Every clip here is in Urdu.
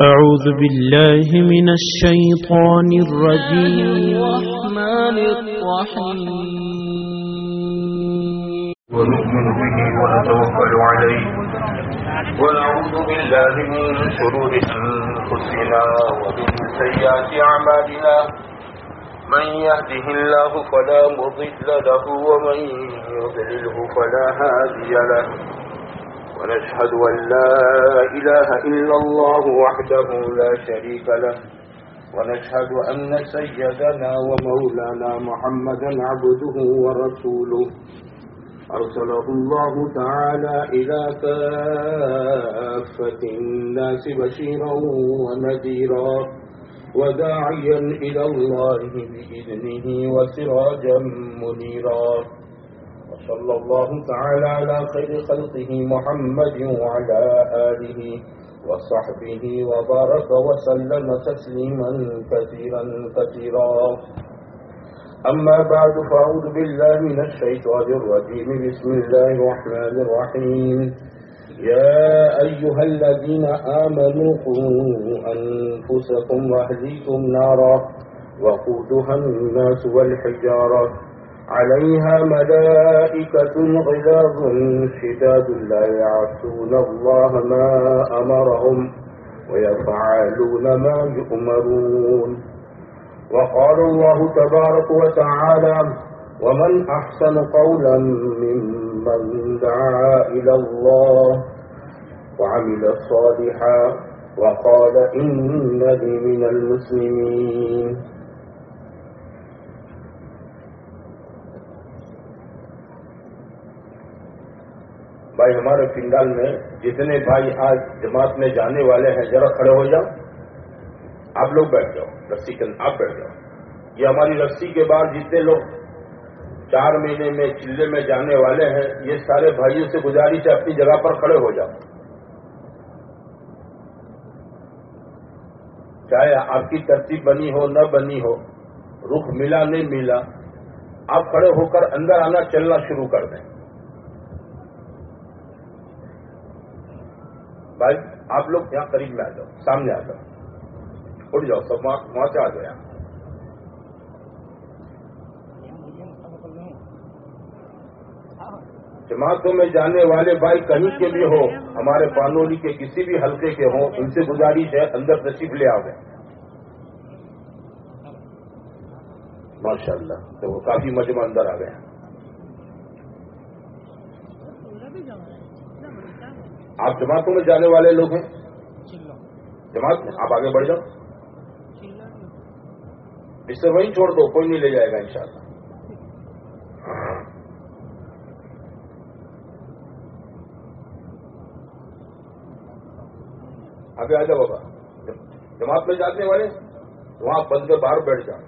أعوذ بالله من الشيطان الرجيم. الرحمن الرحيم ونؤمن به ونتوكل عليه. ونعوذ بالله من شرور أنفسنا ومن سيئات أعمالنا. من يهده الله فلا مضل له ومن يضلله فلا هادي له. ونشهد أن لا إله إلا الله وحده لا شريك له. ونشهد أن سيدنا ومولانا محمدا عبده ورسوله. أرسله الله تعالى إلى كافة الناس بشيرا ونذيرا وداعيا إلى الله بإذنه وسراجا منيرا. وصلى الله تعالى على خير خلقه محمد وعلى آله وصحبه وبارك وسلم تسليما كثيرا كثيرا. أما بعد فأعوذ بالله من الشيطان الرجيم. بسم الله الرحمن الرحيم. يا أيها الذين آمنوا قوا أنفسكم وأهليكم نارا وقودها الناس والحجارة عليها ملائكة غلاظ شداد لا يعصون الله ما أمرهم ويفعلون ما يؤمرون. وقال الله تبارك وتعالى ومن أحسن قولا ممن دعا إلى الله وعمل صالحا وقال إنني من المسلمين. بھائی ہمارے پنڈال میں جتنے بھائی آج جماعت میں جانے والے ہیں، ذرا کھڑے ہو جاؤ۔ آپ لوگ بیٹھ جاؤ رسی کے آپ بیٹھ جاؤ۔ یہ ہماری رسی کے بعد جتنے لوگ چار مہینے میں چلے میں جانے والے ہیں، یہ سارے بھائیوں سے گزارش ہے اپنی جگہ پر کھڑے ہو جاؤ۔ چاہے آپ کی ترتیب بنی ہو، نہ بنی ہو، رخ ملا، نہیں ملا، آپ کھڑے ہو کر اندر آنا، چلنا شروع کر دیں۔ بھائی، آپ لوگ یہاں قریب میں آ جاؤ، سامنے آ جاؤ۔ اٹھ جاؤ، سب وہاں سے آ گیا جماعتوں میں جانے والے بھائی کہیں کے بھی ہو، ہمارے پانولی کے کسی بھی حلقے کے ہوں، ان سے گزارش ہے، اندر تشریف لے آ گئے ماشاء اللہ تو وہ کافی مجمع اندر آ گئے۔ آپ جماعتوں میں جانے والے لوگ ہیں؟ جماعت میں؟ آپ آگے بڑھ جاؤ۔ اس سے وہیں چھوڑ دو کوئی نہیں لے جائے گا انشاءاللہ۔ آگے آ جاؤ بابا۔ جماعت میں جانے والے وہاں بند کے باہر بیٹھ جاؤ۔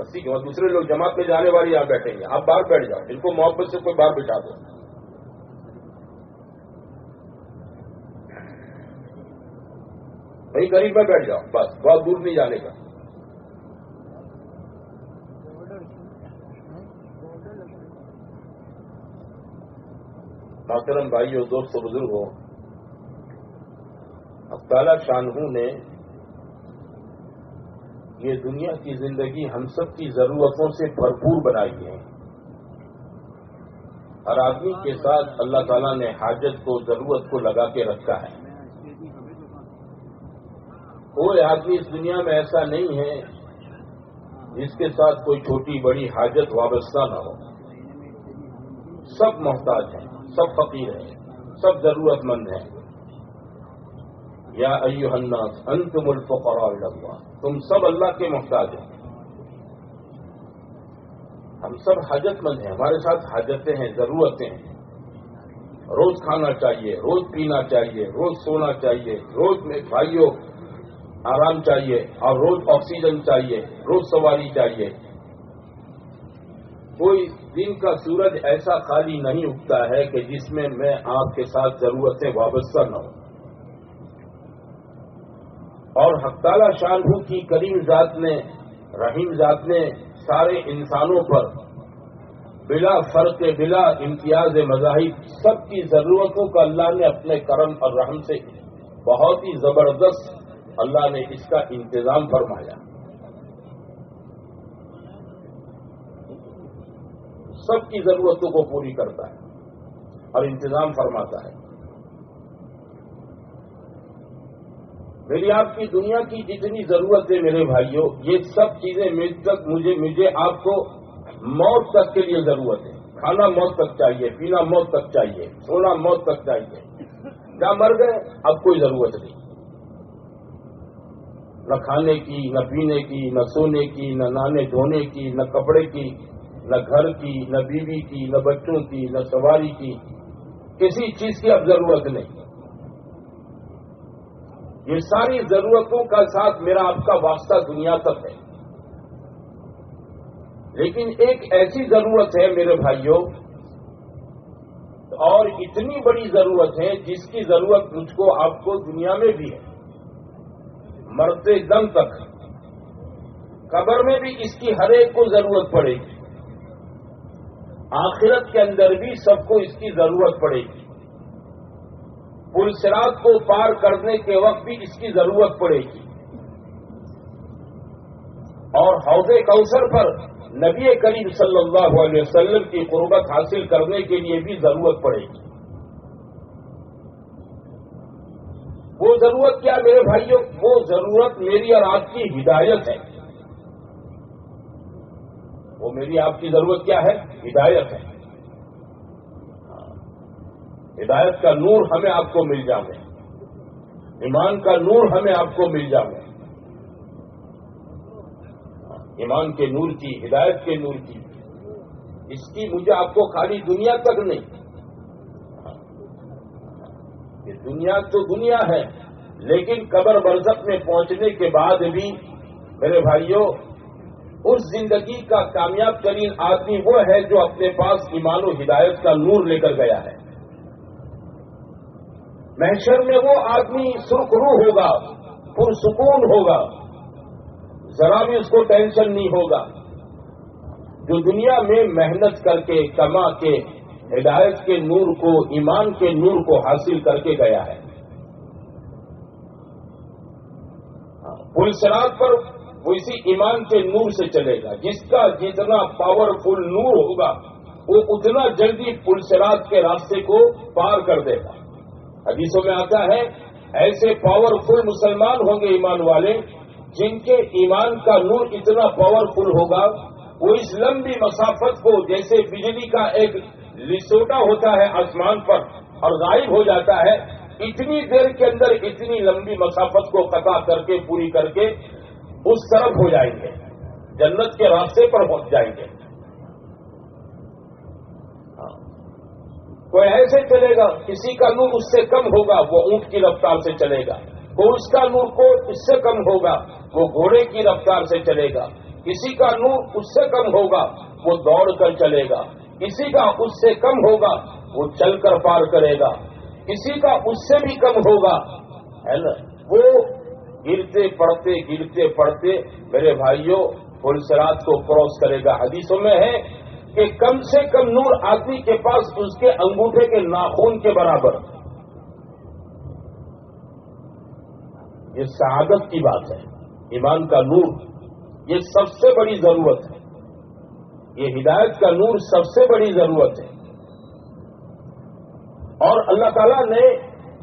رسی کے دوسرے لوگ جماعت میں جانے والے یہاں بیٹھیں گے۔ آپ باہر بیٹھ جاؤ ان کو محبت سے کوئی باہر بٹھا دو وہیں قریب میں بیٹھ جاؤ بس، بہت دور نہیں جانے کا۔ محترم بھائی اور دوست بزرگ ہو ابتالا شاہو نے یہ دنیا کی زندگی ہم سب کی ضرورتوں سے بھرپور بنائی ہے۔ ہر آدمی کے ساتھ اللہ تعالیٰ نے حاجت کو، ضرورت کو لگا کے رکھا ہے۔ کوئی آدمی اس دنیا میں ایسا نہیں ہے جس کے ساتھ کوئی چھوٹی بڑی حاجت وابستہ نہ ہو۔ سب محتاج ہیں، سب فقیر ہیں، سب ضرورت مند ہیں۔ یا ایو الناس، انتم الفقراء اللہ۔ تم سب اللہ کے محتاج ہیں۔ ہم سب حاجت مند ہیں، ہمارے ساتھ حاجتیں ہیں، ضرورتیں ہیں۔ روز کھانا چاہیے، روز پینا چاہیے، روز سونا چاہیے، روز میں بھائیوں آرام چاہیے اور روز آکسیجن چاہیے، روز سواری چاہیے۔ کوئی دن کا سورج ایسا خالی نہیں اگتا ہے کہ جس میں میں آپ کے ساتھ ضرورتیں وابستہ نہ ہوں۔ اور حقالہ شاہ کی کریم ذات نے، رحیم ذات نے سارے انسانوں پر بلا فرق، بلا امتیاز مذاہب، سب کی ضرورتوں کا اللہ نے اپنے کرم اور رحم سے بہت ہی زبردست اللہ نے اس کا انتظام فرمایا۔ سب کی ضرورتوں کو پوری کرتا ہے اور انتظام فرماتا ہے۔ میری آپ کی دنیا کی جتنی ضرورت ہے میرے بھائیوں، یہ سب چیزیں مجھے مجھے آپ کو موت تک کے لیے ضرورت ہے۔ کھانا موت تک چاہیے، پینا موت تک چاہیے، سونا موت تک چاہیے۔ کیا مر گئے، اب کوئی ضرورت نہیں۔ نہ کھانے کی، نہ پینے کی، نہ سونے کی، نہ نانے دھونے کی، نہ کپڑے کی، نہ گھر کی، نہ بیوی کی، نہ بچوں کی، نہ سواری کی، کسی چیز کی اب ضرورت نہیں۔ یہ ساری ضرورتوں کا ساتھ میرا آپ کا واسطہ دنیا تک ہے۔ لیکن ایک ایسی ضرورت ہے میرے بھائیوں، اور اتنی بڑی ضرورت ہے جس کی ضرورت مجھ کو، آپ کو دنیا میں بھی ہے۔ مرتے دم تک۔ قبر میں بھی اس کی ہر ایک کو ضرورت پڑے گی۔ آخرت کے اندر بھی سب کو اس کی ضرورت پڑے گی۔ پلسرات کو پار کرنے کے وقت بھی اس کی ضرورت پڑے گی۔ اور حوض کوثر پر نبی کریم صلی اللہ علیہ وسلم کی قربت حاصل کرنے کے لیے بھی ضرورت پڑے گی۔ وہ ضرورت کیا میرے بھائیوں؟ وہ ضرورت میری اور آپ کی ہدایت ہے۔ وہ میری آپ کی ضرورت کیا ہے؟ ہدایت ہے۔ ہدایت کا نور ہمیں آپ کو مل جائے ایمان کا نور ہمیں آپ کو مل جائے ایمان کے نور کی، ہدایت کے نور کی۔ اس کی مجھے آپ کو خالی دنیا تک نہیں یہ دنیا تو دنیا ہے، لیکن قبر برزت میں پہنچنے کے بعد بھی میرے بھائیوں اس زندگی کا کامیاب ترین آدمی وہ ہے جو اپنے پاس ایمان و ہدایت کا نور لے کر گیا ہے۔ محشر میں وہ آدمی سرخرو ہوگا، پرسکون ہوگا، ذرا بھی اس کو ٹینشن نہیں ہوگا، جو دنیا میں محنت کر کے، کما کے ہدایت کے نور کو، ایمان کے نور کو حاصل کر کے گیا ہے۔ ہاں، پل پلسرات پر وہ اسی ایمان کے نور سے چلے گا۔ جس کا جتنا پاورفل نور ہوگا، وہ اتنا جلدی پل پلسرات کے راستے کو پار کر دے گا۔ حدیثوں میں آتا ہے، ایسے پاورفل مسلمان ہوں گے ایمان والے، جن کے ایمان کا نور اتنا پاورفل ہوگا، وہ اس لمبی مسافت کو، جیسے بجلی کا ایک لسوٹا ہوتا ہے آسمان پر اور غائب ہو جاتا ہے، اتنی دیر کے اندر اتنی لمبی مسافت کو قطع کر کے، پوری کر کے اس طرف ہو جائیں گے۔ جنت کے راستے پر پہنچ جائیں گے۔ ہاں۔ کوئی ایسے چلے گا، کسی کا نور اس سے کم ہوگا، وہ اونٹ کی رفتار سے چلے گا۔ کوئی اس کا نور کو اس سے کم ہوگا، وہ گھوڑے کی رفتار سے چلے گا۔ کسی کا نور اس سے کم ہوگا، وہ دوڑ کر چلے گا۔ کسی کا اس سے کم ہوگا، وہ چل کر پار کرے گا۔ کسی کا اس سے بھی کم ہوگا۔ ہے نا؟ وہ گرتے پڑتے گرتے پڑتے میرے بھائیوں پلسرات کو کراس کرے گا۔ حدیثوں میں ہے کہ کم سے کم نور آدمی کے پاس اس کے انگوٹھے کے ناخون کے برابر۔ یہ شہادت کی بات ہے۔ ایمان کا نور، یہ سب سے بڑی ضرورت ہے۔ یہ ہدایت کا نور سب سے بڑی ضرورت ہے۔ اور اللہ تعالیٰ نے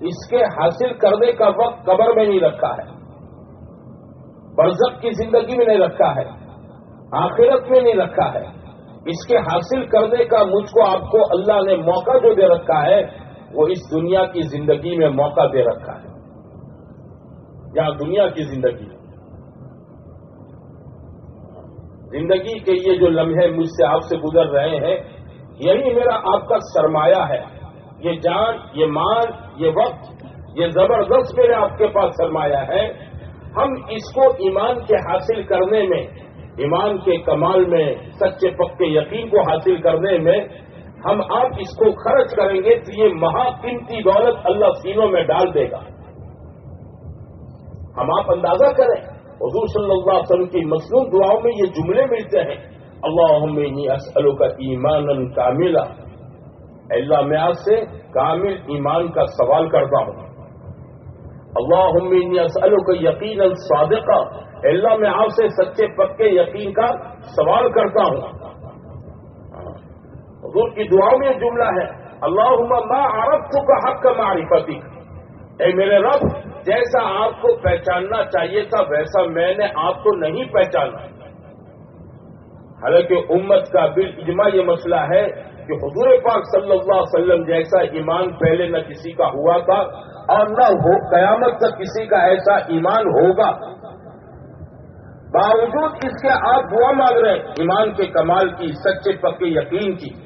اس کے حاصل کرنے کا وقت قبر میں نہیں رکھا ہے۔ برزت کی زندگی میں نہیں رکھا ہے۔ آخرت میں نہیں رکھا ہے۔ اس کے حاصل کرنے کا مجھ کو آپ کو اللہ نے موقع جو دے رکھا ہے، وہ اس دنیا کی زندگی میں موقع دے رکھا ہے۔ یا دنیا کی زندگی۔ زندگی کے یہ جو لمحے مجھ سے آپ سے گزر رہے ہیں، یہی میرا آپ کا سرمایہ ہے۔ یہ جان، یہ مان یہ وقت، یہ زبردست میرے آپ کے پاس سرمایہ ہے۔ ہم اس کو ایمان کے حاصل کرنے میں، ایمان کے کمال میں، سچے پکے یقین کو حاصل کرنے میں ہم آپ اس کو خرچ کریں گے تو یہ مہا قیمتی دولت اللہ سینوں میں ڈال دے گا۔ ہم آپ اندازہ کریں۔ حضور صلی اللہ علیہ وسلم کی مصنوع دعاؤں میں یہ جملے ملتے ہیں اللہ اسلو کا ایمان کاملا اللہ، میں آج سے کامل ایمان کا سوال کرتا ہوں۔ اللہ اسلو کا یقین الصادقہ اللہ، میں آپ سے سچے پکے یقین کا سوال کرتا ہوں۔ حضور کی دعاؤں میں جملہ ہے اللہ ما عرفت کا حق کا معرفتی۔ اے میرے رب جیسا آپ کو پہچاننا چاہیے تھا، ویسا میں نے آپ کو نہیں پہچانا۔ حالانکہ امت کا بل اجماع یہ مسئلہ ہے کہ حضور پاک صلی اللہ علیہ وسلم جیسا ایمان پہلے نہ کسی کا ہوا تھا اور نہ ہو، قیامت تک کسی کا ایسا ایمان ہوگا۔ باوجود اس کے آپ دعا مانگ رہے ہیں، ایمان کے کمال کی، سچے پکے یقین کی۔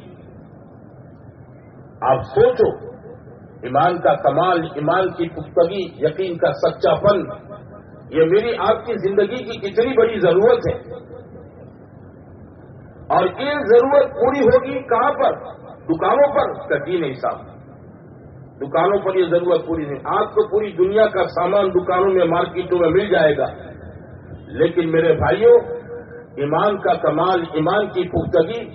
آپ سوچو ایمان کا کمال، ایمان کی پختگی، یقین کا سچا پن، یہ میری آپ کی زندگی کی کتنی بڑی ضرورت ہے۔ اور یہ ضرورت پوری ہوگی کہاں پر؟ دکانوں پر، کٹی نہیں صاحب۔ دکانوں پر یہ ضرورت پوری نہیں۔ آپ کو پوری دنیا کا سامان دکانوں میں، مارکیٹوں میں مل جائے گا۔ لیکن میرے بھائیوں، ایمان کا کمال، ایمان کی پختگی،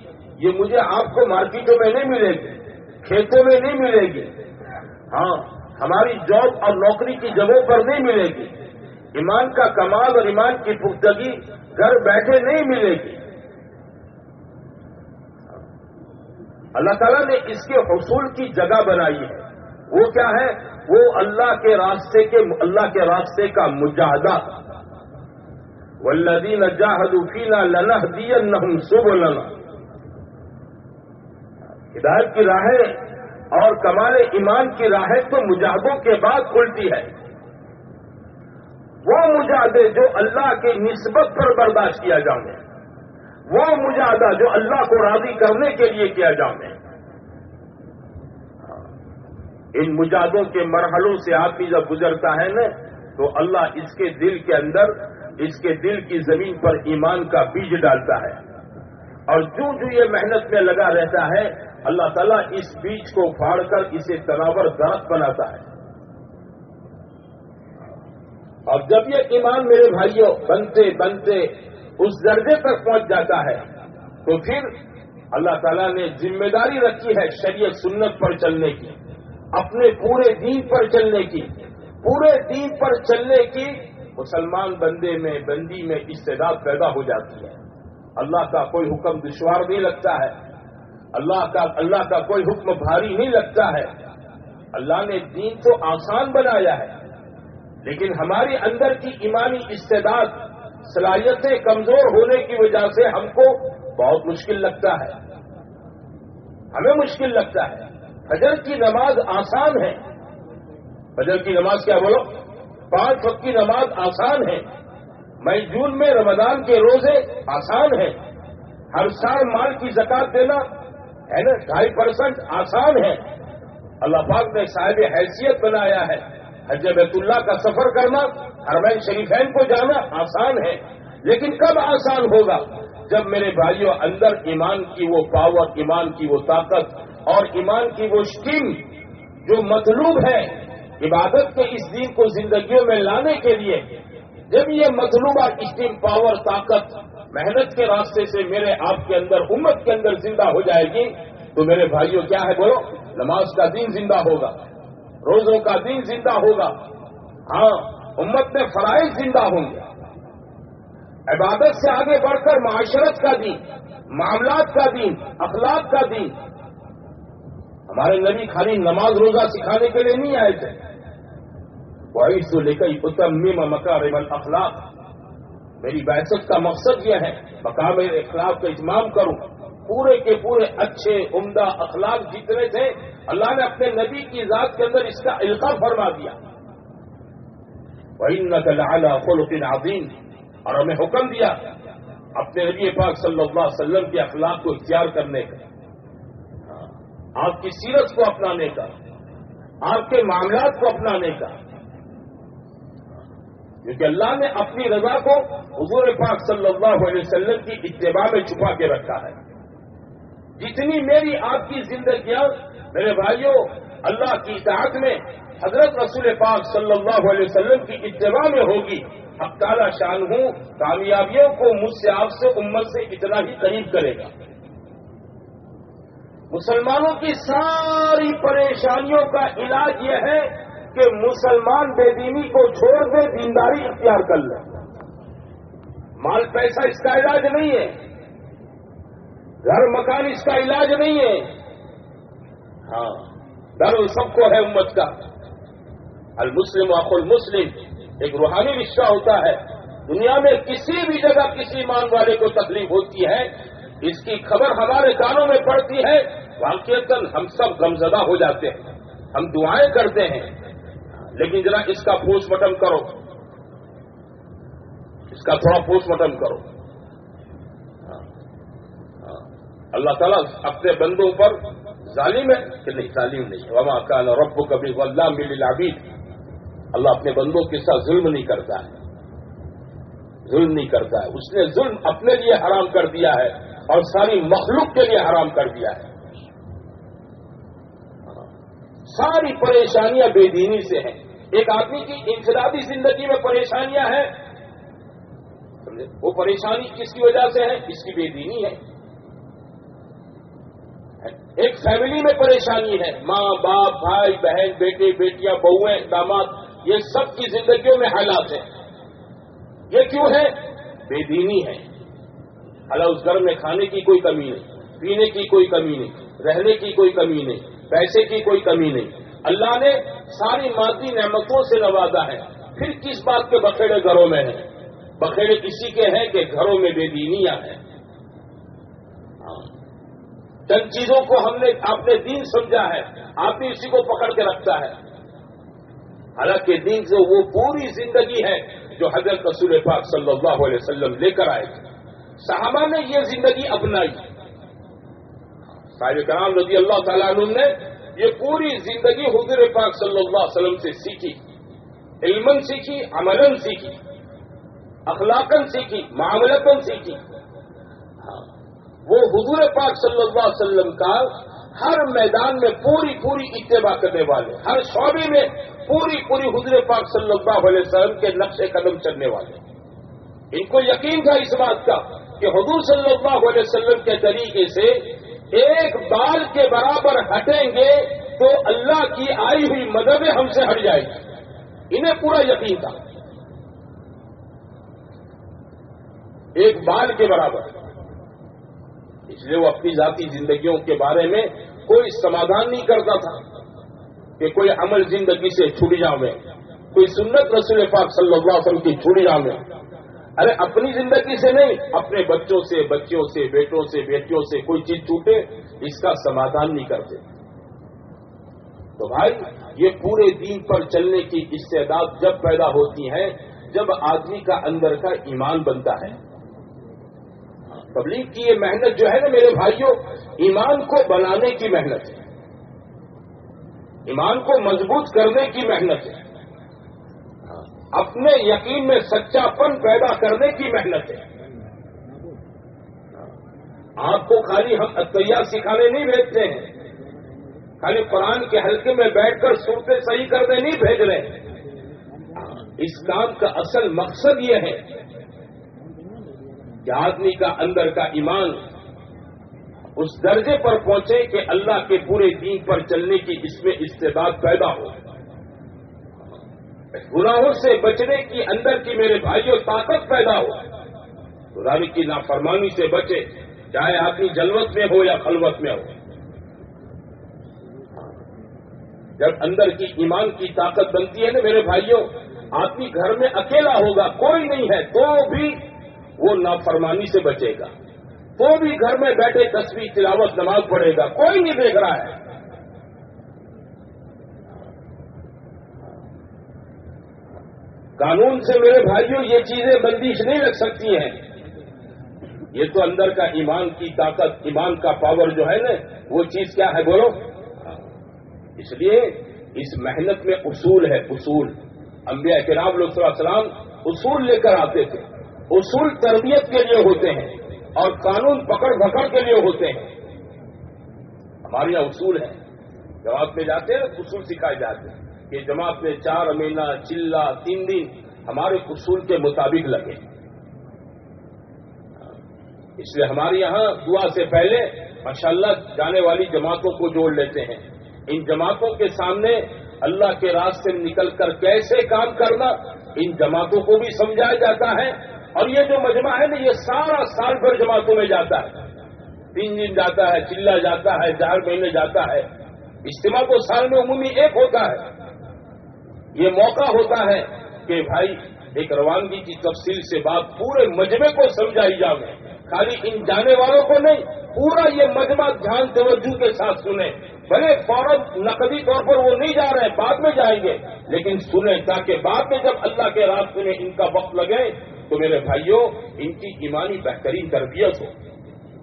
یہ مجھے آپ کو مارکیٹوں میں نہیں ملے گی، کھیتوں میں نہیں ملے گی۔ ہاں ہماری جاب اور نوکری کی جگہوں پر نہیں ملے گی۔ ایمان کا کمال اور ایمان کی پختگی گھر بیٹھے نہیں ملے گی۔ اللہ تعالیٰ نے اس کے حصول کی جگہ بنائی ہے۔ وہ کیا ہے؟ وہ اللہ کے راستے کے، اللہ کے راستے کا مجاہدہ۔ ولدین جاہدینا لنح دین نہ سب لنا ہدایت کی راہیں اور کمال ایمان کی راہیں تو مجاہدوں کے بعد کھلتی ہے۔ وہ مجاہدے جو اللہ کی نسبت پر برداشت کیا جاؤں وہ مجاہدہ جو اللہ کو راضی کرنے کے لیے کیا جاؤں ان مجاہدوں کے مرحلوں سے آدمی جب گزرتا ہے نا، تو اللہ اس کے دل کے اندر، اس کے دل کی زمین پر ایمان کا بیج ڈالتا ہے۔ اور جو جو یہ محنت میں لگا رہتا ہے اللہ تعالیٰ اس بیج کو پھاڑ کر اسے تناور درخت بناتا ہے۔ اور جب یہ ایمان میرے بھائیوں بنتے بنتے اس درجے تک پہنچ جاتا ہے، تو پھر اللہ تعالیٰ نے ذمہ داری رکھی ہے شریعت سنت پر چلنے کی، اپنے پورے دین پر چلنے کی۔ پورے دین پر چلنے کی مسلمان بندے میں، بندی میں استعداد پیدا ہو جاتی ہے۔ اللہ کا کوئی حکم دشوار نہیں لگتا ہے۔ اللہ کا اللہ کا کوئی حکم بھاری نہیں لگتا ہے۔ اللہ نے دین کو آسان بنایا ہے۔ لیکن ہماری اندر کی ایمانی استعداد، صلاحیتیں کمزور ہونے کی وجہ سے ہم کو بہت مشکل لگتا ہے۔ ہمیں مشکل لگتا ہے۔ فجر کی نماز آسان ہے۔ فجر کی نماز کیا بولو؟ پانچ وقت کی نماز آسان ہے۔ مئی جون میں رمضان کے روزے آسان ہیں۔ ہر سال مال کی زکات دینا ہے نا، ڈھائی پرسنٹ آسان ہے۔ اللہ پاک نے صاحب حیثیت بنایا ہے۔ حج بیت اللہ کا سفر کرنا، حرمین شریفین کو جانا آسان ہے۔ لیکن کب آسان ہوگا؟ جب میرے بھائیوں، اندر ایمان کی وہ پاور، ایمان کی وہ طاقت اور ایمان کی وہ اسٹیم جو مطلوب ہے عبادت کے اس دین کو زندگیوں میں لانے کے لیے، جب یہ مطلوبہ اسٹیم پاور، طاقت محنت کے راستے سے میرے آپ کے اندر، امت کے اندر زندہ ہو جائے گی، تو میرے بھائیوں کیا ہے بولو؟ نماز کا دین زندہ ہوگا، روزوں کا دین زندہ ہوگا۔ ہاں امت میں فرائض زندہ ہوں گے۔ عبادت سے آگے بڑھ کر معاشرت کا دین، معاملات کا دین، اخلاق کا دین۔ ہمارے نبی خالی نماز روزہ سکھانے کے لیے نہیں آئے تھے۔ وہی تو لے کر اتم مکار اخلاق میری بحثت کا مقصد یہ ہے، مقام اخلاق کا اجمام کروں۔ پورے کے پورے اچھے، عمدہ اخلاق جتنے تھے، اللہ نے اپنے نبی کی ذات کے اندر اس کا القاع فرما دیا۔ وہی نقل خلقین عظیم اور ہمیں حکم دیا اپنے نبی پاک صلی اللہ علیہ وسلم کے اخلاق کو اختیار کرنے کا۔ ہاں، آپ کی سیرت کو اپنانے کا، آپ کے معاملات کو اپنانے کا۔ کیونکہ اللہ نے اپنی رضا کو حضور پاک صلی اللہ علیہ وسلم کی اتباع میں چھپا کے رکھا ہے۔ جتنی میری آپ کی زندگیاں میرے بھائیوں، اللہ کی اطاعت میں حضرت رسول پاک صلی اللہ علیہ وسلم کی اتباع میں ہوگی، اب تعالی شان ہوں، کامیابیوں کو مجھ سے، آپ سے، امت سے اتنا ہی قریب کرے گا۔ مسلمانوں کی ساری پریشانیوں کا علاج یہ ہے کہ مسلمان بے دینی کو چھوڑ دے، دینداری اختیار کر لے۔ مال پیسہ اس کا علاج نہیں ہے۔ گھر مکان اس کا علاج نہیں ہے۔ ہاں ڈر سب کو ہے امت کا۔ المسلم واق المسلم، ایک روحانی رشتہ ہوتا ہے۔ دنیا میں کسی بھی جگہ کسی مان والے کو تکلیف ہوتی ہے۔ اس کی خبر ہمارے کانوں میں پڑتی ہے۔ واقعات ہم سب غمزدہ ہو جاتے ہیں۔ ہم دعائیں کرتے ہیں۔ لیکن ذرا اس کا پوسٹ مارٹم کرو۔ اس کا تھوڑا پوسٹ مارٹم کرو۔ ہاں۔ ہاں۔ اللہ تعالیٰ اپنے بندوں پر ظالم ہے کہ نہیں، ظالم نہیں وما کان رب کبھی اللہ مل العبید اللہ اپنے بندوں کے ساتھ ظلم نہیں کرتا ہے۔ ظلم نہیں کرتا ہے۔ اس نے ظلم اپنے لیے حرام کر دیا ہے اور ساری مخلوق کے لیے حرام کر دیا ہے۔ ہاں۔ ساری پریشانیاں بے دینی سے ہیں۔ ایک آدمی کی انفرادی زندگی میں پریشانیاں ہیں وہ پریشانی کس کی وجہ سے ہے؟ اس کی بے دینی ہے۔ ایک فیملی میں پریشانی ہے، ماں، باپ، بھائی، بہن، بیٹے، بیٹیاں، بہویں، داماد، یہ سب کی زندگیوں میں حالات ہیں۔ یہ کیوں ہے بے دینی ہے اللہ اس گھر میں کھانے کی کوئی کمی نہیں، پینے کی کوئی کمی نہیں، رہنے کی کوئی کمی نہیں، پیسے کی کوئی کمی نہیں۔ اللہ نے ساری مادی نعمتوں سے نوازا ہے۔ پھر کس بات کے بخیڑے گھروں میں ہیں بخیڑے کسی کے ہیں کہ گھروں میں بے دینیاں ہیں۔ ہاں۔ چند چیزوں کو ہم نے آپ نے دین سمجھا ہے۔ آپ بھی اسی کو پکڑ کے رکھتا ہے۔ حالانکہ دین سے وہ پوری زندگی ہے جو حضرت رسول پاک صلی اللہ علیہ وسلم لے کر آئے تھے۔ صحابہ نے یہ زندگی اپنائی۔ صاحب کرام رضی اللہ تعالیٰ عنہ نے یہ پوری زندگی حضور پاک صلی اللہ علیہ وسلم سے سیکھی علمن سیکھی عملن سیکھی اخلاقن سیکھی معاملتن سیکھی۔ ہاں، وہ حضور پاک صلی اللہ علیہ وسلم کا ہر میدان میں پوری پوری اتباع کرنے والے، ہر شعبے میں پوری پوری حضور پاک صلی اللہ علیہ وسلم کے نقش قدم چلنے والے۔ ان کو یقین تھا اس بات کا کہ حضور صلی اللہ علیہ وسلم کے طریقے سے ایک بال کے برابر ہٹیں گے تو اللہ کی آئی ہوئی مدد ہم سے ہٹ جائے گی۔ انہیں پورا یقین تھا۔ ایک بال کے برابر۔ اس لیے وہ اپنی ذاتی زندگیوں کے بارے میں کوئی سمادھان نہیں کرتا تھا کہ کوئی عمل زندگی سے چھوٹ جاؤں کوئی سنت رسول پاک صلی اللہ علیہ وسلم کی چھوٹ جاؤں ارے، اپنی زندگی سے نہیں، اپنے بچوں سے، بچیوں سے، بیٹوں سے، بیٹیوں سے کوئی چیز چھوٹے اس کا سمادھان نہیں کرتے۔ تو بھائی، یہ پورے دین پر چلنے کی استعداد جب پیدا ہوتی ہے، جب آدمی کا اندر کا ایمان بنتا ہے۔ پبلک کی یہ محنت جو ہے نا میرے بھائیوں، ایمان کو بنانے کی محنت ہے۔ ایمان کو مضبوط کرنے کی محنت ہے۔ اپنے یقین میں سچا پن پیدا کرنے کی محنت ہے۔ آپ کو خالی ہم اتیا سکھانے نہیں بھیجتے ہیں۔ خالی قرآن کے حلقے میں بیٹھ کر صورتیں صحیح کرنے نہیں بھیج رہے۔ اس کام کا اصل مقصد یہ ہے کہ آدمی کا اندر کا ایمان اس درجے پر پہنچے کہ اللہ کے پورے دین پر چلنے کی اس میں استعداد پیدا ہو۔ گناہوں سے بچنے کی اندر کی میرے بھائیوں، طاقت پیدا ہو۔ خداوی کی نافرمانی سے بچے، چاہے آدمی جلوت میں ہو یا خلوت میں ہو۔ جب اندر کی ایمان کی طاقت بنتی ہے نا میرے بھائیوں، آدمی گھر میں اکیلا ہوگا، کوئی نہیں ہے، تو بھی وہ نافرمانی سے بچے گا۔ تو بھی گھر میں بیٹھے تصویر تلاوت، نماز پڑھے گا، کوئی نہیں دیکھ رہا ہے۔ قانون سے میرے بھائیوں، یہ چیزیں بندش نہیں رکھ سکتی ہیں۔ یہ تو اندر کا ایمان کی طاقت، ایمان کا پاور جو ہے نا، وہ چیز کیا ہے بولو؟ اس لیے اس محنت میں اصول ہے، اصول۔ انبیاء کرام علیہ السلام اصول لے کر آتے تھے۔ اصول تربیت کے لیے ہوتے ہیں اور قانون پکڑ پکڑ کے لیے ہوتے ہیں۔ ہمارے یہاں اصول ہے۔ جب میں جاتے ہیں اصول سکھائے جاتے ہیں۔ کہ جماعت میں چار مہینہ چلا، تین دن ہمارے اصول کے مطابق لگے۔ اس لیے ہمارے یہاں دعا سے پہلے ماشاءاللہ جانے والی جماعتوں کو جوڑ لیتے ہیں۔ ان جماعتوں کے سامنے اللہ کے راستے میں نکل کر کیسے کام کرنا، ان جماعتوں کو بھی سمجھایا جاتا ہے۔ اور یہ جو مجمع ہے نا، یہ سارا سال بھر جماعتوں میں جاتا ہے۔ تین دن جاتا ہے، چلا جاتا ہے، چار مہینے جاتا ہے۔ اجتماع تو سال میں عمومی ایک ہوتا ہے۔ یہ موقع ہوتا ہے کہ بھائی، ایک روانگی کی تفصیل سے بات پورے مجمے کو سمجھائی جائے خالی ان جانے والوں کو نہیں، پورا یہ مجمع دھیان توجہ کے ساتھ سنیں۔ بھلے فوراً نقدی طور پر وہ نہیں جا رہے، بعد میں جائیں گے۔ لیکن سنیں تاکہ بعد میں جب اللہ کے راستے میں ان کا وقت لگے، تو میرے بھائیوں، ان کی ایمانی بہترین تربیت ہو۔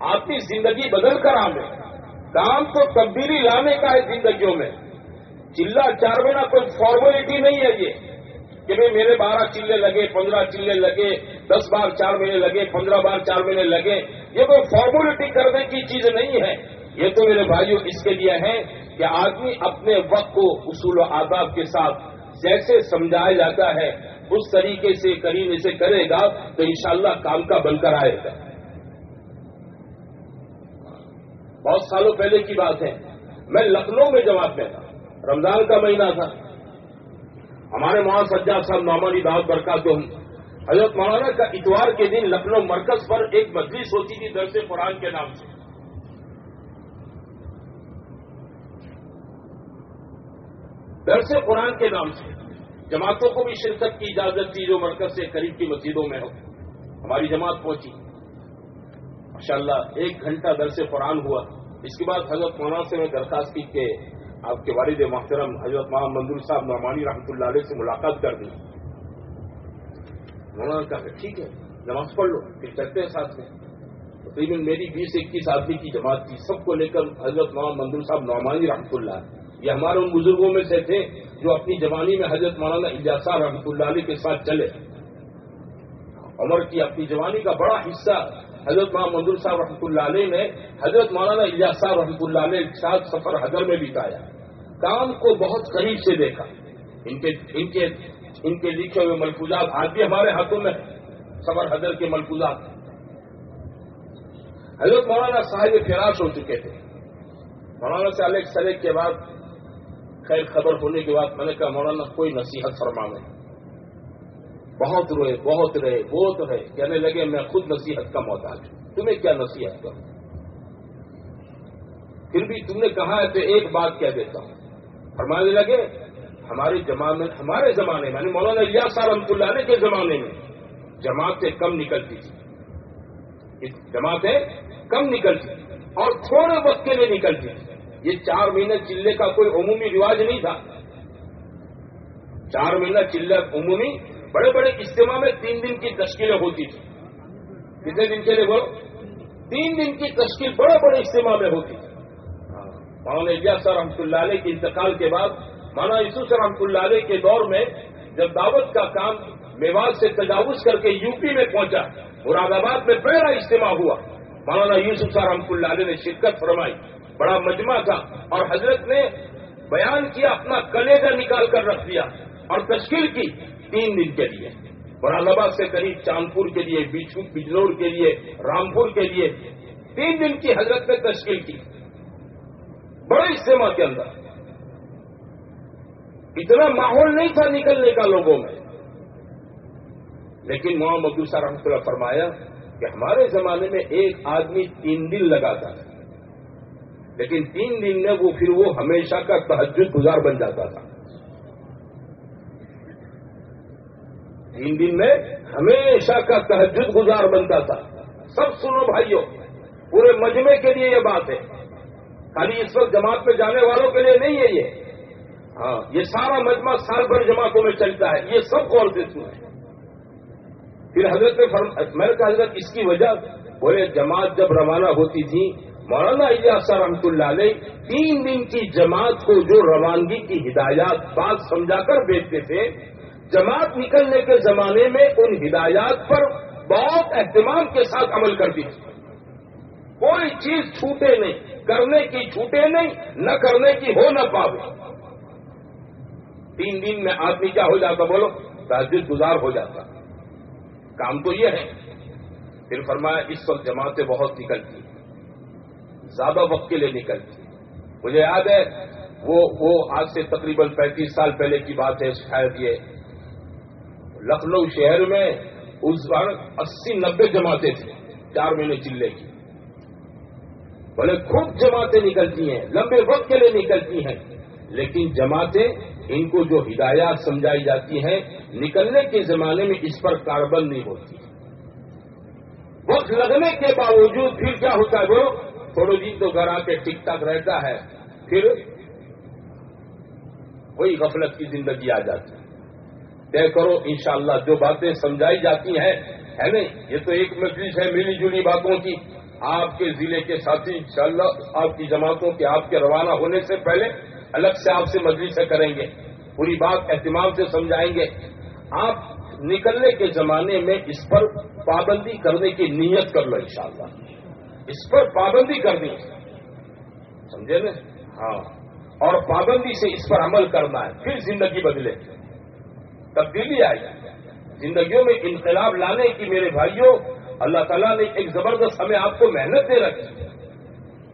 آپ کی زندگی بدل کر آنے کام تو تبدیلی لانے کا ہے زندگیوں میں۔ چلا چار مہینہ کوئی فارملٹی نہیں ہے یہ کہ بھائی میرے بارہ چلے لگے، پندرہ چلے لگے، دس بار چار مہینے لگے، پندرہ بار چار مہینے لگے، یہ کوئی فارملٹی کرنے کی چیز نہیں ہے۔ یہ تو میرے بھائیوں اس کے لیے ہے کہ آدمی اپنے وقت کو اصول و آداب کے ساتھ جیسے سمجھایا جاتا ہے، اس طریقے سے کریم سے کرے گا تو انشاءاللہ کام کا بن کر آئے گا۔ بہت سالوں پہلے کی بات ہے۔ میں لکھنؤ میں جماعت میں تھا رمضان کا مہینہ تھا۔ ہمارے وہاں سجاد صاحب نعمانی دعوت برکات جو حضرت مولانا کا اتوار کے دن لکھنؤ مرکز پر ایک مجلس ہوتی تھی درس قرآن کے نام سے۔ درس قرآن کے نام سے۔ جماعتوں کو بھی شرکت کی اجازت تھی جو مرکز سے قریب کی مسجدوں میں ہو۔ ہماری جماعت پہنچی۔ ماشاءاللہ، ایک گھنٹہ درس قرآن ہوا۔ اس کے بعد حضرت مولانا سے میں درخواست کی کہ آپ کے والد محترم حضرت محمد منظور صاحب نعمانی رحمۃ اللہ علیہ سے ملاقات کر دی مولانا کہا ٹھیک ہے، نماز پڑھ لو، پھر چلتے ہیں ساتھ میں۔ تقریباً میری بیس اکیس آدمی کی جماعت تھی، سب کو لے کر حضرت محمد منظور صاحب نعمانی رحمۃ اللہ۔ یہ ہمارے ان بزرگوں میں سے تھے جو اپنی جوانی میں حضرت مولانا اجاسا رحمۃ اللہ علیہ کے ساتھ چلے۔ عمر کی اپنی جوانی کا بڑا حصہ حضرت محمد منظور صاحب رحمۃ اللہ علیہ نے حضرت مولانا اجاز صاحب رحمۃ اللہ علیہ ساتھ سفر حضر میں بتایا۔ کام کو بہت قریب سے دیکھا۔ ان کے ان کے ان کے لکھے ہوئے ملفوظات آج بھی ہمارے ہاتھوں میں سفر حضر کے ملفوظات۔ حضرت مولانا صاحب فراش ہو چکے تھے۔ مولانا سے الگ سلیک کے بعد خیر خبر ہونے کے بعد میں نے کہا، مولانا کوئی نصیحت فرما میں بہت روئے، بہت رہے بہت رہے۔ کہنے لگے، میں خود نصیحت کا محتاج ہوں۔ تمہیں کیا نصیحت کروں؟ پھر بھی تم نے کہا ہے تو ایک بات کہہ دیتا ہوں۔ فرمانے لگے ہمارے زمانے ہمارے زمانے میں یعنی مولانا الیاس رحمت اللہ علیہ کے زمانے میں جماعتیں کم نکلتی تھی جماعتیں کم نکلتی اور تھوڑے وقت کے لیے نکلتی یہ چار مہینے چلے کا کوئی عمومی رواج نہیں تھا۔ چار مہینہ چلے عمومی بڑے بڑے اجتماع میں تین دن کی تشکیلیں ہوتی تھی کتنے دن کے لیے بولو؟ تین دن کی تشکیل بڑے بڑے اجتماع میں ہوتی تھی۔ مولانا الیاس رحمۃ اللہ علیہ کے انتقال کے بعد، مولانا یوسف رحمۃ اللہ علیہ کے دور میں جب دعوت کا کام میوات سے تجاوز کر کے یو پی میں پہنچا، مراد آباد میں پہلا اجتماع ہوا۔ مولانا یوسف صاحب رحمۃ اللہ علیہ نے شرکت فرمائی۔ بڑا مجمع تھا اور حضرت نے بیان کیا، اپنا کلیجہ نکال کر رکھ دیا اور تشکیل کی۔ تین دن کے لیے مراد آباد سے قریب چاندپور کے لیے بجنور کے لیے، رامپور کے لیے تین دن کی حضرت نے تشکیل کی۔ بڑے اجتماع کے اندر۔ اتنا ماحول نہیں تھا نکلنے کا لوگوں میں۔ لیکن محمد مدوسا رحمۃ اللہ فرمایا کہ ہمارے زمانے میں ایک آدمی تین دن لگاتا تھا۔ لیکن تین دن میں وہ پھر وہ ہمیشہ کا تحجد گزار بن جاتا تھا۔ تین دن میں ہمیشہ کا تحجد گزار بنتا تھا۔ سب سنو بھائیوں پورے مجمے کے لیے یہ بات ہے۔ خالی اس وقت جماعت میں جانے والوں کے لیے نہیں ہے یہ۔ ہاں یہ سارا مجمع سال بھر جماعتوں میں چلتا ہے۔ یہ سب کو سے۔ سنیں پھر حضرت میں نے کہا، حضرت، اس کی وجہ؟ بولے، جماعت جب روانہ ہوتی تھی، مولانا اجاسا رحمۃ اللہ علیہ تین دن کی جماعت کو جو روانگی کی ہدایات بات سمجھا کر بیچتے تھے جماعت نکلنے کے زمانے میں ان ہدایات پر بہت اہتمام کے ساتھ عمل کرتی تھی کوئی چیز چھوٹے نہیں، کرنے کی چھوٹے نہیں، نہ کرنے کی ہو نہ پاوے۔ تین دن میں آدمی کیا ہو جاتا؟ بولو تاجد گزار ہو جاتا۔ کام تو یہ ہے۔ پھر فرمایا، اس وقت جماعتیں بہت نکلتی زیادہ وقت کے لیے نکلتی مجھے یاد ہے، وہ وہ آج سے تقریباً پینتیس سال پہلے کی بات ہے، شاید یہ لکھنؤ شہر میں اس بار اسی نبے جماعتیں تھیں، چار مہینے چلے کی۔ بولے خوب جماعتیں نکلتی ہیں، لمبے وقت کے لیے نکلتی ہیں، لیکن جماعتیں ان کو جو ہدایات سمجھائی جاتی ہیں، نکلنے کے زمانے میں اس پر کاربن نہیں ہوتی۔ وقت لگنے کے باوجود پھر کیا ہوتا ہے وہ؟ تھوڑے دن تو گھر آ کے ٹک ٹاک رہتا ہے، پھر وہی غفلت کی زندگی آ جاتی۔ ہے طے کرو، انشاءاللہ جو باتیں سمجھائی جاتی ہیں، ہے نہیں؟ یہ تو ایک مجلس ہے ملی جلی باتوں کی۔ آپ کے ضلع کے ساتھی، انشاءاللہ آپ کی جماعتوں کے، آپ کے روانہ ہونے سے پہلے الگ سے آپ سے مجلس کریں گے۔ پوری بات اہتمام سے سمجھائیں گے۔ آپ نکلنے کے زمانے میں اس پر پابندی کرنے کی نیت کر لو، انشاءاللہ۔ اس پر پابندی کرنی سمجھے نا؟ ہاں۔ اور پابندی سے اس پر عمل کرنا ہے، پھر زندگی بدلے۔ تبدیلی آئی۔ زندگیوں میں انقلاب لانے کی میرے بھائیوں، اللہ تعالیٰ نے ایک زبردست ہمیں آپ کو محنت دے رکھی۔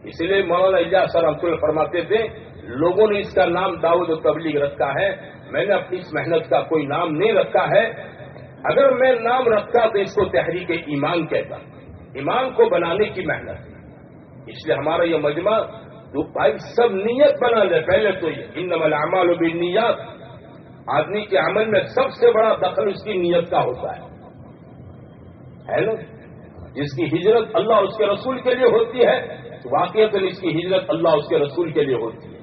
اسی لیے مولانا اجاز سر ہم فرماتے تھے، لوگوں نے اس کا نام داؤد و تبلیغ رکھا ہے۔ میں نے اپنی اس محنت کا کوئی نام نہیں رکھا ہے۔ اگر میں نام رکھتا تو اس کو تحریک ایمان کہتا۔ ایمان کو بنانے کی محنت۔ اس لیے ہمارا یہ مجمع تو بھائی سب نیت بنا لے۔ پہلے تو یہ ان و نیت آدمی کے عمل میں سب سے بڑا دخل اس کی نیت کا ہوتا ہے۔ نا؟ جس کی ہجرت اللہ اس کے رسول کے لیے ہوتی ہے واقع اس کی ہجرت اللہ اس کے رسول کے لیے ہوتی ہے۔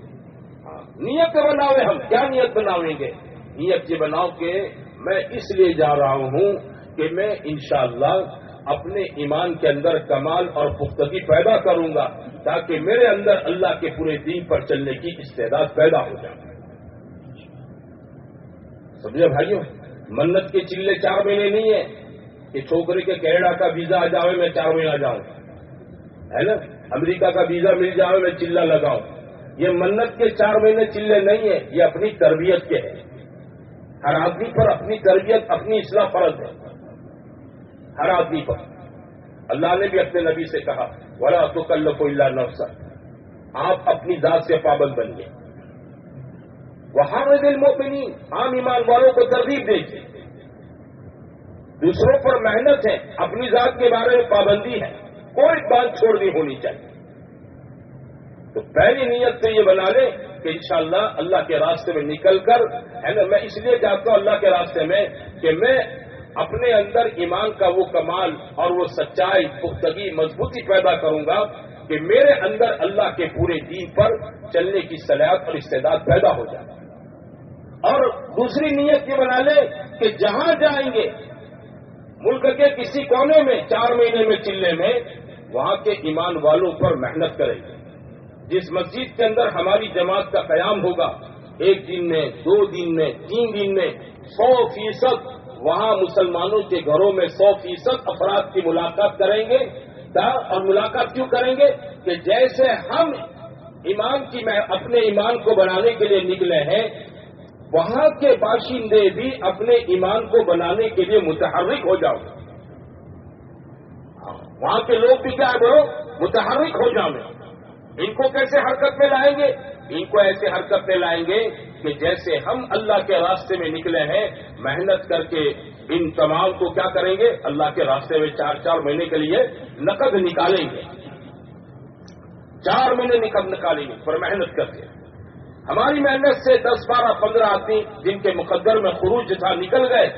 ہاں، نیت بناوے ہم۔ کیا نیت بناویں گے؟ نیت یہ بناؤ کہ میں اس لیے جا رہا ہوں کہ میں انشاءاللہ اپنے ایمان کے اندر کمال اور پختگی پیدا کروں گا تاکہ میرے اندر اللہ کے پورے دین پر چلنے کی استعداد پیدا ہو جائے۔ سمجھے بھائیوں، منت کے چلے چار مہینے نہیں ہے کہ چھوکرے کے کینیڈا کا ویزا آ جاؤ میں چار مہینہ جاؤں۔ ہے نا؟ امریکہ کا ویزا مل جاؤ میں چلہ لگاؤں۔ یہ منت کے چار مہینے چلے نہیں ہیں، یہ اپنی تربیت کے ہیں۔ ہر آدمی پر اپنی تربیت، اپنی اصلاح فرض ہے۔ ہر آدمی پر۔ اللہ نے بھی اپنے نبی سے کہا، ولا تو کل کو اللہ نفس آپ اپنی ذات سے پابند بنیے۔ وہاں دل عام ایمان والوں کو ترغیب دیجیے دوسروں پر محنت ہے، اپنی ذات کے بارے میں پابندی ہے۔ کوئی بات چھوڑنی ہونی چاہیے۔ تو پہلی نیت تو یہ بنا لے کہ انشاءاللہ اللہ کے راستے میں نکل کر، ہے نا، میں اس لیے چاہتا ہوں اللہ کے راستے میں کہ میں اپنے اندر ایمان کا وہ کمال اور وہ سچائی، پختگی، مضبوطی پیدا کروں گا کہ میرے اندر اللہ کے پورے دین پر چلنے کی صلاحیت اور استعداد پیدا ہو جائے۔ اور دوسری نیت یہ بنا لے کہ جہاں جائیں گے، ملک کے کسی کونے میں، چار مہینے میں چلنے میں، وہاں کے ایمان والوں پر محنت کریں گے۔ جس مسجد کے اندر ہماری جماعت کا قیام ہوگا، ایک دن میں، دو دن میں، تین دن میں، سو فیصد وہاں مسلمانوں کے گھروں میں سو فیصد افراد کی ملاقات کریں گے۔ اور ملاقات کیوں کریں گے؟ کہ جیسے ہم ایمان کی اپنے ایمان کو بنانے کے لیے نکلے ہیں وہاں کے باشندے بھی اپنے ایمان کو بنانے کے لیے متحرک ہو جاؤ۔ وہاں کے لوگ بھی کیا کرو متحرک ہو جاؤ۔ ان کو کیسے حرکت میں لائیں گے؟ ان کو ایسے حرکت میں لائیں گے کہ جیسے ہم اللہ کے راستے میں نکلے ہیں، محنت کر کے ان تمام کو کیا کریں گے؟ اللہ کے راستے میں چار چار مہینے کے لیے نقد نکالیں گے۔ چار مہینے نقد نکالیں گے پر محنت کر کے۔ ہماری محنت سے دس بارہ پندرہ آدمی جن کے مقدر میں خروج تھا نکل گئے،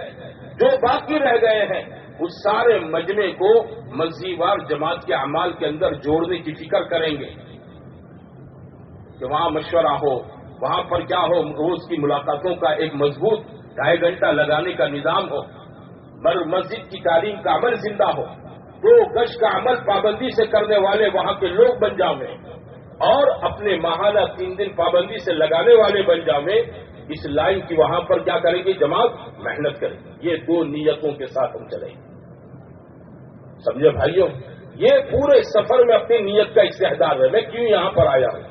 جو باقی رہ گئے ہیں، اس سارے مجمے کو مزیوار جماعت کے اعمال کے اندر جوڑنے کی فکر کریں گے کہ وہاں مشورہ ہو، وہاں پر کیا ہو، روز کی ملاقاتوں کا ایک مضبوط ڈھائی گھنٹہ لگانے کا نظام ہو مسجد کی تعلیم کا عمل زندہ ہو، دو گش کا عمل پابندی سے کرنے والے وہاں کے لوگ بن جاؤں اور اپنے ماہانہ تین دن پابندی سے لگانے والے بن جاؤں اس لائن کی وہاں پر کیا کریں گے جماعت؟ محنت کریں گے۔ یہ دو نیتوں کے ساتھ ہم چلیں گے۔ سمجھے بھائیوں؟ یہ پورے سفر میں اپنی نیت کا استحدار ہے۔ میں کیوں یہاں پر آیا ہوں؟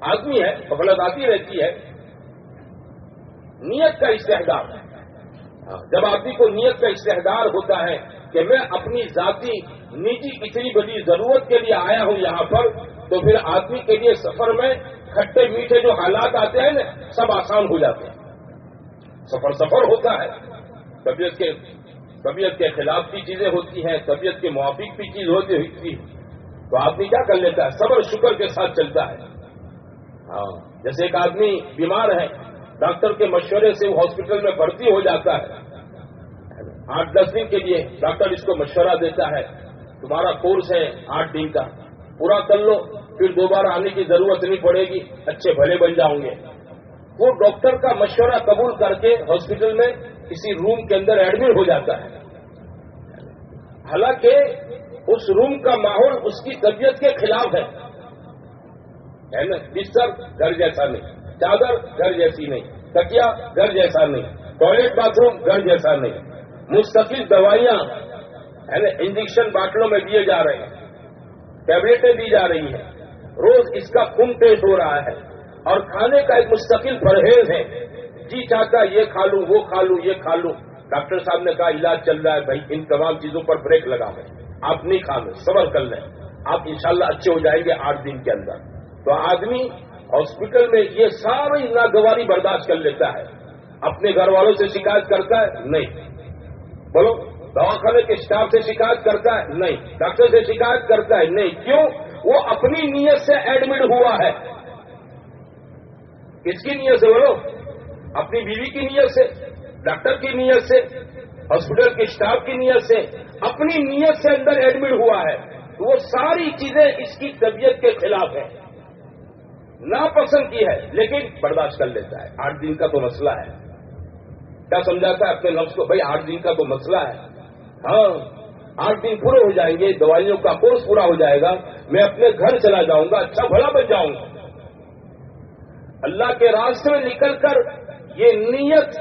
آدمی ہے غلط آتی رہتی ہے۔ نیت کا استحدار ہاں، جب آدمی کو نیت کا استحدار ہوتا ہے کہ میں اپنی ذاتی نجی اتنی بڑی ضرورت کے لیے آیا ہوں یہاں پر، تو پھر آدمی کے لیے سفر میں کھٹے میٹھے جو حالات آتے ہیں نا، سب آسان ہو جاتے ہیں۔ سفر سفر ہوتا ہے۔ طبیعت کے طبیعت کے خلاف کی چیزیں ہوتی ہیں، طبیعت کے موافق بھی چیز ہوتی ہوتی تو آدمی کیا کر لیتا ہے؟ صبر شکر کے ساتھ چلتا ہے۔ ہاں جیسے ایک آدمی بیمار ہے، ڈاکٹر کے مشورے سے وہ ہاسپٹل میں بھرتی ہو جاتا ہے۔ آٹھ دس دن کے لیے ڈاکٹر اس کو مشورہ دیتا ہے۔ تمہارا کورس ہے آٹھ دن کا۔ پورا کر لو، پھر دوبارہ آنے کی ضرورت نہیں پڑے گی۔ اچھے بھلے بن جاؤں گے۔ وہ ڈاکٹر کا مشورہ قبول کر کے ہاسپٹل میں کسی روم کے اندر ایڈمٹ ہو جاتا ہے۔ حالانکہ اس روم کا ماحول اس کی طبیعت کے خلاف ہے۔ نا؟ بستر گھر جیسا نہیں، چادر گھر جیسی نہیں تکیا گھر جیسا نہیں ٹوائلٹ باتھ روم گھر جیسا نہیں۔ مستقل دوائیاں ہے نا انجیکشن باٹلوں میں دیے جا رہے ہیں ٹیبلٹیں دی جا رہی ہیں۔ روز اس کا خون ٹیسٹ ہو رہا ہے۔ اور کھانے کا ایک مستقل پرہیز ہے۔ جی چاہتا یہ کھا لوں، وہ کھا لوں، یہ کھا لوں۔ ڈاکٹر صاحب نے کہا، علاج چل رہا ہے بھائی، ان تمام چیزوں پر بریک لگا لیں آپ نہیں کھا لیں، صبر کر لیں۔ آپ انشاءاللہ اچھے ہو جائیں گے آٹھ دن کے اندر۔ تو آدمی ہاسپٹل میں یہ ساری ناگواری برداشت کر لیتا ہے۔ اپنے گھر والوں سے شکایت کرتا ہے، نہیں۔ بولو۔ دواخانے کے اسٹاف سے شکایت کرتا ہے؟ نہیں. ڈاکٹر سے شکایت کرتا ہے؟ نہیں. کیوں؟ وہ اپنی نیت سے ایڈمٹ ہوا ہے. کس کی نیت سے بولو؟ اپنی بیوی کی نیت سے، ڈاکٹر کی نیت سے، ہاسپٹل کے اسٹاف کی نیت سے اپنی نیت سے اندر ایڈمٹ ہوا ہے. تو وہ ساری چیزیں اس کی طبیعت کے خلاف ہیں. ناپسند کی ہے، لیکن برداشت کر لیتا ہے. آٹھ دن کا تو مسئلہ ہے. کیا سمجھاتا ہے اپنے لفظ کو؟ بھائی، آٹھ دن کا تو مسئلہ ہے. ہاں آٹھ دن پورے ہو جائیں گے، دوائیوں کا کورس پورا ہو جائے گا، میں اپنے گھر چلا جاؤں گا اچھا بھلا بن جاؤں گا۔ اللہ کے راستے میں نکل کر یہ نیت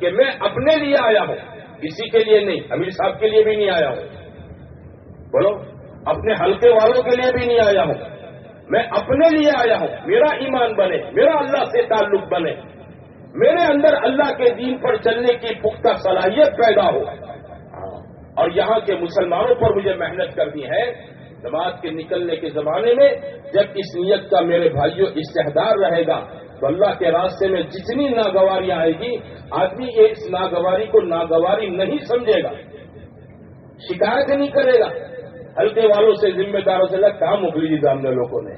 کہ میں اپنے لیے آیا ہوں، کسی کے لیے نہیں، امیر صاحب کے لیے بھی نہیں آیا ہوں۔ بولو، اپنے ہلکے والوں کے لیے بھی نہیں آیا ہوں۔ میں اپنے لیے آیا ہوں، میرا ایمان بنے، میرا اللہ سے تعلق بنے۔ میرے اندر اللہ کے دین پر چلنے کی پختہ صلاحیت پیدا ہو۔ اور یہاں کے مسلمانوں پر مجھے محنت کرنی ہے جماعت کے نکلنے کے زمانے میں جب اس نیت کا میرے بھائیوں استحدار رہے گا تو اللہ کے راستے میں جتنی ناگواریاں آئے گی، آدمی اس ناگواری کو ناگواری نہیں سمجھے گا، شکایت نہیں کرے گا۔ ہلکے والوں سے، ذمہ داروں سے لگ کام اکلی جی لوگوں نے۔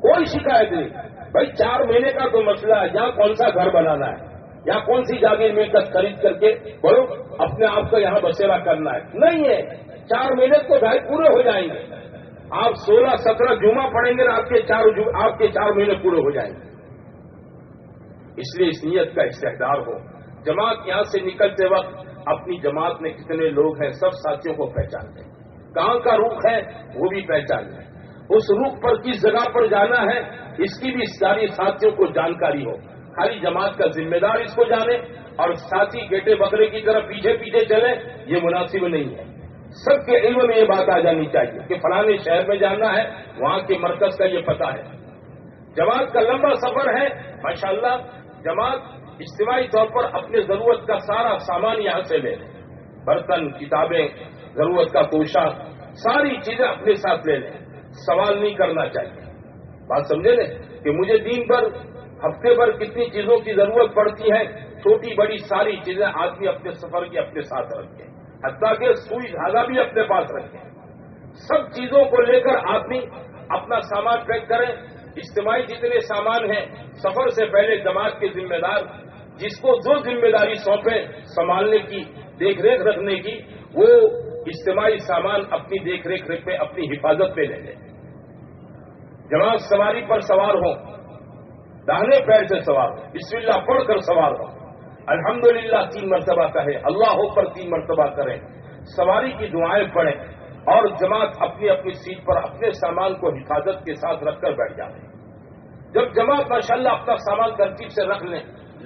کوئی شکایت نہیں۔ بھائی، چار مہینے کا تو مسئلہ ہے، یہاں کون سا گھر بنانا ہے؟ یا کون سی جاگیر میں کس خرید کر کے بولو، اپنے آپ کو یہاں بسیرا کرنا ہے۔ نہیں ہے۔ چار مہینے تو بھائی پورے ہو جائیں گے۔ آپ سولہ سترہ جمعہ پڑیں گے آپ کے چار آپ کے چار مہینے پورے ہو جائیں گے۔ اس لیے اس نیت کا استحدار ہو۔ جماعت یہاں سے نکلتے وقت اپنی جماعت میں کتنے لوگ ہیں، سب ساتھیوں کو پہچانتے ہیں۔ کہاں کا رخ ہے، وہ بھی پہچان لیں اس رخ پر کس جگہ پر جانا ہے، اس کی بھی ساری ساتھیوں کو جانکاری ہو۔ خالی جماعت کا ذمہ دار اس کو جانے اور ساتھی گیٹے بکرے کی طرف پیچھے پیچھے چلے، یہ مناسب نہیں ہے۔ سب کے علم میں یہ بات آ جانی چاہیے کہ فلانے شہر میں جانا ہے، وہاں کے مرکز کا یہ پتہ ہے۔ جماعت کا لمبا سفر ہے، ماشاءاللہ، جماعت اجتماعی طور پر اپنے ضرورت کا سارا سامان یہاں سے لے لیں برتن، کتابیں، ضرورت کا پوشاک، ساری چیزیں اپنے ساتھ لے لیں سوال نہیں کرنا چاہیے۔ بات سمجھے نا کہ مجھے دین پر ہفتے پر کتنی چیزوں کی ضرورت پڑتی ہے، چھوٹی بڑی ساری چیزیں آدمی اپنے سفر کی اپنے ساتھ رکھے حتیٰ کہ سوئی دھاگا بھی اپنے پاس رکھے سب چیزوں کو لے کر آدمی اپنا سامان پیک کریں۔ اجتماعی جتنے سامان ہیں، سفر سے پہلے جماعت کے ذمہ دار، جس کو جو ذمہ داری سونپے سنبھالنے کی، دیکھ ریکھ رکھنے کی، وہ اجتماعی سامان اپنی دیکھ ریکھ پہ، اپنی حفاظت پہ لے لیں۔ جماعت سواری پر سوار ہوں۔ داہنے پیر سے سوار بسم اللہ پڑھ کر سوار ہوں الحمدللہ تین مرتبہ کہے، اللہ ہو پر تین مرتبہ کریں سواری کی دعائیں پڑھیں اور جماعت اپنی اپنی سیٹ پر اپنے سامان کو حفاظت کے ساتھ رکھ کر بیٹھ جائیں جب جماعت ماشاءاللہ اپنا سامان ترتیب سے رکھ لیں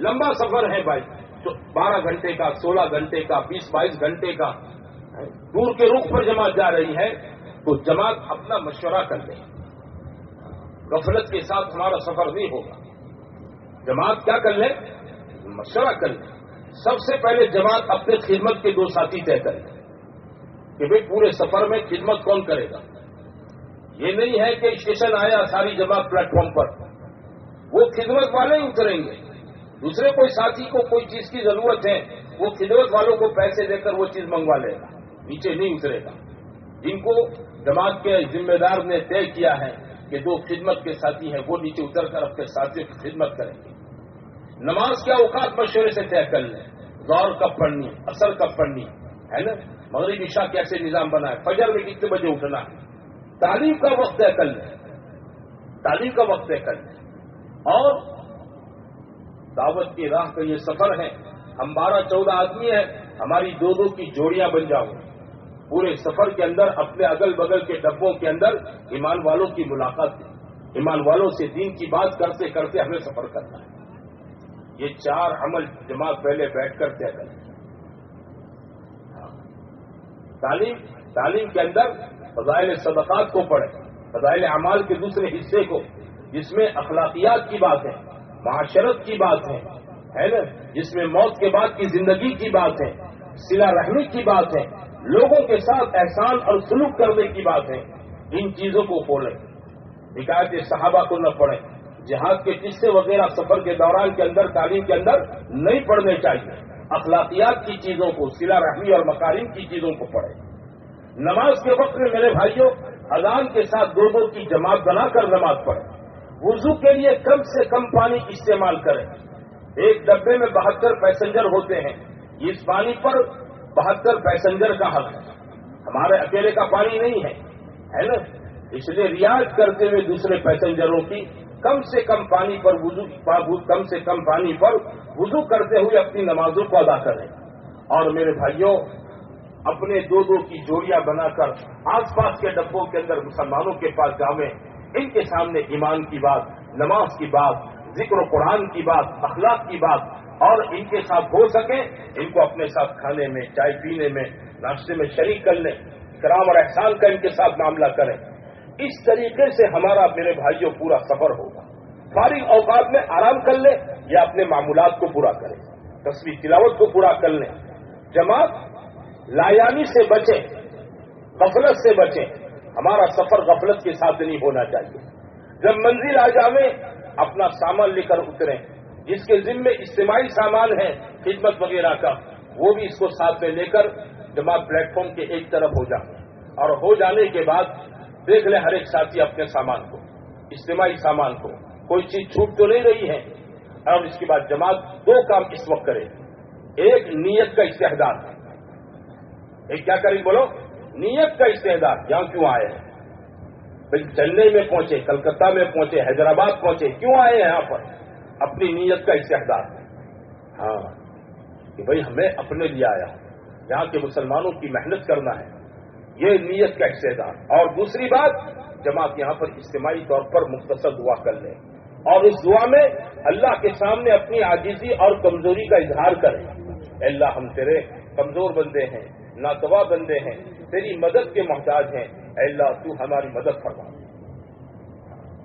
لمبا سفر ہے بھائی، تو بارہ گھنٹے کا، سولہ گھنٹے کا، بیس بائیس گھنٹے کا دور کے رخ پر جماعت جا رہی ہے، تو جماعت اپنا مشورہ کر لیں غفلت کے ساتھ ہمارا سفر نہیں ہوگا۔ جماعت کیا کر لیں مشورہ کر لیں سب سے پہلے جماعت اپنے خدمت کے دو ساتھی طے کریں کہ بھائی پورے سفر میں خدمت کون کرے گا؟ یہ نہیں ہے کہ اسٹیشن آیا ساری جماعت پلیٹ فارم پر۔ وہ خدمت والے ہی اتریں گے۔ دوسرے کوئی ساتھی کو کوئی چیز کی ضرورت ہے، وہ خدمت والوں کو پیسے دے کر وہ چیز منگوا لے گا۔ نیچے نہیں اترے گا۔ جن کو جماعت کے ذمہ دار نے طے کیا ہے کہ دو خدمت کے ساتھی ہیں، وہ نیچے اتر کر اپنے ساتھیوں کی خدمت کریں گے۔ نماز کیا اوقات مشورے سے طے کر لیں۔ غور کب پڑھنی، اثر کب پڑھنی، ہے نا؟ مغرب عشاء کیسے نظام بنا ہے فجر میں کتنے بجے اٹھنا ہے؟ تعلیم کا وقت طے کر لیں۔ تعلیم کا وقت طے کر لیں۔ اور دعوت کی راہ کا یہ سفر ہے۔ ہم بارہ چودہ آدمی ہیں، ہماری دو دو کی جوڑیاں بن جاؤ پورے سفر کے اندر، اپنے اگل بگل کے ڈبوں کے اندر ایمان والوں کی ملاقات۔ ایمان والوں سے دین کی بات کرتے کرتے ہمیں سفر کرنا ہے۔ یہ چار عمل جماعت پہلے بیٹھ کر طے کریں۔ تعلیم تعلیم کے اندر فضائل صدقات کو پڑھیں، فضائل اعمال کے دوسرے حصے کو، جس میں اخلاقیات کی بات ہے، معاشرت کی بات ہے ہے نا؟ جس میں موت کے بعد کی زندگی کی بات ہے، سلا رحمی کی بات ہے، لوگوں کے ساتھ احسان اور سلوک کرنے کی بات ہے، ان چیزوں کو کھولیں۔ حکایت صحابہ کو نہ پڑھیں۔ جہاد کے قصے وغیرہ سفر کے دوران کے اندر، تعلیم کے اندر نہیں پڑھنے چاہیے۔ اخلاقیات کی چیزوں کو، سلا رحمی اور مکارم کی چیزوں کو پڑھیں۔ نماز کے وقت میں میرے بھائیوں، اذان کے ساتھ دو دو کی جماعت بنا کر نماز پڑھیں۔ وضو کے لیے کم سے کم پانی استعمال کریں۔ ایک ڈبے میں بہتر پیسنجر ہوتے ہیں۔ اس پانی پر بہتر پیسنجر کا حق ہے۔ ہمارے اکیلے کا پانی نہیں ہے ہے نا؟ اس لیے ریاض کرتے ہوئے دوسرے پیسنجروں کی کم سے کم پانی پر وضو کم سے کم پانی پر وضو کرتے ہوئے اپنی نمازوں کو ادا کریں۔ اور میرے بھائیوں، اپنے دو دو کی جوڑیاں بنا کر آس پاس کے ڈبوں کے اندر مسلمانوں کے پاس جامیں ان کے سامنے ایمان کی بات، نماز کی بات، ذکر و قرآن کی بات، اخلاق کی بات، اور ان کے ساتھ ہو سکے، ان کو اپنے ساتھ کھانے میں، چائے پینے میں، ناشتے میں شریک کر لیں، کرام اور احسان کا ان کے ساتھ معاملہ کریں۔ اس طریقے سے ہمارا میرے بھائیوں پورا سفر ہوگا۔ فارغ اوقات میں آرام کر لیں یا اپنے معمولات کو پورا کریں تصویر تلاوت کو پورا کر لیں جماعت لایانی سے بچیں غفلت سے بچیں ہمارا سفر غفلت کے ساتھ نہیں ہونا چاہیے۔ جب منزل آ جاویں اپنا سامان لے کر اتریں جس کے ذمے اجتماعی سامان ہے، خدمت وغیرہ کا، وہ بھی اس کو ساتھ میں لے کر جماعت پلیٹ فارم کے ایک طرف ہو جائیں اور ہو جانے کے بعد دیکھ لیں ہر ایک ساتھی اپنے سامان کو، اجتماعی سامان کو۔ کوئی چیز چھوٹ تو نہیں رہی ہے۔ اور اس کے بعد جماعت دو کام اس وقت کرے۔ ایک، نیت کا استحدار ایک کیا کریں بولو؟ نیت کا استحدار یہاں کیوں آئے ہیں؟ بھائی چنئی میں پہنچے، کلکتہ میں پہنچے، حیدرآباد پہنچے، کیوں آئے ہیں یہاں پر؟ اپنی نیت کا استحدار ہاں کہ بھائی ہمیں اپنے لیے آیا۔ یہاں کے مسلمانوں کی محنت کرنا ہے۔ یہ نیت کا استحدار اور دوسری بات، جماعت یہاں پر اجتماعی طور پر مختصر دعا کر لیں اور اس دعا میں اللہ کے سامنے اپنی عاجزی اور کمزوری کا اظہار کریں اللہ، ہم تیرے کمزور بندے ہیں ناتوا بندے ہیں، تیری مدد کے محتاج ہیں۔ اللہ، تو ہماری مدد فرما۔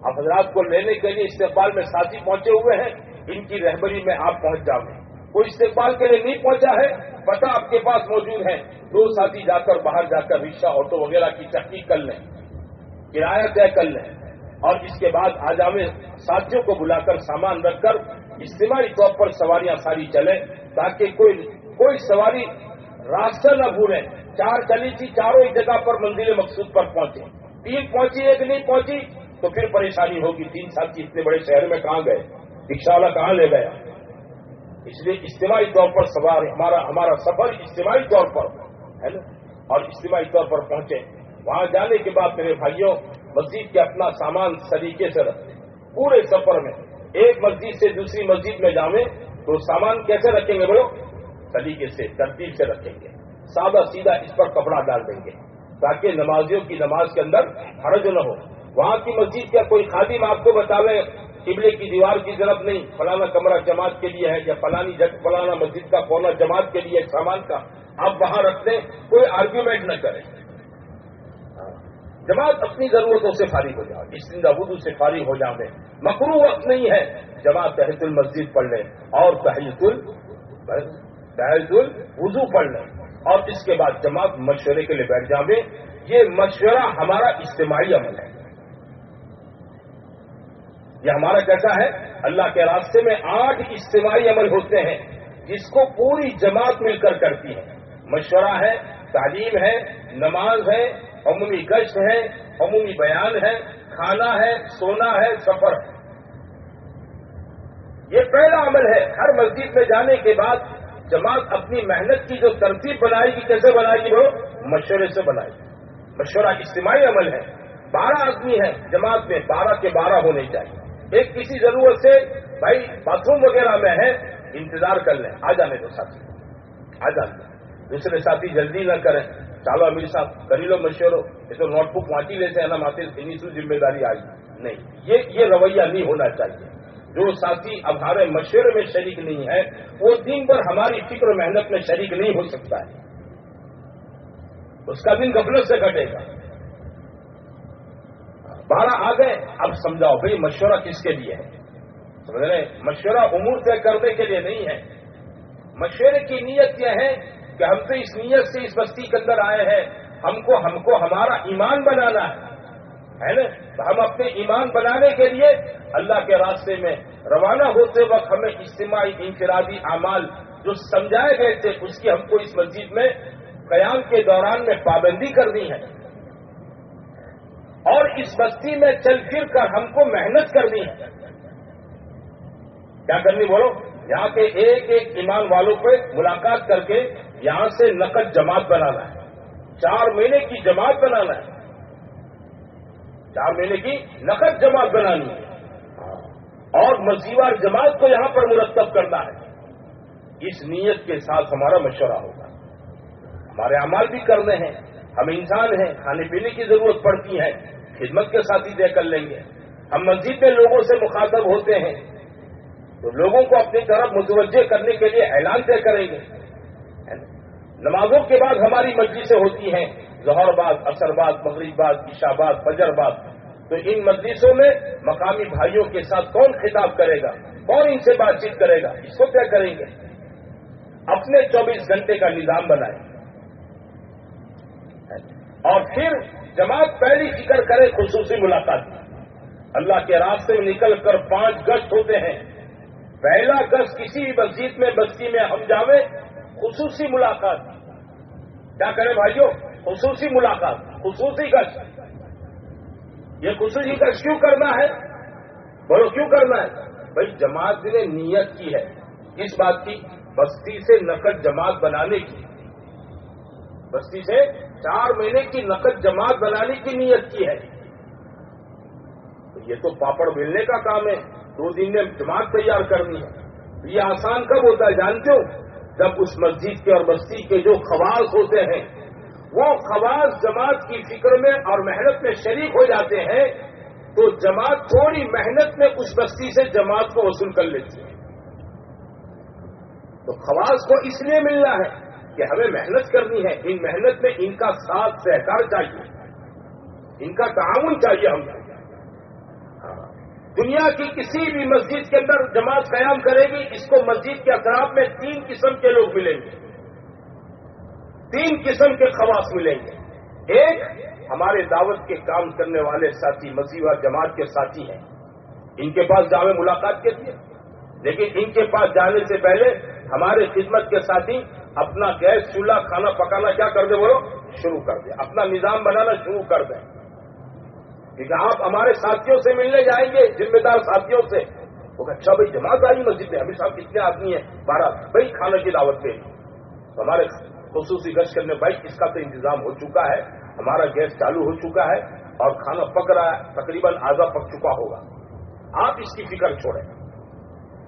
آپ حضرات کو لینے کے لیے استقبال میں ساتھی پہنچے ہوئے ہیں۔ ان کی رہبری میں آپ پہنچ جاؤ۔ گے کوئی استقبال کے لیے نہیں پہنچا ہے۔ پتہ آپ کے پاس موجود ہے دو ساتھی جا کر باہر جا کر رکشا آٹو وغیرہ کی تحقیق کر لیں۔ کرایہ طے کر لیں۔ اور اس کے بعد آجامے ساتھیوں کو بلا کر سامان رکھ کر اجتماعی طور پر سواریاں ساری چلیں۔ تاکہ کوئی کوئی سواری راستہ نہ بھولیں چار چلی تھی، چاروں ایک جگہ پر منزل مقصود پر پہنچے۔ تین پہنچی، ایک نہیں پہنچی، تو پھر پریشانی ہوگی۔ تین ساتھی اتنے بڑے شہر میں کہاں گئے؟ رکشا والا کہاں لے گیا؟ اس لیے اجتماعی طور پر سوار ہمارا ہمارا سفر اجتماعی طور پر ہے نا؟ اور اجتماعی طور پر پہنچے۔ وہاں جانے کے بعد میرے بھائیوں، مسجد کے اپنا سامان سلیقے سے رکھتے پورے سفر میں ایک مسجد سے دوسری مسجد میں جاویں تو سامان کیسے رکھیں گے بولو؟ سلیقے سے، ترتیب سے رکھیں گے۔ سادہ سیدھا اس پر کپڑا ڈال دیں گے۔ تاکہ نمازیوں کی نماز کے اندر حرج نہ ہو۔ وہاں کی مسجد کا کوئی خادم آپ کو بتاوے قبلے کی دیوار کی ضرورت نہیں، فلانا کمرہ جماعت کے لیے ہے یا فلانی جگ فلانا مسجد کا کونا جماعت کے لیے سامان کا۔ آپ وہاں رکھتے کوئی آرگیومنٹ نہ کریں جماعت اپنی ضرورتوں سے فارغ ہو جائے، اس دن وضو سے فارغ ہو جاؤں مکرو وقت نہیں ہے، جماعت تحت المسجد پڑھ لیں اور تحت تحت الوضو پڑھ لیں اور اس کے بعد جماعت مشورے کے لیے بیٹھ جاویں یہ مشورہ ہمارا اجتماعی عمل ہے۔ یہ ہمارا کیسا ہے۔ اللہ کے راستے میں آٹھ اجتماعی عمل ہوتے ہیں، جس کو پوری جماعت مل کر کرتی ہے۔ مشورہ ہے، تعلیم ہے، نماز ہے، عمومی گشت ہے، عمومی بیان ہے، کھانا ہے، سونا ہے، سفر ہے۔ یہ پہلا عمل ہے۔ ہر مسجد میں جانے کے بعد جماعت اپنی محنت کی جو ترتیب بنائے گی، کیسے بنائے گی وہ مشورے سے بنائے گی۔ مشورہ اجتماعی عمل ہے۔ بارہ آدمی ہیں، جماعت میں بارہ کے بارہ ہونے چاہیے۔ ایک کسی ضرورت سے، بھائی باتھ روم وغیرہ میں ہے، انتظار کر لیں۔ آ جانے دو ساتھی۔ آ جانے دوسرے ساتھی جلدی نہ کریں۔ چالو امیر صاحب کری لو مشورہ۔ یہ تو نوٹ بک واٹی لیتے ہیں نا ماتے سو ذمہ داری آئی۔ نہیں، یہ یہ رویہ نہیں ہونا چاہیے۔ جو ساتھی اب ہمارے مشورے میں شریک نہیں ہے، وہ دن پر ہماری فکر و محنت میں شریک نہیں ہو سکتا ہے۔ اس کا دن غفلت سے کٹے گا۔ بارہ آ گئے، اب سمجھاؤ بھائی مشورہ کس کے لیے ہے؟ سمجھ رہے مشورہ امور طے کرنے کے لیے نہیں ہے۔ مشورے کی نیت یہ ہے کہ ہم تو اس نیت سے اس بستی کے اندر آئے ہیں، ہم کو ہم کو ہمارا ایمان بنانا ہے۔ نا؟ ہم اپنے ایمان بنانے کے لیے اللہ کے راستے میں روانہ ہوتے وقت ہمیں اجتماعی، انفرادی اعمال جو سمجھائے گئے تھے، اس کی ہم کو اس مسجد میں قیام کے دوران میں پابندی کرنی ہے۔ اور اس بستی میں چل پھر کر ہم کو محنت کرنی ہے۔ کیا کرنی بولو؟ یہاں کے ایک ایک ایمان والوں پہ ملاقات کر کے یہاں سے نقد جماعت بنانا ہے۔ چار مہینے کی جماعت بنانا ہے۔ چار مہینے کی نقد جماعت بنانی ہے۔ اور مزیوار جماعت کو یہاں پر مرتب کرنا ہے۔ اس نیت کے ساتھ ہمارا مشورہ ہوگا۔ ہمارے اعمال بھی کرنے ہیں۔ ہم انسان ہیں، کھانے پینے کی ضرورت پڑتی ہے، خدمت کے ساتھ ہی طے کر لیں گے۔ ہم مسجد میں لوگوں سے مخاطب ہوتے ہیں۔ تو لوگوں کو اپنی طرف متوجہ کرنے کے لیے اعلان طے کریں گے۔ نمازوں کے بعد ہماری مجلسیں ہوتی ہیں، ظہر بعد اثر بعد، مغرب بعد، عشاء بعد، فجر بعد۔ تو ان مجلسوں میں مقامی بھائیوں کے ساتھ کون خطاب کرے گا؟ کون ان سے بات چیت کرے گا؟ اس کو کیا کریں گے۔ اپنے چوبیس گھنٹے کا نظام بنائیں۔ اور پھر جماعت پہلی فکر کرے خصوصی ملاقات اللہ کے راستے میں نکل کر پانچ گشت ہوتے ہیں۔ پہلا گشت کسی مسجد میں، بستی میں ہم جاوے خصوصی ملاقات۔ کیا کریں بھائیوں؟ خصوصی ملاقات، خصوصی گشت۔ یہ خصوصی گشت کیوں کرنا ہے؟ بولو کیوں کرنا ہے؟ بھائی، جماعت نے نیت کی ہے اس بات کی، بستی سے نقد جماعت بنانے کی۔ بستی سے چار مہینے کی نقد جماعت بنانے کی نیت کی ہے یہ تو پاپڑ ملنے کا کام ہے۔ دو دن میں جماعت تیار کرنی ہے۔ یہ آسان کب ہوتا ہے جانتے ہو؟ جب اس مسجد کے اور بستی کے جو خواص ہوتے ہیں، وہ خواص جماعت کی فکر میں اور محنت میں شریک ہو جاتے ہیں، تو جماعت تھوڑی محنت میں اس بستی سے جماعت کو وصول کر لیتی ہے۔ تو خواص کو اس لیے ملنا ہے کہ ہمیں محنت کرنی ہے، ان محنت میں ان کا ساتھ سہکار چاہیے۔ ان کا تعاون چاہیے ہم۔ ہاں۔ دنیا کی کسی بھی مسجد کے اندر جماعت قیام کرے گی، اس کو مسجد کے اطراف میں تین قسم کے لوگ ملیں گے۔ تین قسم کے خواص ملیں گے۔ ایک، ہمارے دعوت کے کام کرنے والے ساتھی مسیح جماعت کے ساتھی ہیں۔ ان کے پاس جامع ملاقات کے لیے۔ لیکن ان کے پاس جانے سے پہلے ہمارے خدمت کے ساتھی اپنا گیس چولہا کھانا پکانا کیا کر دیں بولو؟ شروع کر دیں۔ اپنا نظام بنانا شروع کر دیں۔ کیونکہ آپ ہمارے ساتھیوں سے ملنے جائیں گے، ذمہ دار ساتھیوں سے، وہ اچھا بھائی، جماعت آئی مسجد میں ابھی صاحب کتنے آدمی ہیں؟ بارہ بھائی، کھانا کی دعوت پہ۔ ہمارے خصوصی گشت کرنے بھائی، اس کا تو انتظام ہو چکا ہے۔ ہمارا گیس چالو ہو چکا ہے اور کھانا پک رہا ہے۔ تقریباً آزا پک چکا ہوگا۔ آپ اس کی فکر چھوڑیں۔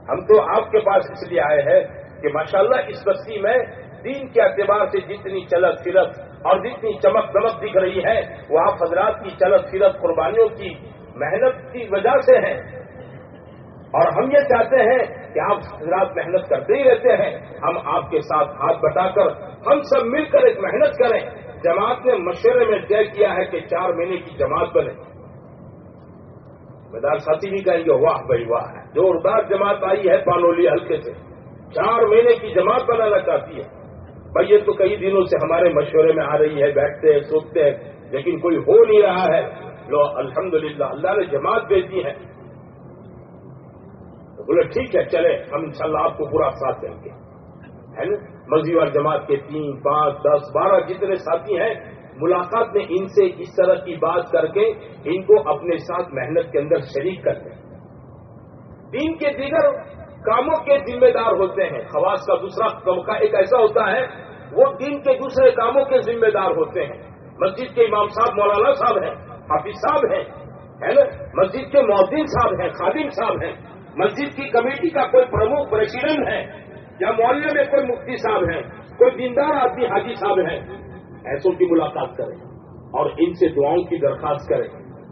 ہم تو آپ کے پاس اس لیے آئے ہیں کہ ماشاءاللہ اس بستی میں دین کے اعتبار سے جتنی چلت فرت اور جتنی چمک دمک دکھ رہی ہے وہ آپ حضرات کی چلت فرت قربانیوں کی محنت کی وجہ سے ہے۔ اور ہم یہ چاہتے ہیں کہ آپ حضرات محنت کرتے ہی رہتے ہیں۔ ہم آپ کے ساتھ ہاتھ بٹا کر ہم سب مل کر ایک محنت کریں۔ جماعت نے مشورے میں طے کیا ہے کہ چار مہینے کی جماعت بنے۔ میدار ساتھی بھی کہیں گے، واہ بھائی، واہ زوردار جماعت آئی ہے پانولی ہلکے سے۔ چار مہینے کی جماعت بنانا چاہتی ہے۔ بھائی، یہ تو کئی دنوں سے ہمارے مشورے میں آ رہی ہے، بیٹھتے ہیں، سوچتے ہیں، لیکن کوئی ہو نہیں رہا ہے۔ لو، الحمدللہ، اللہ نے جماعت بھیجی ہے۔ بولے، ٹھیک ہے، چلے، ہم انشاءاللہ آپ کو پورا ساتھ دیں گے۔ ہے نا؟ مزید اور جماعت کے تین، پانچ، دس، بارہ جتنے ساتھی ہیں، ملاقات میں ان سے اس طرح کی بات کر کے ان کو اپنے ساتھ محنت کے اندر شریک کر دیں۔ دین کے دیگر کاموں کے ذمہ دار ہوتے ہیں۔ خواص کا دوسرا طبقہ ایک ایسا ہوتا ہے، وہ دین کے دوسرے کاموں کے ذمہ دار ہوتے ہیں۔ مسجد کے امام صاحب مولانا صاحب ہیں، حافظ صاحب ہیں، ہے نا؟ مسجد کے مودین صاحب ہیں، خادم صاحب ہیں۔ مسجد کی کمیٹی کا کوئی پرمکھ پریسیڈنٹ ہے یا محلے میں کوئی مفتی صاحب ہیں، کوئی دیندار آدمی حاجی صاحب ہیں، ایسوں کی ملاقات کریں اور ان سے دعاؤں کی درخواست کریں۔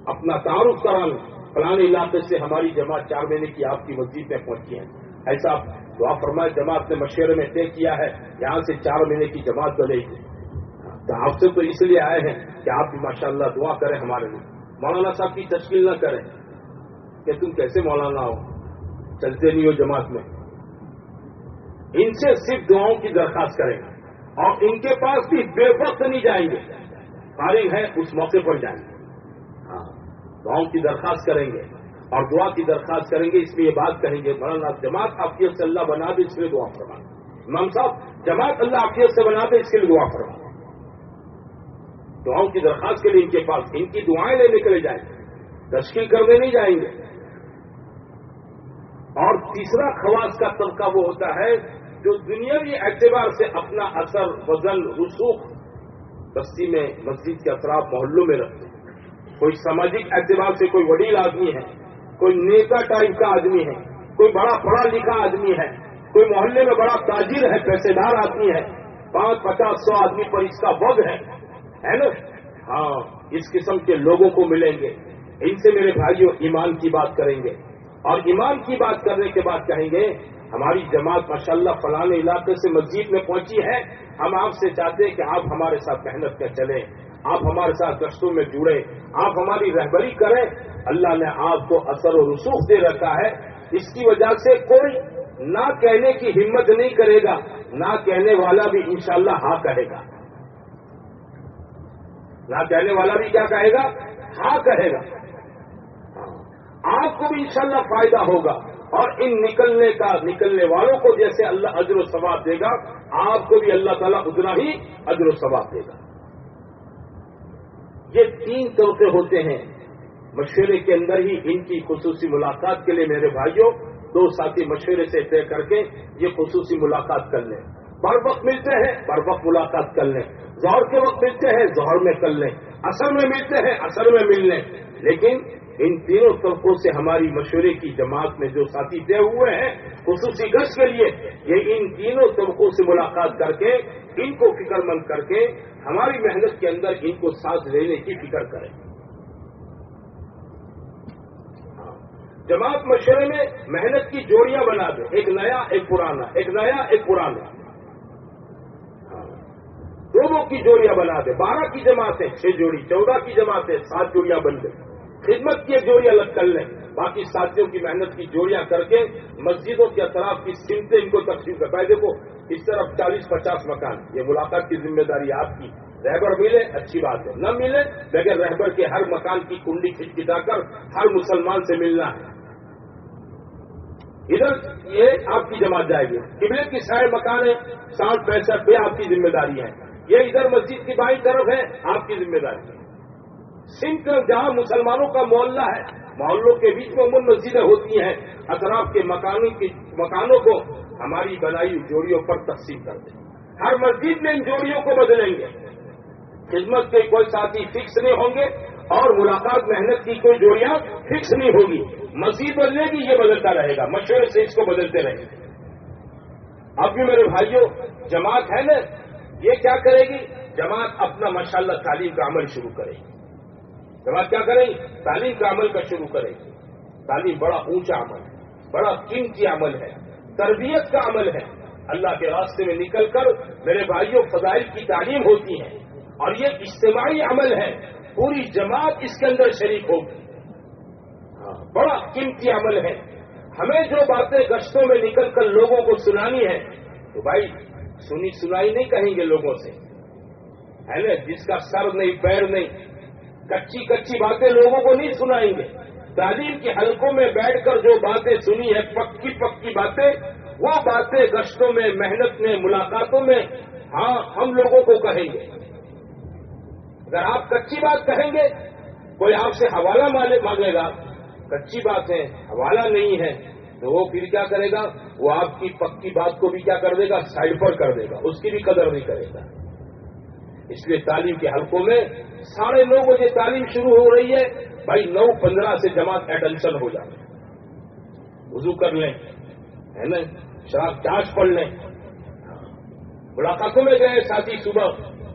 اپنا تعارف کرا لیں فلانے علاقے سے ہماری جماعت چار مہینے کی آپ کی مسجد میں پہنچی ہے۔ ایسا دعا فرمائے، جماعت نے مشورے میں طے کیا ہے، یہاں سے چار مہینے کی جماعت بنے گی۔ تو آپ سے تو اس لیے آئے ہیں کہ آپ بھی ماشاء اللہ دعا کریں ہمارے لیے۔ مولانا صاحب کی تشکیل نہ کریں کہ تم کیسے مولانا ہو؟ چلتے نہیں ہو جماعت میں۔ ان سے صرف دعاؤں کی درخواست کریں۔ گے اور ان کے پاس بھی بے وقت نہیں جائیں گے۔ فارغ ہے اس موقع پر جائیں گے۔ ہاں، دعاؤں کی درخواست کریں گے۔ اور دعا کی درخواست کریں گے، اس میں یہ بات کہیں گے، مولانا جماعت آپ سے اللہ بنا دے، اس لیے دعا فرما۔ امام صاحب، جماعت اللہ آپ سے بنا دے، اس کے لیے دعا فرما۔ دعاؤں کی درخواست کے لیے ان کے پاس ان کی دعائیں لینے کے لیے جائیں گے۔ تشکیل کرنے نہیں جائیں گے۔ اور تیسرا خواص کا طبقہ وہ ہوتا ہے جو دنیاوی اعتبار سے اپنا اثر، وزن، رسوخ بستی میں مسجد کے اطراف محلوں میں رکھتے ہیں۔ کوئی سماجک اعتبار سے کوئی وڈیل آدمی ہے کوئی نیتا ٹائپ کا آدمی ہے، کوئی بڑا پڑھا لکھا آدمی ہے، کوئی محلے میں بڑا تاجر ہے، پیسے دار آدمی ہے، پانچ پچاس سو آدمی پر اس کا وگ ہے ہے نا؟ ہاں اس قسم کے لوگوں کو ملیں گے۔ ان سے میرے بھائیوں ایمان کی بات کریں گے۔ اور ایمان کی بات کرنے کے بعد کہیں گے، ہماری جماعت ماشاء اللہ فلانے علاقے سے مسجد میں پہنچی ہے، ہم آپ سے چاہتے ہیں کہ آپ ہمارے ساتھ محنت کر چلیں، آپ ہمارے ساتھ گشتوں میں جڑیں، آپ ہماری رہبری کریں اللہ نے آپ کو اثر و رسوخ دے رکھا ہے۔ اس کی وجہ سے کوئی نہ کہنے کی ہمت نہیں کرے گا، نہ کہنے والا بھی انشاءاللہ ہاں کہے گا۔ نہ کہنے والا بھی کیا کہے گا؟ ہاں کہے گا۔ ہاں، آپ کو بھی انشاءاللہ فائدہ ہوگا۔ اور ان نکلنے کا، نکلنے والوں کو جیسے اللہ اجر و ثواب دے گا، آپ کو بھی اللہ تعالیٰ اتنا ہی اجر و ثواب دے گا۔ یہ تین طبقے ہوتے ہیں۔ مشورے کے اندر ہی ان کی خصوصی ملاقات کے لیے میرے بھائیوں، دو ساتھی مشورے سے طے کر کے یہ خصوصی ملاقات کر لیں۔ بر وقت ملتے ہیں، بر وقت ملاقات کر لیں۔ ظہر کے وقت ملتے ہیں ظہر میں کر لیں۔ اثر میں ملتے ہیں اثر میں مل لیں۔ لیکن ان تینوں طبقوں سے ہماری مشورے کی جماعت میں جو ساتھی طے ہوئے ہیں، خصوصی گشت کے لیے، یہ ان تینوں طبقوں سے ملاقات کر کے، ان کو فکر مند کر کے، ہماری محنت کے اندر ان کو ساتھ لینے کی فکر کریں۔ جماعت مشورے میں محنت کی جوڑیاں بنا دیں ایک نیا، ایک پرانا۔ ایک نیا، ایک پرانا۔ ہاں۔ دونوں کی جوڑیاں بنا دیں بارہ کی جماعتیں چھ جوڑی۔ چودہ کی جماعتیں سات جوڑیاں بن گئی خدمت کی ایک جوڑی الگ کر لیں۔ باقی ساتھیوں کی محنت کی جوڑیاں کر کے مسجدوں کے اطراف کی سمتیں ان کو تقسیم کر۔ پائے دیکھو، اس طرف چالیس، پچاس مکان۔ یہ ملاقات کی ذمہ داری آپ کی۔ رہبر ملے، اچھی بات ہے۔ نہ ملے، بغیر رہبر کے ہر مکان کی کنڈی کھچکھا کر ہر مسلمان سے ملنا۔ ہے ادھر یہ آپ کی جماعت جائے گی۔ قبلے کی سارے مکان ہے ساٹھ پینسٹھ پہ آپ کی ذمہ داری ہے یہ ادھر مسجد کی بائیں طرف ہے، آپ کی ذمہ داری۔ ہے سنگھ جہاں مسلمانوں کا محلہ ہے، محلوں کے بیچ میں عموماً مسجدیں ہوتی ہیں۔ اطراف کے مکانوں کی مکانوں کو ہماری بنائی جوڑیوں پر تقسیم کر دیں۔ ہر مسجد میں ان جوڑیوں کو بدلیں گے۔ خدمت کے کوئی ساتھی فکس نہیں ہوں گے اور ملاقات، محنت کی کوئی جوڑیاں فکس نہیں ہوگی۔ مسجد بدلے گی یہ بدلتا رہے گا، مشورے سے اس کو بدلتے رہے گا۔ اب بھی میرے بھائیوں، جماعت ہے نا، یہ کیا کرے گی؟ جماعت اپنا ماشاءاللہ تعلیم کا عمل شروع کرے گی۔ جماعت کیا کریں تعلیم کا عمل کا شروع کریں تعلیم بڑا اونچا عمل ہے، بڑا قیمتی عمل ہے، تربیت کا عمل ہے۔ اللہ کے راستے میں نکل کر میرے بھائیوں، فضائل کی تعلیم ہوتی ہے اور یہ اجتماعی عمل ہے۔ پوری جماعت اس کے اندر شریک ہوگی۔ بڑا قیمتی عمل ہے۔ ہمیں جو باتیں گشتوں میں نکل کر لوگوں کو سنانی ہے، تو بھائی، سنی سنائی نہیں کہیں گے لوگوں سے۔ ہے نا، جس کا سر نہیں، پیر نہیں، کچی کچی باتیں لوگوں کو نہیں سنائیں گے۔ تعلیم کے حلقوں میں بیٹھ کر جو باتیں سنی ہے پکی پکی باتیں، وہ باتیں گشتوں میں، محنت میں، ملاقاتوں میں ہاں ہم لوگوں کو کہیں گے۔ اگر آپ کچی بات کہیں گے، کوئی آپ سے حوالہ مانگے گا کچی بات ہے، حوالہ نہیں ہے۔ تو وہ پھر کیا کرے گا؟ وہ آپ کی پکی بات کو بھی کیا کر دے گا؟ سائڈ پر کر دے گا۔ اس کی بھی قدر نہیں کرے گا۔ اس لیے تعلیم کے حلقوں میں ساڑھے نو بجے تعلیم شروع ہو رہی ہے۔ بھائی نو پندرہ سے جماعت ایٹنشن ہو جائے وضو کر لیں، ہے نا؟ شراب چارج پڑھ لیں۔ ملاقاتوں میں گئے ساتھی صبح،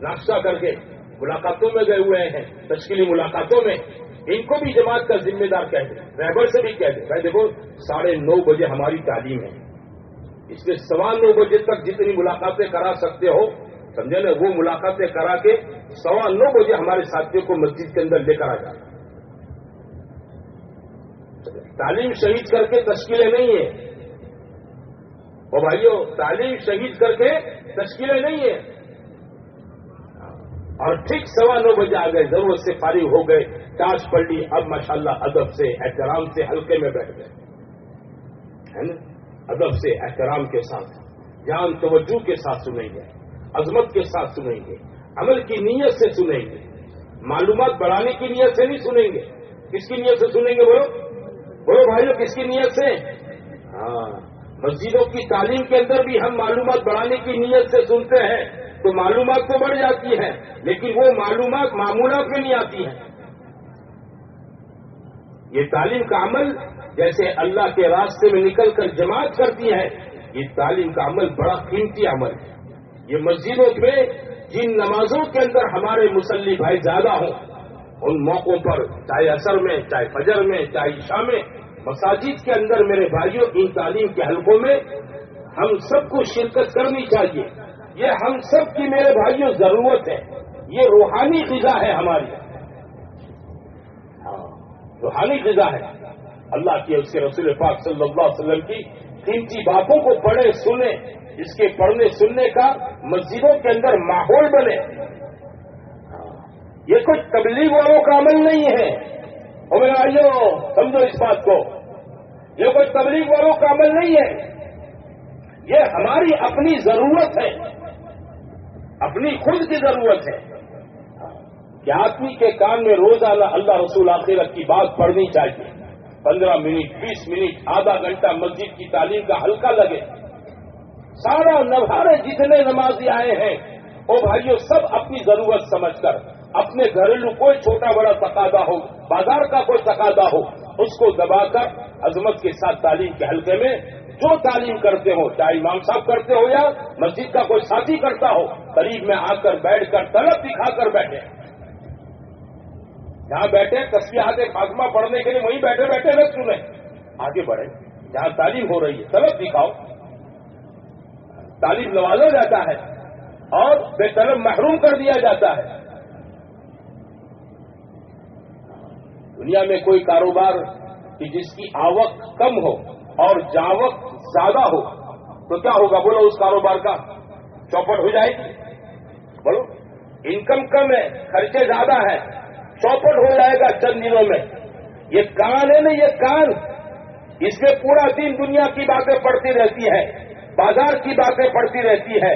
ناشتہ کر کے ملاقاتوں میں گئے ہوئے ہیں، تشکیلی ملاقاتوں میں۔ ان کو بھی جماعت کا ذمہ دار کہہ دیں۔ ڈرائیور سے بھی کہہ دیں۔ بھائی دیکھو، ساڑھے نو بجے ہماری تعلیم ہے۔ اس لیے سوا نو بجے تک جتنی ملاقاتیں کرا سکتے ہو، سمجھے نا، وہ ملاقاتیں کرا کے سوا نو بجے ہمارے ساتھیوں کو مسجد کے اندر لے کر آ جانا تعلیم شہید کر کے تشکیلیں نہیں ہیں۔ وہ بھائیو، تعلیم شہید کر کے تشکیلیں نہیں ہیں۔ اور ٹھیک سوا نو بجے آ گئے ضرورت سے فارغ ہو گئے، ٹاس پڑ لی اب ماشاءاللہ ادب سے احترام سے ہلکے میں بیٹھ گئے۔ ہے نا؟ ادب سے احترام کے ساتھ، جان توجہ کے ساتھ سنیں گے عظمت کے ساتھ سنیں گے عمل کی نیت سے سنیں گے معلومات بڑھانے کی نیت سے نہیں سنیں گے۔ کس کی نیت سے سنیں گے بولو؟ بولو بھائیو، کس کی نیت سے؟ ہاں۔ مسجدوں کی تعلیم کے اندر بھی ہم معلومات بڑھانے کی نیت سے سنتے ہیں تو معلومات تو بڑھ جاتی ہیں، لیکن وہ معلومات معمولات میں نہیں آتی ہیں؟ یہ تعلیم کا عمل جیسے اللہ کے راستے میں نکل کر جماعت کرتی ہے، یہ تعلیم کا عمل بڑا قیمتی عمل ہے۔ یہ مسجدوں میں جن نمازوں کے اندر ہمارے مسلی بھائی زیادہ ہوں، ان موقعوں پر چاہے اثر میں، چاہے فجر میں، چاہے عشاء میں مساجد کے اندر میرے بھائیوں، ان تعلیم کے حلقوں میں ہم سب کو شرکت کرنی چاہیے۔ یہ ہم سب کی میرے بھائیوں ضرورت ہے۔ یہ روحانی غذا ہے ہماری۔ ہاں، روحانی غذا ہے۔ اللہ کی اس کے رسول پاک صلی اللہ علیہ وسلم کی قیمتی باتوں کو پڑھے، سنیں۔ اس کے پڑھنے، سننے کا مسجدوں کے اندر ماحول بنے۔ ہاں، یہ کچھ تبلیغ والوں کا عمل نہیں ہے۔ اور میرے بھائیوں، سمجھو اس بات کو۔ یہ کوئی تبلیغ والوں کا عمل نہیں ہے۔ یہ ہماری اپنی ضرورت ہے۔ اپنی خود کی ضرورت ہے۔ کہ آدمی کے کان میں روزانہ اللہ رسول آخرت کی بات پڑھنی چاہیے۔ پندرہ منٹ، بیس منٹ، آدھا گھنٹہ مسجد کی تعلیم کا ہلکا لگے۔ سارا نوارے جتنے نمازی آئے ہیں وہ بھائیوں سب اپنی ضرورت سمجھ کر، اپنے گھریلو کوئی چھوٹا بڑا تقاضا ہو، بازار کا کوئی تقاضا ہو اس کو دبا کر عظمت کے ساتھ تعلیم کے حلقے میں جو تعلیم کرتے ہو، چاہے امام صاحب کرتے ہو یا مسجد کا کوئی ساتھی کرتا ہو، قریب میں آ کر بیٹھ کر طلب دکھا کر بیٹھے۔ جہاں بیٹھے تصویرات خاتمہ پڑھنے کے لیے وہیں بیٹھے بیٹھے رکھ سنیں۔ آگے بڑھے، جہاں تعلیم ہو رہی ہے، طلب دکھاؤ۔ تعلیم نوازا جاتا ہے اور بے طلب محروم کر دیا جاتا ہے۔ دنیا میں کوئی کاروبار کہ جس کی آوک کم ہو اور جاوک زیادہ ہو، تو کیا ہوگا؟ بولو اس کاروبار کا چوپٹ ہو جائے گی۔ بولو، انکم کم ہے، خرچے زیادہ ہیں، چوپٹ ہو جائے گا چند دنوں میں۔ یہ کان ہے نا، یہ کان۔ اس میں پورا دن دنیا کی باتیں پڑتی رہتی ہے بازار کی باتیں پڑتی رہتی ہے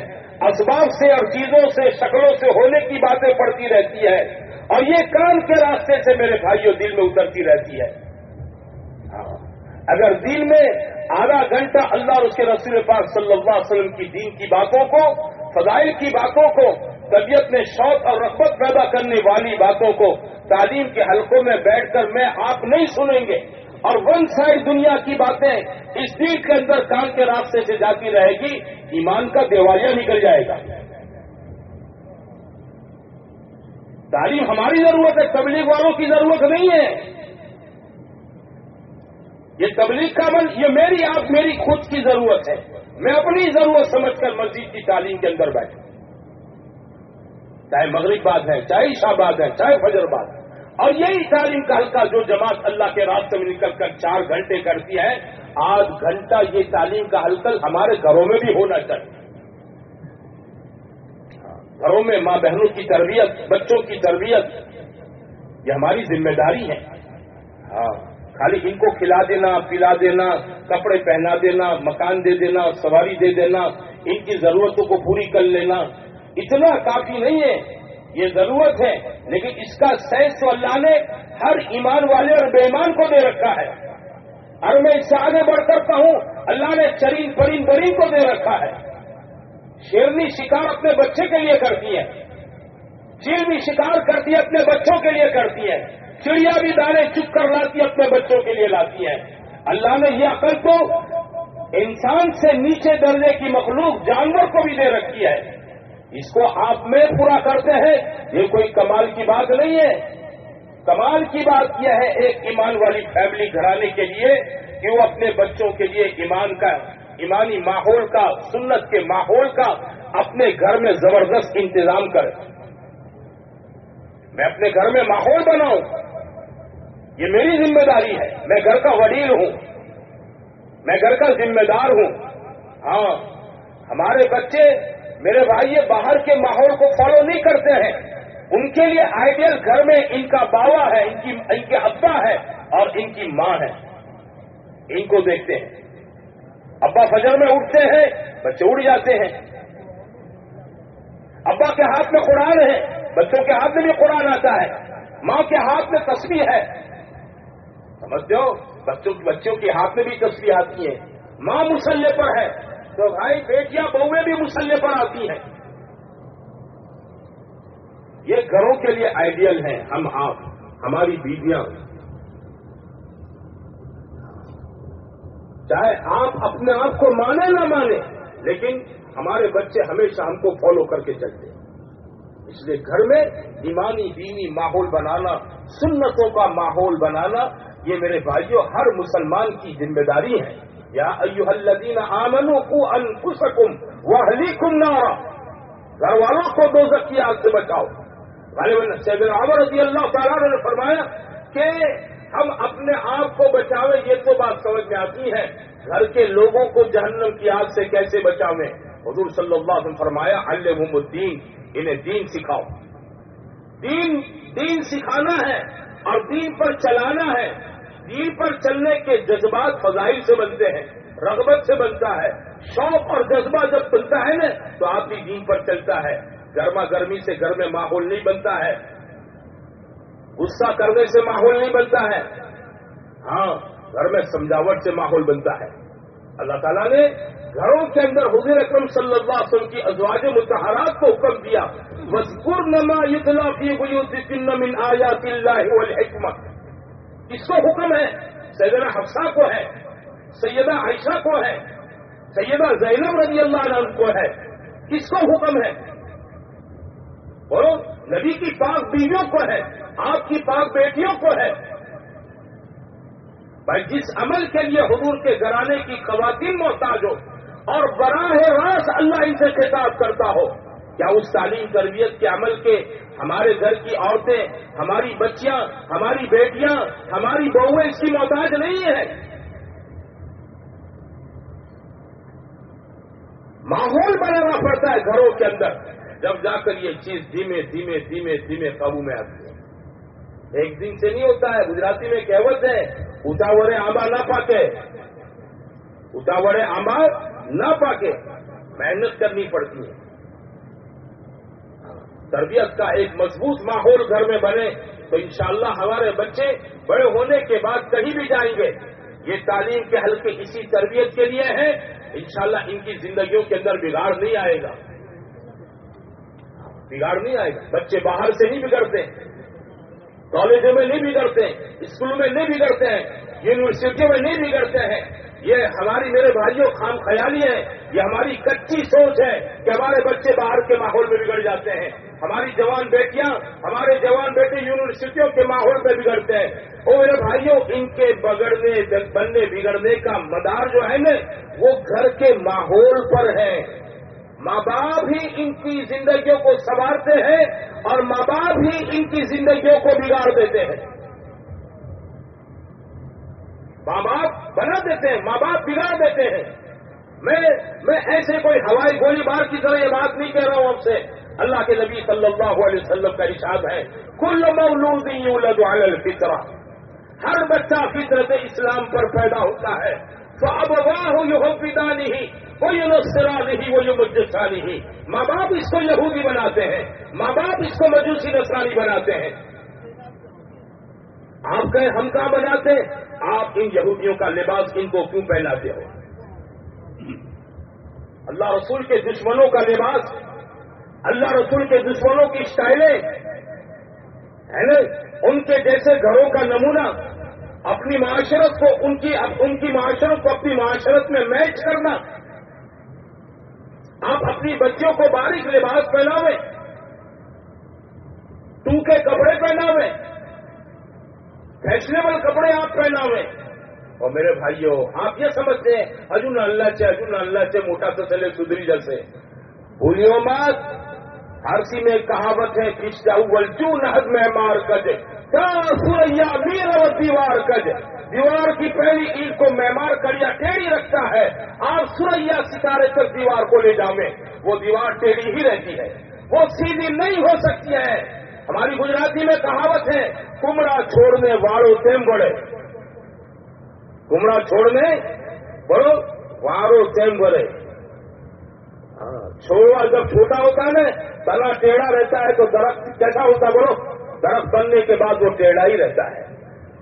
اسباب سے اور چیزوں سے، شکلوں سے ہونے کی باتیں پڑتی رہتی ہے اور یہ کان کے راستے سے میرے بھائیوں دل میں اترتی رہتی ہے۔ ہاں۔ اگر دل میں آدھا گھنٹہ اللہ اور اس کے رسول پاک صلی اللہ علیہ وسلم کی دین کی باتوں کو، فضائل کی باتوں کو، طبیعت میں شوق اور رغبت پیدا کرنے والی باتوں کو تعلیم کے حلقوں میں بیٹھ کر میں آپ نہیں سنیں گے اور ون سائڈ دنیا کی باتیں اس دل کے اندر کان کے راستے سے جاتی رہے گی، ایمان کا دیوالیہ نکل جائے گا۔ تعلیم ہماری ضرورت ہے، تبلیغ والوں کی ضرورت نہیں ہے۔ یہ تبلیغ کا عمل، یہ میری آپ، میری خود کی ضرورت ہے۔ میں اپنی ضرورت سمجھ کر مسجد کی تعلیم کے اندر بیٹھوں چاہے مغرب بات ہے، چاہے عشاء بات ہے، چاہے فجر بات ہے۔ اور یہی تعلیم کا حلقہ جو جماعت اللہ کے راستے میں نکل کر چار گھنٹے کرتی ہے، آدھ گھنٹہ یہ تعلیم کا حلقہ ہمارے گھروں میں بھی ہونا چاہیے۔ گھروں میں ماں بہنوں کی تربیت، بچوں کی تربیت، یہ ہماری ذمہ داری ہے۔ ہاں خالی ان کو کھلا دینا، پلا دینا، کپڑے پہنا دینا، مکان دے دینا، سواری دے دینا، ان کی ضرورتوں کو پوری کر لینا، اتنا کافی نہیں ہے، یہ ضرورت ہے۔ لیکن اس کا سینس اللہ نے ہر ایمان والے اور بے ایمان کو دے رکھا ہے۔ اور میں اس سے آگے بڑھ کر کہوں اللہ نے چرین، پرین برین کو دے رکھا ہے۔ شیرنی شکار اپنے بچے کے لیے کرتی ہے۔ چیل بھی شکار کرتی ہے، اپنے بچوں کے لیے کرتی ہے۔ چڑیا بھی دانے چپ کر لاتی ہے، اپنے بچوں کے لیے لاتی ہے۔ اللہ نے یہ عقل کو انسان سے نیچے درجے کی مخلوق جانور کو بھی دے رکھی ہے۔ اس کو آپ میں پورا کرتے ہیں، یہ کوئی کمال کی بات نہیں ہے۔ کمال کی بات یہ ہے، ایک ایمان والی فیملی گھرانے کے لیے کہ وہ اپنے بچوں کے لیے ایمان کا ایمانی ماحول کا، سنت کے ماحول کا اپنے گھر میں زبردست انتظام کرے۔ میں اپنے گھر میں ماحول بناؤں۔ یہ میری ذمہ داری ہے۔ میں گھر کا وڈیل ہوں۔ میں گھر کا ذمہ دار ہوں۔ ہاں ہمارے بچے میرے بھائی یہ باہر کے ماحول کو فالو نہیں کرتے ہیں۔ ان کے لیے آئیڈیل گھر میں ان کا باوا ہے، ان کی، ان کے ابا ہے اور ان کی ماں ہے۔ ان کو دیکھتے ہیں۔ ابا فجر میں اٹھتے ہیں، بچے اڑ جاتے ہیں۔ ابا کے ہاتھ میں قرآن ہے، بچوں کے ہاتھ میں بھی قرآن آتا ہے۔ ماں کے ہاتھ میں تصویر ہے۔ سمجھتے ہو؟ بچوں بچوں کے ہاتھ میں بھی تصویر آتی ہے ماں مسلح پر ہے۔ تو بھائی بیٹیاں بہویں بھی مسلح پر آتی ہیں۔ یہ گھروں کے لیے آئیڈیل ہیں۔ ہم آپ، ہماری بیویاں۔ چاہے آپ اپنے آپ کو مانے نہ مانے، لیکن ہمارے بچے ہمیشہ ہم کو فالو کر کے چلتے اس لیے گھر میں ایمانی دینی ماحول بنانا، سنتوں کا ماحول بنانا، یہ میرے بھائیوں ہر مسلمان کی ذمہ داری ہے۔ یا ایو الذین آمنو کو انفسکم واہلیکم نارا۔ گھر والوں کو دو کی آگ سے بچاؤ۔ غالباً سید عمر رضی اللہ تعالیٰ نے فرمایا کہ ہم اپنے آپ کو بچاویں، یہ تو بات سمجھ میں آتی ہے۔ گھر کے لوگوں کو جہنم کی آگ سے کیسے بچاویں؟ حضور صلی اللہ علیہ وسلم فرمایا اللہ الدین، انہیں دین سکھاؤ۔ دین دین سکھانا ہے اور دین پر چلانا ہے۔ دین پر چلنے کے جذبات فضائل سے بنتے ہیں، رغبت سے بنتا ہے۔ شوق اور جذبہ جب بنتا ہے نا، تو آپ بھی دین پر چلتا ہے۔ گرما گرمی سے گھر میں ماحول نہیں بنتا ہے۔ غصہ کرنے سے ماحول نہیں بنتا ہے۔ ہاں گھر میں سمجھاوٹ سے ماحول بنتا ہے۔ اللہ تعالیٰ نے گھروں کے اندر حضور اکرم صلی اللہ علیہ وسلم کی ازواج متحرات کو حکم دیا۔ مذکور نما یتلا فی من آیات اللہ والحکمت کس کو حکم ہے، سیدنا حفصہ کو ہے سیدہ عائشہ کو ہے سیدہ زینب رضی اللہ عنہ کو ہے۔ کس کو حکم ہے۔ بولو نبی کی پاک بیویوں کو ہے۔ آپ کی پاک بیٹیوں کو ہے۔ بھائی، جس عمل کے لیے حضور کے گھرانے کی خواتین محتاج ہو اور براہ راست اللہ ان سے خطاب کرتا ہو، کیا اس تعلیم تربیت کے عمل کے ہمارے گھر کی عورتیں، ہماری بچیاں، ہماری بیٹیاں، ہماری بہویں اس کی محتاج نہیں ہے؟ ماحول بنانا پڑتا ہے گھروں کے اندر۔ جب جا کر یہ چیز دھیمے دھیمے دھیمے دھیمے قابو میں آتی ہے۔ ایک دن سے نہیں ہوتا ہے، گجراتی میں کہوت ہے اتاوڑے آمبا نہ پاتے اتاوڑے آمبا نہ پاکے۔ محنت کرنی پڑتی ہے۔ تربیت کا ایک مضبوط ماحول گھر میں بنے تو انشاءاللہ ہمارے بچے بڑے ہونے کے بعد کہیں بھی جائیں گے۔ یہ تعلیم کے حلقے اسی تربیت کے لیے ہیں۔ انشاءاللہ ان کی زندگیوں کے اندر بگاڑ نہیں آئے گا۔ بگاڑ نہیں آئے گا۔ بچے باہر سے نہیں بگڑتے۔ کالجوں میں نہیں بگڑتے، اسکولوں میں نہیں بگڑتے ہیں یونیورسٹیوں میں نہیں بگڑتے ہیں۔ یہ ہماری میرے بھائیوں خام خیالی ہے یہ ہماری کچی سوچ ہے کہ ہمارے بچے باہر کے ماحول میں بگڑ جاتے ہیں۔ ہماری جوان بیٹیاں، ہمارے جوان بیٹے یونیورسٹیوں کے ماحول میں بگڑتے ہیں۔ اور میرے بھائیوں، ان کے بگڑنے، بننے، بگڑنے کا مدار جو ہے نا، وہ گھر کے ماحول پر ہے۔ ماں باپ ہی ان کی زندگیوں کو سنوارتے ہیں اور ماں باپ ہی ان کی زندگیوں کو بگاڑ دیتے ہیں۔ ماں باپ بنا دیتے ہیں، ماں باپ بگاڑ دیتے ہیں۔ میں میں ایسے کوئی ہوائی گولی بار کی طرح یہ بات نہیں کہہ رہا ہوں آپ سے۔ اللہ کے نبی صلی اللہ علیہ وسلم کا ارشاد ہے، کل مولود یولد علی الفطرہ۔ ہر بچہ فطرت اسلام پر پیدا ہوتا ہے۔ تو اب واہ ہو یہ پتا نہیں وہ یہ نسرا نہیں وہ یہ مجسا نہیں ماں باپ اس کو یہودی بناتے ہیں۔ ماں باپ اس کو مجوسی نسرانی بناتے ہیں۔ آپ کہیں ہم کہاں بناتے؟ آپ ان یہودیوں کا لباس ان کو کیوں پہناتے ہو؟ اللہ رسول کے دشمنوں کا لباس، اللہ رسول کے دشمنوں کی اسٹائلیں ہے نا؟ ان کے جیسے گھروں کا نمونہ، اپنی معاشرت کو، ان کی ان کی معاشرت کو اپنی معاشرت میں میچ کرنا آپ اپنی بچیوں کو باریک لباس پہناویں ٹو کے کپڑے پہناویں فیشنیبل کپڑے آپ پہناویں۔ اور میرے بھائیوں آپ یہ سمجھتے ہیں اجن اللہ سے اجن اللہ سے موٹا سے چلے سدری جیسے بھولیو مات، فارسی میں کہاوت ہے کہ جو نہد میں مار کج سوریا میر اور دیوار کج دیوار کی پہلی عید کو مہمار کریا ٹیڑھی رکھتا ہے، آپ سوریا ستارے تک دیوار کو لے جاؤں وہ دیوار ٹیڑھی ہی رہتی ہے۔ وہ سیدھی نہیں ہو سکتی ہے۔ ہماری گجراتی میں کہاوت ہے کمڑا چھوڑنے والوں تیم بڑے کمڑا چھوڑنے بڑو وارو تیم بڑے ہاں، چھوڑا جب چھوٹا ہوتا ہے نا تنا ٹیڑھا رہتا ہے تو درخت کیسا ہوتا بولو درخت بننے کے بعد وہ ٹیڑھا ہی رہتا ہے۔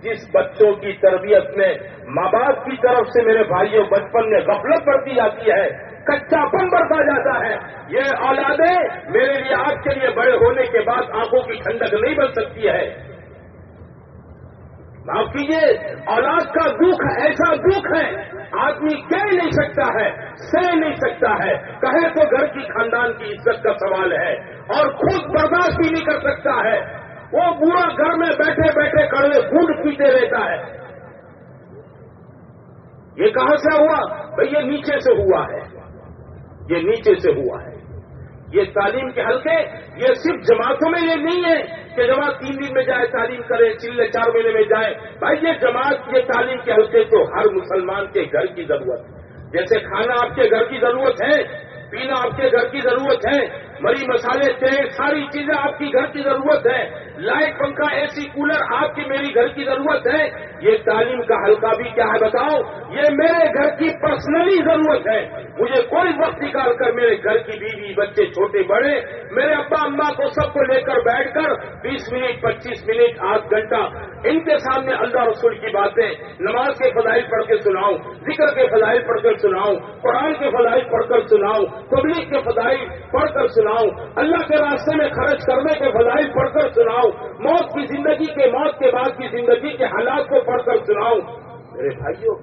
جس بچوں کی تربیت میں ماں باپ کی طرف سے میرے بھائیوں، بچپن میں غفلت بڑھتی جاتی ہے، کچا پن بڑھتا جاتا ہے۔ یہ اولادیں میرے لیے آپ کے لیے بڑے ہونے کے بعد آنکھوں کی ٹھنڈک نہیں بن سکتی ہے۔ معاف کیجیے اولاد کا دکھ ایسا دکھ ہے، آدمی کہہ نہیں سکتا ہے، سہ نہیں سکتا ہے۔ کہے تو گھر کی خاندان کی عزت کا سوال ہے اور خود برداشت بھی نہیں کر سکتا ہے۔ وہ پورا گھر میں بیٹھے بیٹھے کڑے گنڈ پیتے رہتا ہے۔ یہ کہاں سے ہوا؟ بھائی یہ نیچے سے ہوا ہے۔ یہ نیچے سے ہوا ہے۔ یہ تعلیم کے حلقے، یہ صرف جماعتوں میں یہ نہیں ہے کہ جماعت تین دن میں جائے، تعلیم کرے چلے چار مہینے میں جائے۔ بھائی یہ جماعت، یہ تعلیم کے حلقے تو ہر مسلمان کے گھر کی ضرورت۔ ہے جیسے کھانا آپ کے گھر کی ضرورت ہے، پینا آپ کے گھر کی ضرورت ہے مری مسالے تیل ساری چیزیں آپ کی گھر کی ضرورت ہے۔ لائٹ پنکھا، اے سی کولر آپ کی میری گھر کی ضرورت ہے۔ یہ تعلیم کا حلقہ بھی کیا ہے بتاؤ؟ یہ میرے گھر کی پرسنلی ضرورت ہے۔ مجھے کوئی وقت نکال کر میرے گھر کی بیوی، بچے، چھوٹے، بڑے، میرے ابا، اما کو سب کو لے کر بیٹھ کر بیس منٹ، پچیس منٹ، آدھ گھنٹہ ان کے سامنے اللہ رسول کی باتیں، نماز کے فضائل پڑھ کے سناؤں، ذکر کے فضائل پڑھ کر سناؤں، قرآن کے فضائل پڑھ کر سناؤں، تبلیغ کے فضائل پڑھ کر سناؤں۔ اللہ کے راستے میں خرچ کرنے کے فضائل پڑھ کر سناؤں۔ موت کی زندگی کے موت کے بعد کی زندگی کے حالات کو پڑھ کر سناؤں۔ میرے بھائیوں،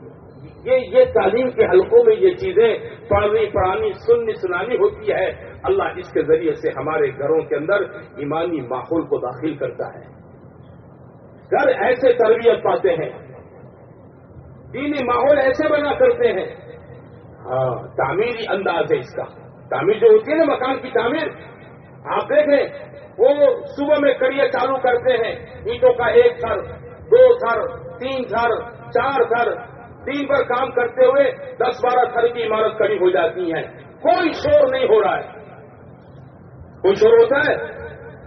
یہ یہ تعلیم کے حلقوں میں یہ چیزیں پڑھنی پڑھانی، سننی، سنانی ہوتی ہے۔ اللہ اس کے ذریعے سے ہمارے گھروں کے اندر ایمانی ماحول کو داخل کرتا ہے۔ گھر ایسے تربیت پاتے ہیں۔ دینی ماحول ایسے بنا کرتے ہیں۔ ہاں تعمیری انداز ہے اس کا۔ تعمیر جو ہوتی ہے نا مکان کی تعمیر، آپ دیکھیں وہ صبح میں کڑیے چالو کرتے ہیں، اینٹوں کا ایک تھر دو تھر تین تھر چار تھر تین پر کام کرتے ہوئے دس بارہ تھر کی عمارت کڑی ہو جاتی ہے کوئی شور نہیں ہو رہا ہے۔ کوئی شور ہوتا ہے؟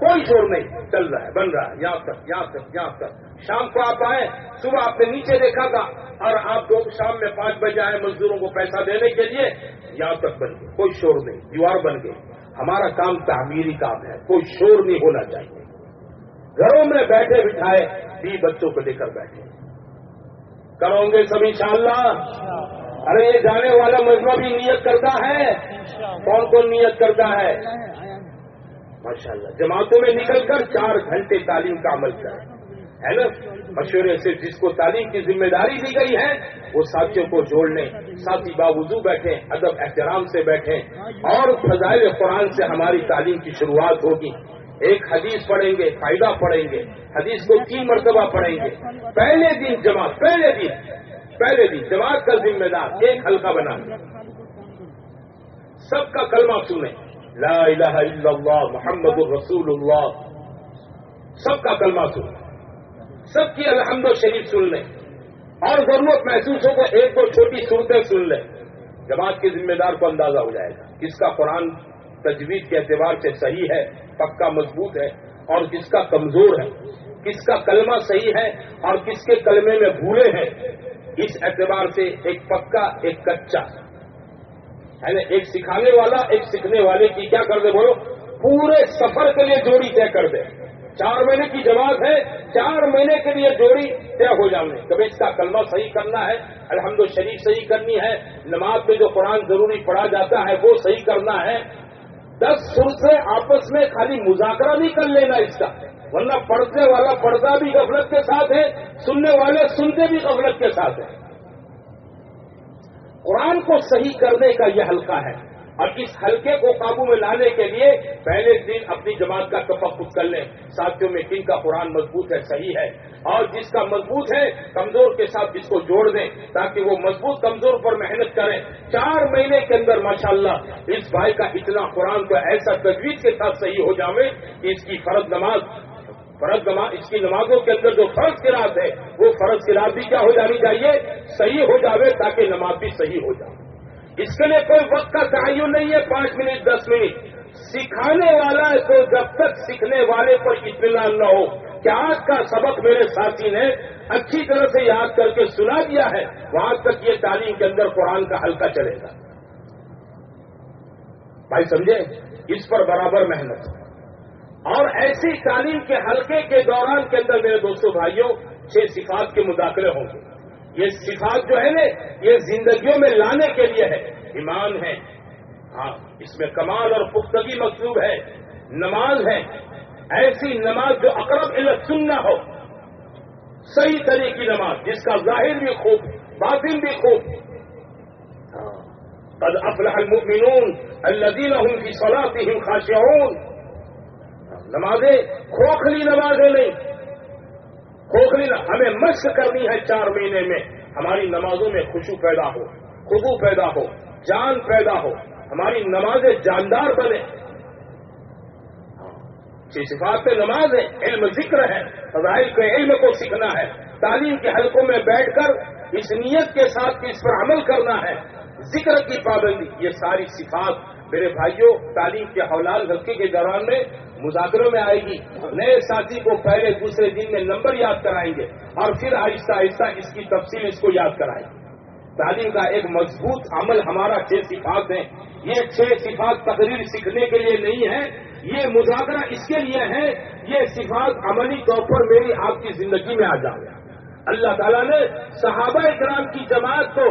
کوئی شور نہیں، چل رہا ہے، بن رہا ہے۔ یہاں تک یہاں تک یہاں تک شام کو آپ آئے، صبح آپ نے نیچے دیکھا تھا، اور آپ دو شام میں پانچ بجے آئے مزدوروں کو پیسہ دینے کے لیے یہاں تک بن گئے۔ کوئی شور نہیں دیوار بن گئی ہمارا کام تعمیری کام ہے، کوئی شور نہیں ہونا چاہیے۔ گھروں میں بیٹھے بٹھائے، بھی بچوں کو لے کر بیٹھے۔ کرو گے سب انشاءاللہ۔ ارے، یہ جانے والا مجمع بھی نیت کرتا ہے۔ کون کون نیت کرتا ہے؟ ماشاء اللہ جماعتوں میں نکل کر چار گھنٹے تعلیم کا عمل کرے ہے نا؟ مشورے سے جس کو تعلیم کی ذمہ داری دی گئی ہے، وہ ساتھیوں کو جوڑنے، ساتھی باوضو بیٹھے ادب احترام سے بیٹھے اور فضائل قرآن سے ہماری تعلیم کی شروعات ہوگی۔ ایک حدیث پڑھیں گے، فائدہ پڑھیں گے، حدیث کو تین مرتبہ پڑھیں گے۔ پہلے دن جماعت، پہلے دن پہلے دن جماعت کا ذمہ دار، ایک ہلکا بنا۔ سب کا کلمہ سنیں۔ لا الہ الا اللہ محمد الرسول اللہ سب کا کلمہ سنیں سب کی الحمد و شریف سن لیں. اور ضرورت محسوس ہو تو ایک دو چھوٹی صورتیں سن لیں. جماعت کے ذمہ دار کو اندازہ ہو جائے گا کس کا قرآن تجویز کے اعتبار سے صحیح ہے، پکا مضبوط ہے، اور کس کا کمزور ہے. کس کا کلمہ صحیح ہے اور کس کے کلمے میں بھولے ہیں. اس اعتبار سے ایک پکا، ایک کچا. یعنی ایک سکھانے والا، ایک سیکھنے والے کی کیا کر دے بولو، پورے سفر کے لیے جوڑی طے کر دے۔ چار مہینے کی جماعت ہے، چار مہینے کے لیے جوڑی طے ہو جانے۔ کبھی اس کا کلمہ صحیح کرنا ہے، الحمد شریف صحیح کرنی ہے، نماز میں جو قرآن ضروری پڑھا جاتا ہے، وہ صحیح کرنا ہے۔ دس سر سے آپس میں خالی مذاکرہ نہیں کر لینا اس کا، ورنہ پڑھنے والا پڑھتا بھی غفلت کے ساتھ ہے، سننے والے سنتے بھی غفلت کے ساتھ ہیں قرآن کو صحیح کرنے کا یہ حلقہ ہے۔ اور اس حلقے کو قابو میں لانے کے لیے پہلے دن اپنی جماعت کا تفقت کر لیں۔ ساتھیوں میں کن کا قرآن مضبوط ہے، صحیح ہے۔ اور جس کا مضبوط ہے، کمزور کے ساتھ جس کو جوڑ دیں تاکہ وہ مضبوط، کمزور پر محنت کریں۔ چار مہینے کے اندر، ماشاءاللہ، اس بھائی کا اتنا قرآن کو ایسا تجویز کے ساتھ صحیح ہو جاوے کہ اس کی فرض نماز فرض نماز اس کی نمازوں کے اندر جو فرض کی رات ہے، وہ فرض کی رات بھی کیا ہو جانی چاہیے؟ صحیح ہو جاوے تاکہ نماز بھی صحیح ہو جائے۔ اس کے لیے کوئی وقت کا تعین نہیں ہے، پانچ منٹ، دس منٹ۔ سکھانے والا ہے تو جب تک سیکھنے والے پر اطمینان نہ ہو۔ کہ آج کا سبق میرے ساتھی نے اچھی طرح سے یاد کر کے سنا دیا ہے؟ وہاں تک یہ تعلیم کے اندر قرآن کا ہلکا چلے گا۔ بھائی سمجھے؟ اس پر برابر محنت۔ اور ایسی تعلیم کے حلقے کے دوران کے اندر میرے دوستوں بھائیوں، چھ صفات کے مذاکرے ہوں گے۔ یہ صفات جو ہے نا، یہ زندگیوں میں لانے کے لیے ہے ایمان ہے۔ ہاں اس میں کمال اور پختگی مطلوب ہے۔ نماز ہے۔ ایسی نماز جو اقرب علت سننا ہو۔ صحیح طرح کی نماز، جس کا ظاہر بھی خوب، باطن بھی خوب۔ ہاں۔ قد افلح المؤمنون الذين هم في صلاتهم خاشعون۔ نمازیں کھوکھلی نمازیں نہیں۔ کھوکھلی ہمیں مشق کرنی ہے چار مہینے میں۔ ہماری نمازوں میں خوشو پیدا ہو خبو پیدا ہو، جان پیدا ہو۔ ہماری نمازیں جاندار بنے۔ صفات نماز ہے، علم ذکر ہے، فضائل کے علم کو سیکھنا ہے۔ تعلیم کے حلقوں میں بیٹھ کر اس نیت کے ساتھ اس پر عمل کرنا ہے۔ ذکر کی پابندی، یہ ساری صفات میرے بھائیوں، تعلیم کے حولال حلقے کے دوران میں مذاکروں میں آئے گی۔ نئے ساتھی کو پہلے دوسرے دن میں نمبر یاد کرائیں گے اور پھر آہستہ آہستہ اس کی تفصیل اس کو یاد کرائیں گے۔ تعلیم کا ایک مضبوط عمل ہمارا چھ صفات ہیں۔ یہ چھ صفات تقریر سیکھنے کے لیے نہیں ہے یہ مذاکرہ اس کے لیے ہے یہ صفات عملی طور پر میری آپ کی زندگی میں آ جائے اللہ تعالیٰ نے صحابہ اکرام کی جماعت کو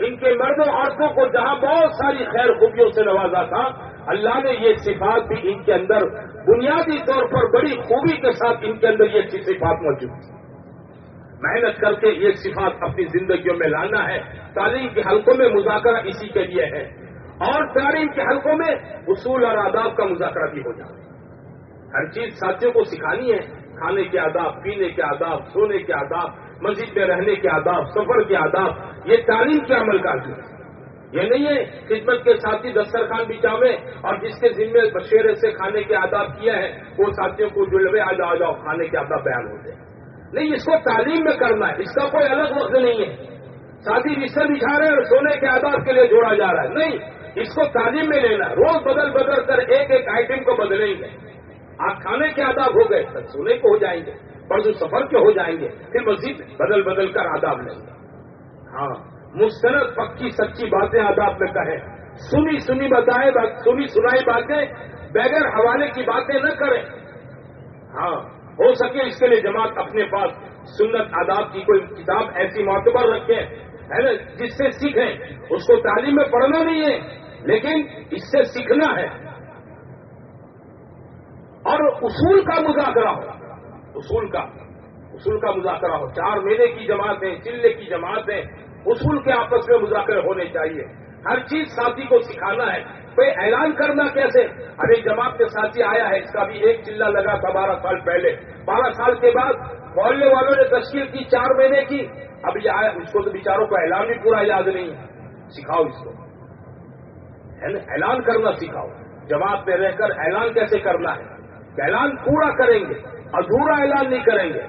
ان کے مردوں عورتوں کو جہاں بہت ساری خیر خوبیوں سے نوازا تھا، اللہ نے یہ صفات بھی ان کے اندر بنیادی طور پر بڑی خوبی کے ساتھ ان کے اندر یہ اچھی صفات موجود تھی۔ محنت کر کے یہ صفات اپنی زندگیوں میں لانا ہے، تعلیم کے حلقوں میں مذاکرہ اسی کے لیے ہے۔ اور تعلیم کے حلقوں میں اصول اور آداب کا مذاکرہ بھی ہو جائے ہر چیز ساتھیوں کو سکھانی ہے، کھانے کے آداب، پینے کے آداب، سونے کے آداب مسجد میں رہنے کے آداب، سفر کے آداب، یہ تعلیم کے عمل کا ہے۔ یہ نہیں ہے، خدمت کے ساتھی دسترخوان بچاوے اور جس کے ذمے بشیرے سے کھانے کے آداب کیا ہے وہ ساتھیوں کو جلوے، آ جاؤ جاؤ، کھانے کے آداب بیان ہوتے ہیں۔ نہیں، اس کو تعلیم میں کرنا ہے، اس کا کوئی الگ وقت نہیں ہے۔ ساتھی بستر بچھا رہے ہیں اور سونے کے آداب کے لیے جوڑا جا رہا ہے۔ نہیں، اس کو تعلیم میں لینا روز بدل بدل کر ایک ایک آئٹم کو بدلیں گے۔ آپ کھانے کے آداب ہو گئے سر سونے کو ہو جائیں گے۔ پرسوں سفر کے ہو جائیں گے، پھر مزید بدل بدل کر آداب لیں گے۔ ہاں مستند پکی سچی باتیں آداب میں کہیں۔ سنی سنی بتائے سنی سنائی باتیں، بغیر حوالے کی باتیں نہ کریں۔ ہاں ہو سکے اس کے لیے جماعت اپنے پاس سنت آداب کی کوئی کتاب ایسی معتبر رکھیں ہے نا، جس سے سیکھیں۔ اس کو تعلیم میں پڑھنا نہیں ہے، لیکن اس سے سیکھنا ہے۔ اور اصول کا مذاکرہ ہو۔ اصول کا اصول کا مذاکرہ ہو۔ چار مہینے کی جماعتیں، چلے کی جماعتیں، اصول کے آپس میں مذاکرے ہونے چاہیے۔ ہر چیز ساتھی کو سکھانا ہے۔ کوئی اعلان کرنا کیسے؟ ابھی جماعت کے ساتھی آیا ہے، اس کا بھی ایک چلہ لگا تھا بارہ سال پہلے۔ بارہ سال کے بعد محلے والوں نے تشکیل کی چار مہینے کی۔ اب یہ آیا، اس کو تو بیچاروں کو اعلان بھی پورا یاد نہیں۔ ہے سکھاؤ اس کو۔ اعلان کرنا سکھاؤ۔ جماعت میں رہ کر اعلان کیسے کرنا ہے؟ اعلان پورا کریں گے، ادھورا اعلان نہیں کریں گے۔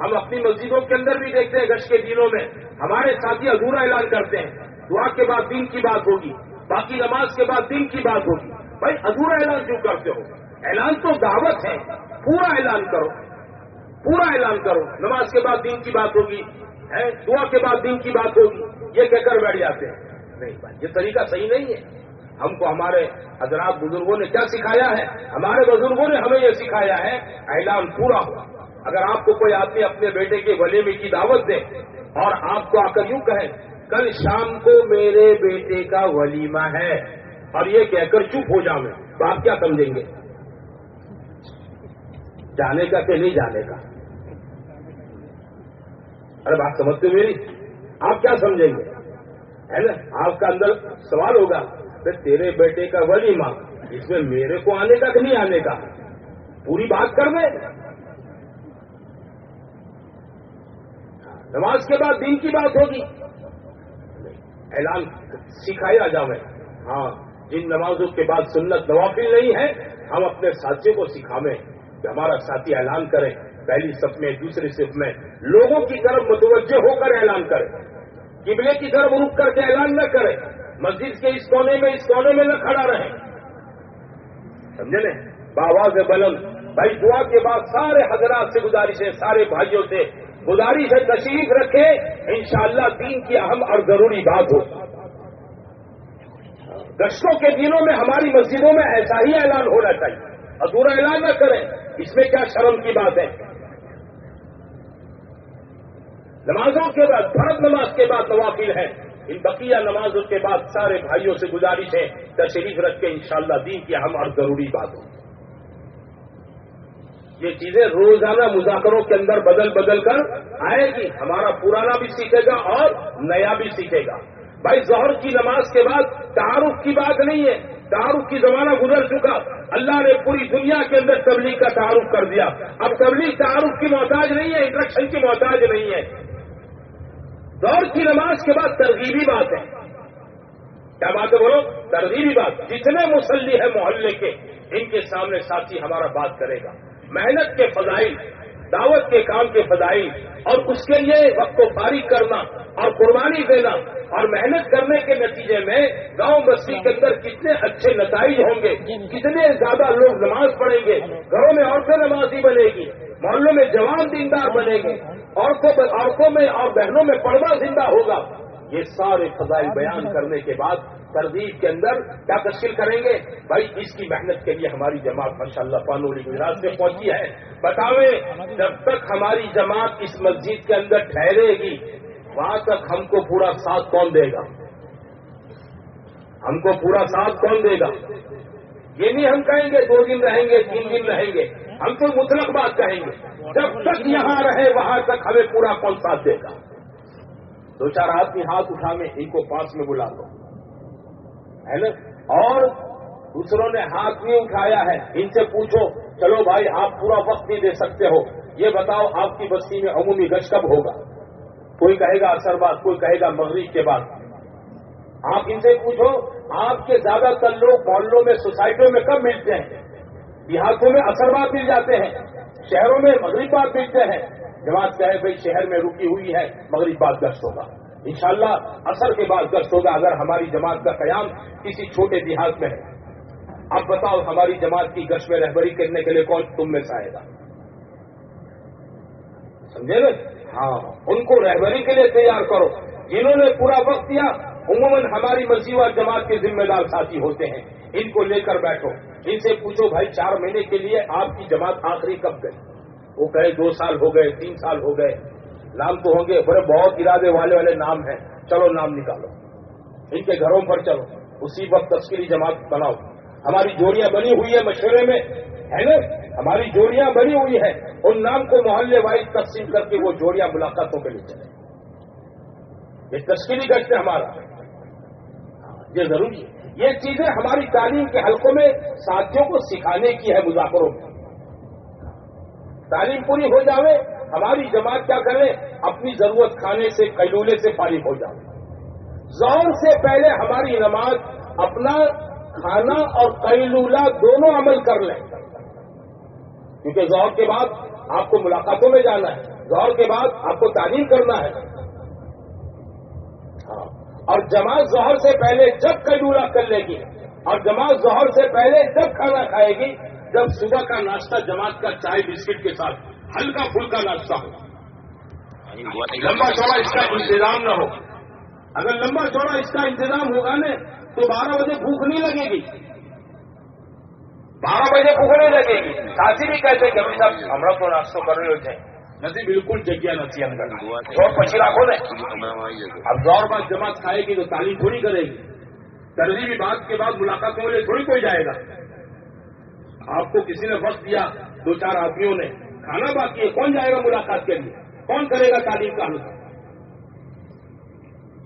ہم اپنی مسجدوں کے اندر بھی دیکھتے ہیں گش کے دنوں میں۔ ہمارے ساتھی ادھورا اعلان کرتے ہیں، دعا کے بعد دن کی بات ہوگی، باقی نماز کے بعد دن کی بات ہوگی۔ بھائی، ادھورا اعلان کیوں کرتے ہو؟ اعلان تو دعوت ہے، پورا اعلان کرو۔ پورا اعلان کرو، نماز کے بعد دین کی بات ہوگی دعا کے بعد دین کی بات ہوگی، یہ کہہ کر بیٹھ جاتے ہیں۔ نہیں بھائی، یہ طریقہ صحیح نہیں ہے۔ ہم کو ہمارے حضرات بزرگوں نے کیا سکھایا ہے؟ ہمارے بزرگوں نے ہمیں یہ سکھایا ہے، اعلان پورا ہوا۔ اگر آپ کو کوئی آدمی اپنے بیٹے کے ولیمے کی دعوت دے اور آپ کو آ کر یوں کہیں کل شام کو میرے بیٹے کا ولیمہ ہے اور یہ کہہ کر چپ ہو جاؤں تو آپ کیا سمجھیں گے؟ جانے کا کہ نہیں جانے کا؟ ارے بات سمجھتے میری آپ کیا سمجھیں گے؟ ہے نا؟ آپ کا اندر سوال ہوگا۔ تیرے بیٹے کا ولیمہ اس میں میرے کو آنے کا کہ نہیں آنے کا۔ پوری بات کر دیں نماز کے بعد دین کی بات ہوگی۔ اعلان سکھایا جاوے۔ ہاں جن نمازوں کے بعد سنت نوافل نہیں ہے، ہم اپنے ساتھیوں کو سکھاویں کہ ہمارا ساتھی اعلان کرے۔ پہلی سب میں، دوسری سب میں۔ لوگوں کی طرف متوجہ ہو کر اعلان کرے۔ قبلے کی طرف رک کر کے اعلان نہ کرے۔ مسجد کے اس کونے میں، اس کونے میں نہ کھڑا رہے۔ سمجھے نا؟ باواز بلند۔ بھائی دعا کے بعد سارے حضرات سے گزارش ہے، سارے بھائیوں سے گزارش ہے، تشریف رکھے۔ انشاءاللہ دین کی اہم اور ضروری بات ہو۔ گشتوں کے دنوں میں ہماری مسجدوں میں ایسا ہی اعلان ہونا چاہیے۔ ادھورا اعلان نہ کریں، اس میں کیا شرم کی بات ہے؟ نمازوں کے بعد فرد نماز کے بعد نوافل ہے ان بقیہ نمازوں کے بعد سارے بھائیوں سے گزارش ہے تشریف رکھ کے انشاءاللہ دین کی اہم اور ضروری بات ہو یہ چیزیں روزانہ مذاکروں کے اندر بدل بدل کر آئے گی۔ ہمارا پرانا بھی سیکھے گا اور نیا بھی سیکھے گا۔ بھائی، ظہر کی نماز کے بعد تعارف کی بات نہیں ہے۔ تعارف کی زمانہ گزر چکا۔ اللہ نے پوری دنیا کے اندر تبلیغ کا تعارف کر دیا۔ اب تبلیغ تعارف کی محتاج نہیں ہے انٹرکشن کی محتاج نہیں ہے۔ دور کی نماز کے بعد ترغیبی بات ہے۔ کیا بات ہے بولو؟ ترغیبی بات۔ جتنے مسلی ہیں محلے کے، ان کے سامنے ساتھی ہمارا بات کرے گا۔ محنت کے فضائل دعوت کے کام کے فضائل اور اس کے لیے وقت کو فارغ کرنا اور قربانی دینا اور محنت کرنے کے نتیجے میں گاؤں بستی کے اندر کتنے اچھے نتائج ہوں گے، کتنے زیادہ لوگ نماز پڑھیں گے، گھروں میں عورتیں نمازی بنے گی، محلوں میں جوان دیندار بنے گے عورتوں میں اور بہنوں میں پڑوا زندہ ہوگا۔ یہ سارے فضائل بیان کرنے کے بعد تردید کے اندر کیا تشکیل کریں گے؟ بھائی اس کی محنت کے لیے ہماری جماعت ماشاء اللہ پانولی گجرات میں پہنچی ہے۔ بتاویں جب تک ہماری جماعت اس مسجد کے اندر ٹھہرے گی وہاں تک ہم کو پورا ساتھ کون دے گا؟ ہم کو پورا ساتھ کون دے گا؟ یہ نہیں ہم کہیں گے دو دن رہیں گے تین دن رہیں گے۔ ہم تو مطلق بات کہیں گے۔ جب تک یہاں رہے وہاں تک ہمیں پورا کون ساتھ دے گا؟ دو چار آدمی ہاتھ اٹھا میں ان کو پاس میں بلا لو ہے نا؟ اور دوسروں نے ہاتھ نہیں اٹھایا ہے، ان سے پوچھو، چلو بھائی، آپ پورا وقت نہیں دے سکتے ہو۔ یہ بتاؤ، آپ کی بستی میں عمومی گش کب ہوگا؟ کوئی کہے گا اثر بعد، کوئی کہے گا مغرب کے بعد۔ آپ ان سے پوچھو، آپ کے زیادہ تر لوگ محلوں میں، سوسائٹیوں میں کب ملتے ہیں؟ دیہاتوں میں اثر بعد مل جاتے ہیں، شہروں میں مغرب بعد ملتے ہیں۔ جماعت کہے بھائی شہر میں رکی ہوئی ہے مغرب بعد گشت ہوگا۔ انشاءاللہ اثر کے بعد گشت ہوگا اگر ہماری جماعت کا قیام کسی چھوٹے دیہات میں ہے۔ اب بتاؤ ہماری جماعت کی گشت میں رہبری کرنے کے لیے کون تم میں سے آئے گا؟ سمجھے نا ہاں ان کو رہبری کے لیے تیار کرو۔ جنہوں نے پورا وقت دیا، عموماً ہماری مسیح جماعت کے ذمہ دار ساتھی ہوتے ہیں۔ ان کو لے کر بیٹھو۔ ان سے پوچھو بھائی چار مہینے کے لیے آپ کی جماعت آخری کب گئی؟ وہ کہے دو سال ہو گئے، تین سال ہو گئے، نام تو ہوں گے، بڑے بہت ارادے والے والے نام ہیں۔ چلو نام نکالو۔ ان کے گھروں پر چلو۔ اسی وقت تشکیلی جماعت بناؤ۔ ہماری جوڑیاں بنی ہوئی ہے مشورے میں، ہے نا؟ ہماری جوڑیاں بنی ہوئی ہیں۔ ان نام کو محلے وائز تقسیم کر کے وہ جوڑیاں ملاقاتوں کے لیے چلے۔ یہ تشکیلی گشت ہے ہمارا۔ یہ ضروری ہے۔ یہ چیزیں ہماری تعلیم کے حلقوں میں ساتھیوں کو سکھانے کی ہے مذاکروں میں۔ تعلیم پوری ہو جاوے، ہماری جماعت کیا کرے؟ اپنی ضرورت کھانے سے قیلولے سے فارغ ہو جائے زور سے پہلے ہماری نماز اپنا کھانا اور قیلولہ دونوں عمل کر لیں۔ کیونکہ زور کے بعد آپ کو ملاقاتوں میں جانا ہے۔ زور کے بعد آپ کو تعلیم کرنا ہے۔ ہاں۔ اور جماعت ظہر سے پہلے جب قیلولہ کر لے گی اور جماعت ظہر سے پہلے جب کھانا کھائے گی جب صبح کا ناشتہ جماعت کا چائے بسکٹ کے ساتھ، ہلکا پھلکا ناشتہ ہو۔ لمبا چوڑا اس کا انتظام نہ ہو۔ اگر لمبا چوڑا اس کا انتظام ہوگا نا، تو بارہ بجے بھوک نہیں لگے گی۔ بارہ بجے بھوک نہیں لگے گی۔ ساتھی بھی کہتے کہ ابھی صاحب ہمارا تو ناشتہ کر رہے ہوتے ہیں۔ ندی جی، بالکل جگہ نتی اندر اور پچی رکھو نا اب دور بعد جماعت کھائے گی تو تعلیم تھوڑی کرے گی۔ ترجیحی بات کے بعد ملاقات کے تھوڑی کوئی جائے گا۔ آپ کو کسی نے وقت دیا، دو چار آدمیوں نے۔ کھانا باقی ہے، کون جائے گا ملاقات کے لیے؟ کون کرے گا تعلیم کا حلقہ؟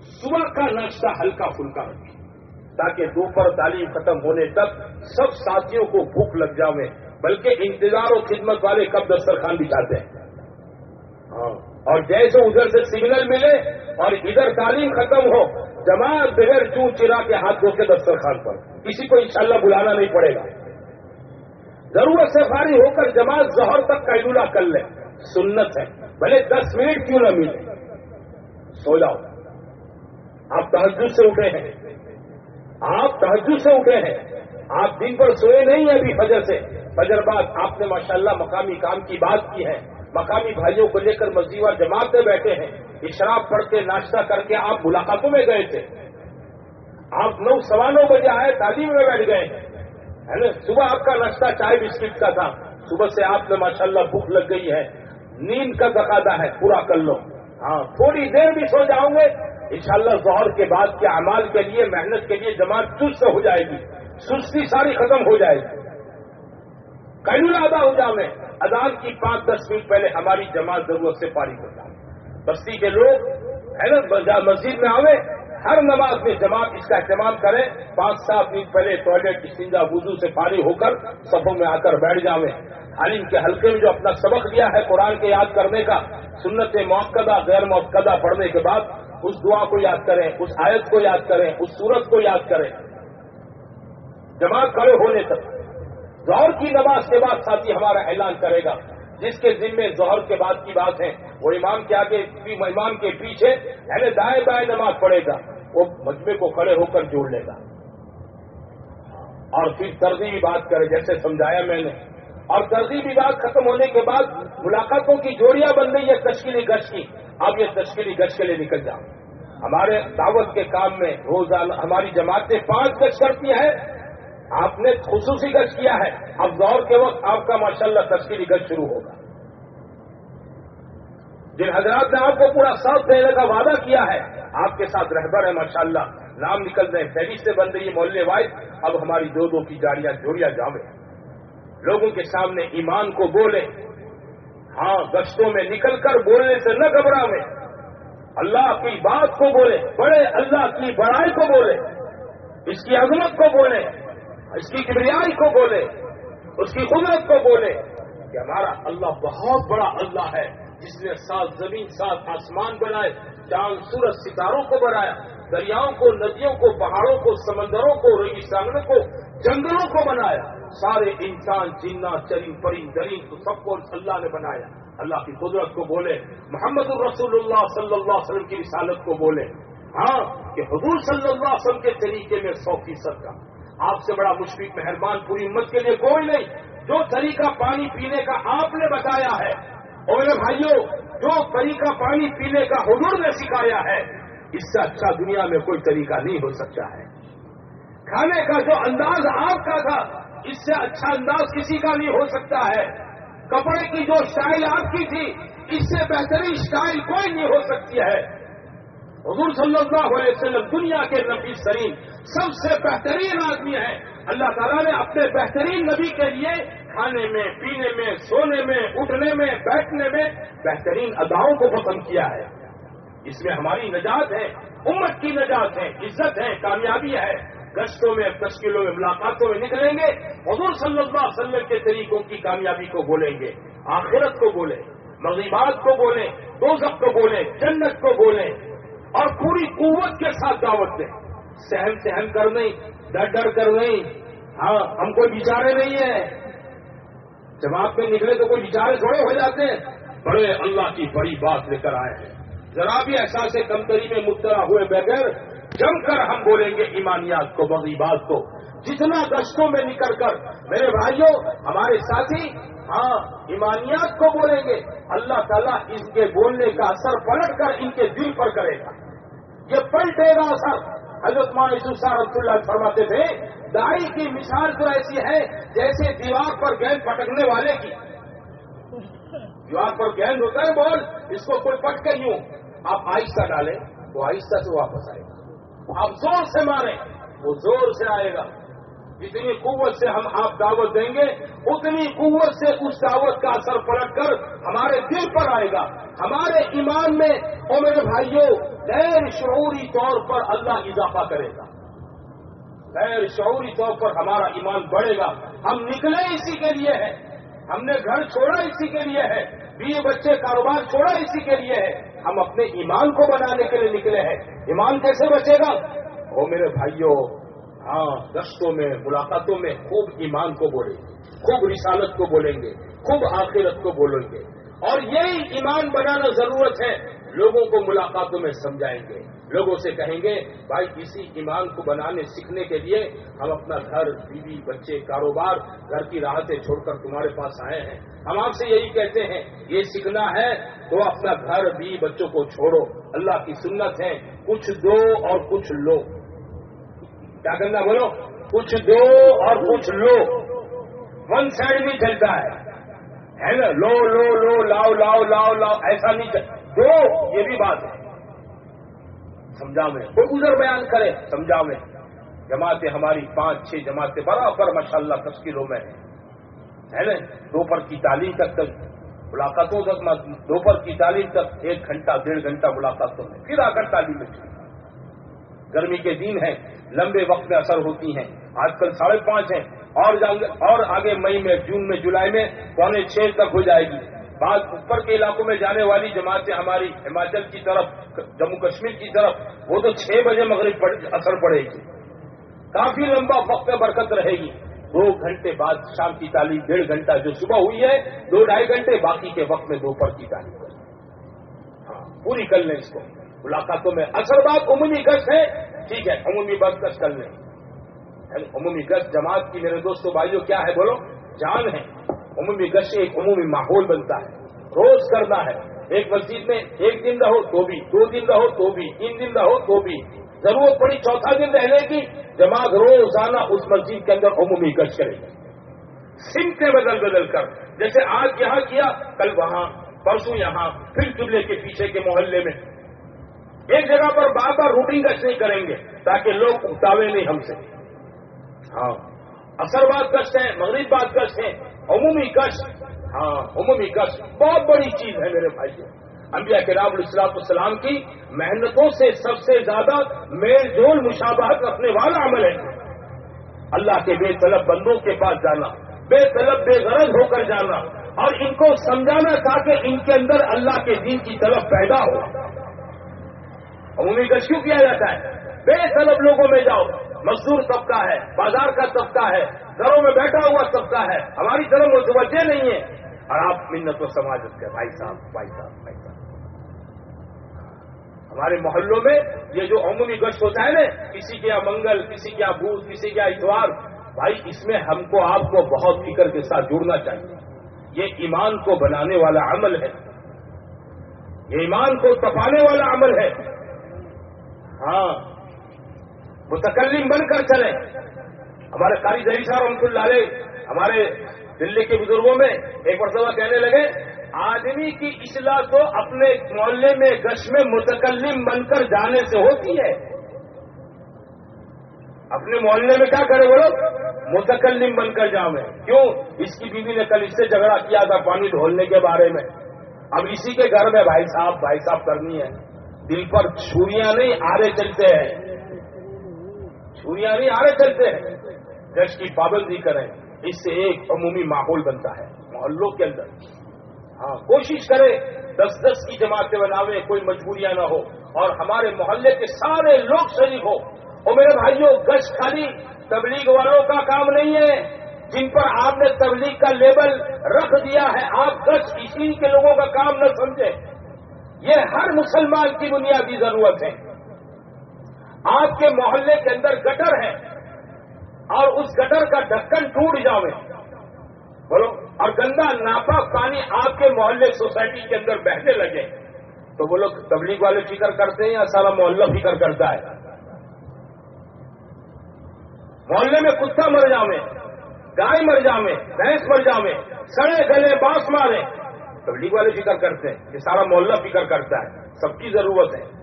صبح کا ناشتہ ہلکا پھلکا۔ رکھے تاکہ دوپہر تعلیم ختم ہونے تک سب ساتھیوں کو بھوک لگ جاوے، بلکہ انتظار و خدمت والے کب دسترخوان بچاتے ہیں ہاں۔ اور جیسے ادھر سے سگنل ملے اور ادھر تعلیم ختم ہو، جماعت بغیر چون چرا کے ہاتھ دھو کے دسترخوان پر۔ کسی کو انشاءاللہ بلانا نہیں پڑے گا۔ ضرورت سے فارغ ہو کر جماعت ظہر تک قیدولہ کر لے۔ سنت ہے۔ بھلے دس منٹ کیوں نہ ملے؟ سو جاؤ۔ آپ تحجد سے اٹھے ہیں۔ آپ تحجد سے اٹھے ہیں۔ آپ دن پر سوئے نہیں ہیں ابھی فجر سے۔ فجر بعد آپ نے ماشاءاللہ مقامی کام کی بات کی ہے۔ مقامی بھائیوں کو لے کر مسجد جماعت میں بیٹھے ہیں۔ اشراف پڑھ کے ناشتہ کر کے آپ ملاقاتوں میں گئے تھے۔ آپ نو سوا نو بجے آئے، تعلیم میں بیٹھ گئے۔ ہیں ہے نا؟ صبح آپ کا ناشتہ چائے بسکٹ کا تھا۔ صبح سے آپ میں ماشاءاللہ بھوک لگ گئی ہے۔ نیند کا تقاضا ہے، پورا کر لو۔ ہاں تھوڑی دیر بھی سو جاؤں گے۔ انشاءاللہ ظہر کے بعد کے اعمال کے لیے، محنت کے لیے جماعت چست ہو جائے گی۔ سستی ساری ختم ہو جائے گی۔ کئی ادا ہو جاؤں میں۔ اذان کی پانچ دس منٹ پہلے ہماری جماعت ضرورت سے پاری ہو جائے بستی کے لوگ، ہے نا مسجد میں آوے۔ ہر نماز میں جماعت اس کا اہتمام کریں پانچ سات منٹ پہلے ٹوائلٹ استنجا وضو سے پاری ہو کر صفوں میں آ کر بیٹھ جاویں۔ عالم کے حلقے میں جو اپنا سبق دیا ہے قرآن کے یاد کرنے کا، سنت موقع غیر موقع پڑھنے کے بعد اس دعا کو یاد کریں، اس آیت کو یاد کریں، اس سورت کو یاد کریں۔ جماعت کھڑے ہونے تک ظہر کی نماز کے بعد ساتھی ہمارا اعلان کرے گا۔ جس کے ذمے ظہر کے بعد کی بات ہے، وہ امام کے آگے امام کے پیچھے یعنی دائیں بائیں نماز پڑھے گا، وہ مجمے کو کھڑے ہو کر جوڑ لے گا۔ اور پھر ترجیحی بات کرے، جیسے سمجھایا میں نے۔ اور ترجیحی بات ختم ہونے کے بعد ملاقاتوں کی جوڑیاں بن گئی ہے تشکیلی گش کی۔ اب یہ تشکیلی گش کے لیے نکل جاؤ۔ ہمارے دعوت کے کام میں روزانہ، ہماری جماعتیں پانچ گش کرتی ہیں۔ آپ نے خصوصی گش کیا ہے۔ اب دور کے وقت آپ کا ماشاءاللہ تشکیلی گش شروع ہوگا۔ جن حضرات نے آپ کو پورا ساتھ دینے کا وعدہ کیا ہے، آپ کے ساتھ رہبر ہے ماشاءاللہ۔ نام نکل رہے ہیں فہرست سے بن رہی ہے محلے وائز۔ اب ہماری دو دو کی جاڑیاں جوڑیاں جاوے لوگوں کے سامنے ایمان کو بولے۔ ہاں گشتوں میں نکل کر بولنے سے نہ گھبرا میں اللہ کی بات کو بولے، بڑے اللہ کی بڑائی کو بولے۔ اس کی عظمت کو بولے۔ اس کی کبریائی کو بولے، اس کی قدرت کو بولے کہ ہمارا اللہ بہت بڑا اللہ ہے، جس نے سات زمین سات آسمان بنائے چاند سورج، ستاروں کو بنایا، دریاؤں کو، ندیوں کو، پہاڑوں کو، سمندروں کو ریگستانوں کو، جنگلوں کو بنایا۔ سارے انسان جنا چرین پرین درین تو سب کو اللہ نے بنایا۔ اللہ کی قدرت کو بولے، محمد الرسول اللہ صلی اللہ علیہ وسلم کی رسالت کو بولے۔ ہاں کہ حضور صلی اللہ علیہ وسلم کے طریقے میں سو فیصد کا۔ آپ سے بڑا مشفق مہربان پوری امت کے لیے کوئی نہیں، جو طریقہ پانی پینے کا آپ نے بتایا ہے، اور میرے بھائیوں، جو طریقہ پانی پینے کا حضور نے سکھایا ہے، اس سے اچھا دنیا میں کوئی طریقہ نہیں ہو سکتا ہے۔ کھانے کا جو انداز آپ کا تھا، اس سے اچھا انداز کسی کا نہیں ہو سکتا ہے۔ کپڑے کی جو اسٹائل آپ کی تھی، اس سے بہترین اسٹائل کوئی نہیں ہو سکتی ہے۔ حضور صلی اللہ علیہ وسلم دنیا کے نبی سرین سب سے بہترین آدمی ہے۔ اللہ تعالیٰ نے اپنے بہترین نبی کے لیے کھانے میں، پینے میں، سونے میں، اٹھنے میں، بیٹھنے میں بہترین اداؤں کو پسند کیا ہے۔ اس میں ہماری نجات ہے، امت کی نجات ہے، عزت ہے، کامیابی ہے۔ گشتوں میں، تشکیلوں میں، ملاقاتوں میں نکلیں گے۔ حضور صلی اللہ علیہ وسلم کے طریقوں کی کامیابی کو بولیں گے، آخرت کو بولیں، مغیبات کو بولیں، دوزخ کو بولیں، جنت کو بولیں۔ اور پوری قوت کے ساتھ دعوت دیں سہم سہم کر نہیں، ڈر ڈر کر نہیں۔ ہاں ہم کوئی بچارے نہیں ہیں۔ جماعت میں نکلے تو کوئی بچارے تھوڑے ہو جاتے ہیں۔ بڑے اللہ کی بڑی بات لے کر آئے ہیں۔ ذرا بھی احساس کمتری میں مبتلا ہوئے بغیر جم کر ہم بولیں گے ایمانیات کو، بغیبات کو۔ جتنا گشتوں میں نکل کر میرے بھائیوں، ہمارے ساتھی ہاں ایمانیات کو بولیں گے، اللہ تعالیٰ ان کے بولنے کا اثر پلٹ کر ان کے دل پر کرے گا۔ یہ پلٹے گا اثر۔ حضرت مان یسوسا رحمت اللہ فرماتے تھے، دائی کی مثال تو ایسی ہے جیسے دیوار پر گیند پٹکنے والے کی۔ دیوار پر گیند ہوتا ہے، بول، اس کو کوئی پٹ کے یوں آپ آہستہ ڈالیں، وہ آہستہ سے واپس آئے گا۔ آپ زور سے ماریں، وہ زور سے آئے گا۔ جتنی قوت سے ہم آپ دعوت دیں گے، اتنی قوت سے اس دعوت کا اثر پلٹ کر ہمارے دل پر آئے گا۔ ہمارے ایمان میں، او میرے بھائیوں غیر شعوری طور پر اللہ اضافہ کرے گا۔ غیر شعوری طور پر ہمارا ایمان بڑھے گا۔ ہم نکلے اسی کے لیے ہیں۔ ہم نے گھر چھوڑا اسی کے لیے ہے۔ بیوی بچے، کاروبار چھوڑا اسی کے لیے ہے۔ ہم اپنے ایمان کو بنانے کے لیے نکلے ہیں۔ ایمان کیسے بچے گا؟ او میرے بھائیوں ہاں گشتوں میں، ملاقاتوں میں خوب ایمان کو بولیں گے، خوب رسالت کو بولیں گے، خوب آخرت کو بولیں گے۔ اور یہی ایمان بنانا ضرورت ہے۔ لوگوں کو ملاقاتوں میں سمجھائیں گے۔ لوگوں سے کہیں گے، بھائی، کسی ایمان کو بنانے، سیکھنے کے لیے ہم اپنا گھر، بیوی، بچے، کاروبار، گھر کی راحتیں چھوڑ کر تمہارے پاس آئے ہیں۔ ہم آپ سے یہی کہتے ہیں، یہ سیکھنا ہے تو اپنا گھر، بیوی، بچوں کو چھوڑو۔ اللہ کی سنت ہے، کچھ دو اور کچھ لو۔ کیا کرنا بولو؟ کچھ دو اور کچھ لو۔ ون سائڈ نہیں چلتا ہے۔ نا؟ لو لو لو، لاؤ لاؤ لاؤ لاؤ، ایسا نہیں چلتا دو، یہ بھی بات ہے۔ سمجھا میں؟ کوئی گزر بیان کرے، سمجھا میں؟ جماعتیں ہماری پانچ، چھ جماعتیں برابر ماشاء اللہ تشکیلوں میں ہے نا؟ دوپہر کی تعلیم تک تک ملاقاتوں تک دوپہر کی تعلیم تک ایک گھنٹہ، ڈیڑھ گھنٹہ ملاقاتوں میں۔ پھر آ کر تعلیم میں گرمی کے دن ہیں، لمبے وقت میں اثر ہوتی ہیں۔ آج کل ساڑھے پانچ ہیں۔ اور اور آگے مئی میں، جون میں، جولائی میں پونے چھ تک ہو جائے گی۔ بعض اوپر کے علاقوں میں جانے والی جماعتیں ہماری، ہماچل کی طرف، جموں کشمیر کی طرف، وہ تو چھ بجے مغرب اثر پڑے گی۔ کافی لمبا وقت میں برکت رہے گی۔ دو گھنٹے بعد شام کی تعلیم، ڈیڑھ گھنٹہ جو صبح ہوئی ہے، دو ڈھائی گھنٹے باقی کے وقت میں دوپہر کی تعلیم۔ ہاں پوری کر لیں اس کو۔ ملاقاتوں میں اصل بات عمومی گشت ہے۔ ٹھیک ہے، عمومی بس گشت کر لیں۔ یعنی عمومی گشت جماعت کی میرے دوستوں بھائیوں کیا ہے بولو؟ جان ہے۔ عمومی گشت ایک عمومی ماحول بنتا ہے۔ روز کرنا ہے۔ ایک مسجد میں ایک دن رہو تو بھی، دو دن رہو تو بھی، تین دن رہو تو بھی۔ ضرورت پڑی چوتھا دن رہنے کی جماعت روزانہ اس مسجد کے اندر عمومی گشت کرے گی۔ سمتیں بدل بدل کر، جیسے آج یہاں کیا، کل وہاں، پرسوں یہاں، پھر قبلے کے پیچھے کے محلے میں۔ ایک جگہ پر بار بار روٹین گشت نہیں کریں گے تاکہ لوگ اکتاوے نہیں ہم سے۔ ہاں۔ اثر بات گشت ہے، مغرب بات گشت ہے، عمومی کشت ہاں عمومی کشت بہت بڑی چیز ہے میرے بھائی انبیاء کے رام السلاط السلام کی محنتوں سے سب سے زیادہ میل جول مشابہت رکھنے والا عمل ہے۔ اللہ کے بے طلب بندوں کے پاس جانا، بے طلب بے غرض ہو کر جانا اور ان کو سمجھانا تاکہ ان کے اندر اللہ کے دین کی طلب پیدا ہو۔ عمومی کش کیوں کیا جاتا ہے؟ بے طلب لوگوں میں جاؤ۔ مزدور طبقہ ہے، بازار کا طبقہ ہے، گھروں میں بیٹھا ہوا طبقہ ہے۔ ہماری طرف متوجہ نہیں ہے۔ اور آپ منت و سماجت کے بھائی صاحب بھائی صاحب بھائی صاحب۔ ہمارے محلوں میں یہ جو عمومی گشت ہوتا ہے نا، کسی کے یہاں منگل، کسی کے یہاں بھوت کسی کے یہاں اتوار، بھائی اس میں ہم کو، آپ کو بہت فکر کے ساتھ جڑنا چاہیے۔ یہ ایمان کو بنانے والا عمل ہے۔ یہ ایمان کو تپانے والا عمل ہے۔ ہاں۔ متکلم بن کر چلیں ہمارے قاری ذہی صاحب رحمت اللہ علیہ ہمارے دلی کے بزرگوں میں ایک مرتبہ کہنے لگے، آدمی کی اصلاح تو اپنے محلے میں گش میں متکلم بن کر جانے سے ہوتی ہے۔ اپنے محلے میں کیا کرے بولو متکلم بن کر جاؤں میں کیوں؟ اس کی بیوی نے کل اس سے جھگڑا کیا تھا پانی ڈھولنے کے بارے میں۔ اب اسی کے گھر میں بھائی صاحب بھائی صاحب کرنی ہے۔ دل پر چھریاں نہیں، آرے چلتے ہیں۔ چھریاں نہیں، آرے چلتے ہیں۔ گش کی پابندی کریں، اس سے ایک عمومی ماحول بنتا ہے، محلوں کے اندر۔ ہاں کوشش کرے دس دس کی جماعتیں بناوے کوئی مجبوریاں نہ ہو۔ اور ہمارے محلے کے سارے لوگ شریک ہو اور میرے بھائیوں گش خالی، تبلیغ والوں کا کام نہیں ہے۔ جن پر آپ نے تبلیغ کا لیبل رکھ دیا ہے، آپ گش اسی کے لوگوں کا کام نہ سمجھے یہ ہر مسلمان کی بنیادی ضرورت ہے۔ آپ کے محلے کے اندر گٹر ہے اور اس گٹر کا ڈھکن ٹوٹ جاوے۔ بولو، اور گندا ناپا پانی آپ کے محلے سوسائٹی کے اندر بہنے لگے۔ تو وہ لوگ تبلیغ والے فکر کرتے ہیں یا سارا محلہ فکر کرتا ہے؟ محلے میں کتا مر جاوے، گائے مر جاوے، بھینس مر جاوے، سڑے گلے، بانس مارے۔ تبلیغ والے فکر کرتے ہیں، یہ سارا محلہ فکر کرتا ہے، سب کی ضرورت ہے۔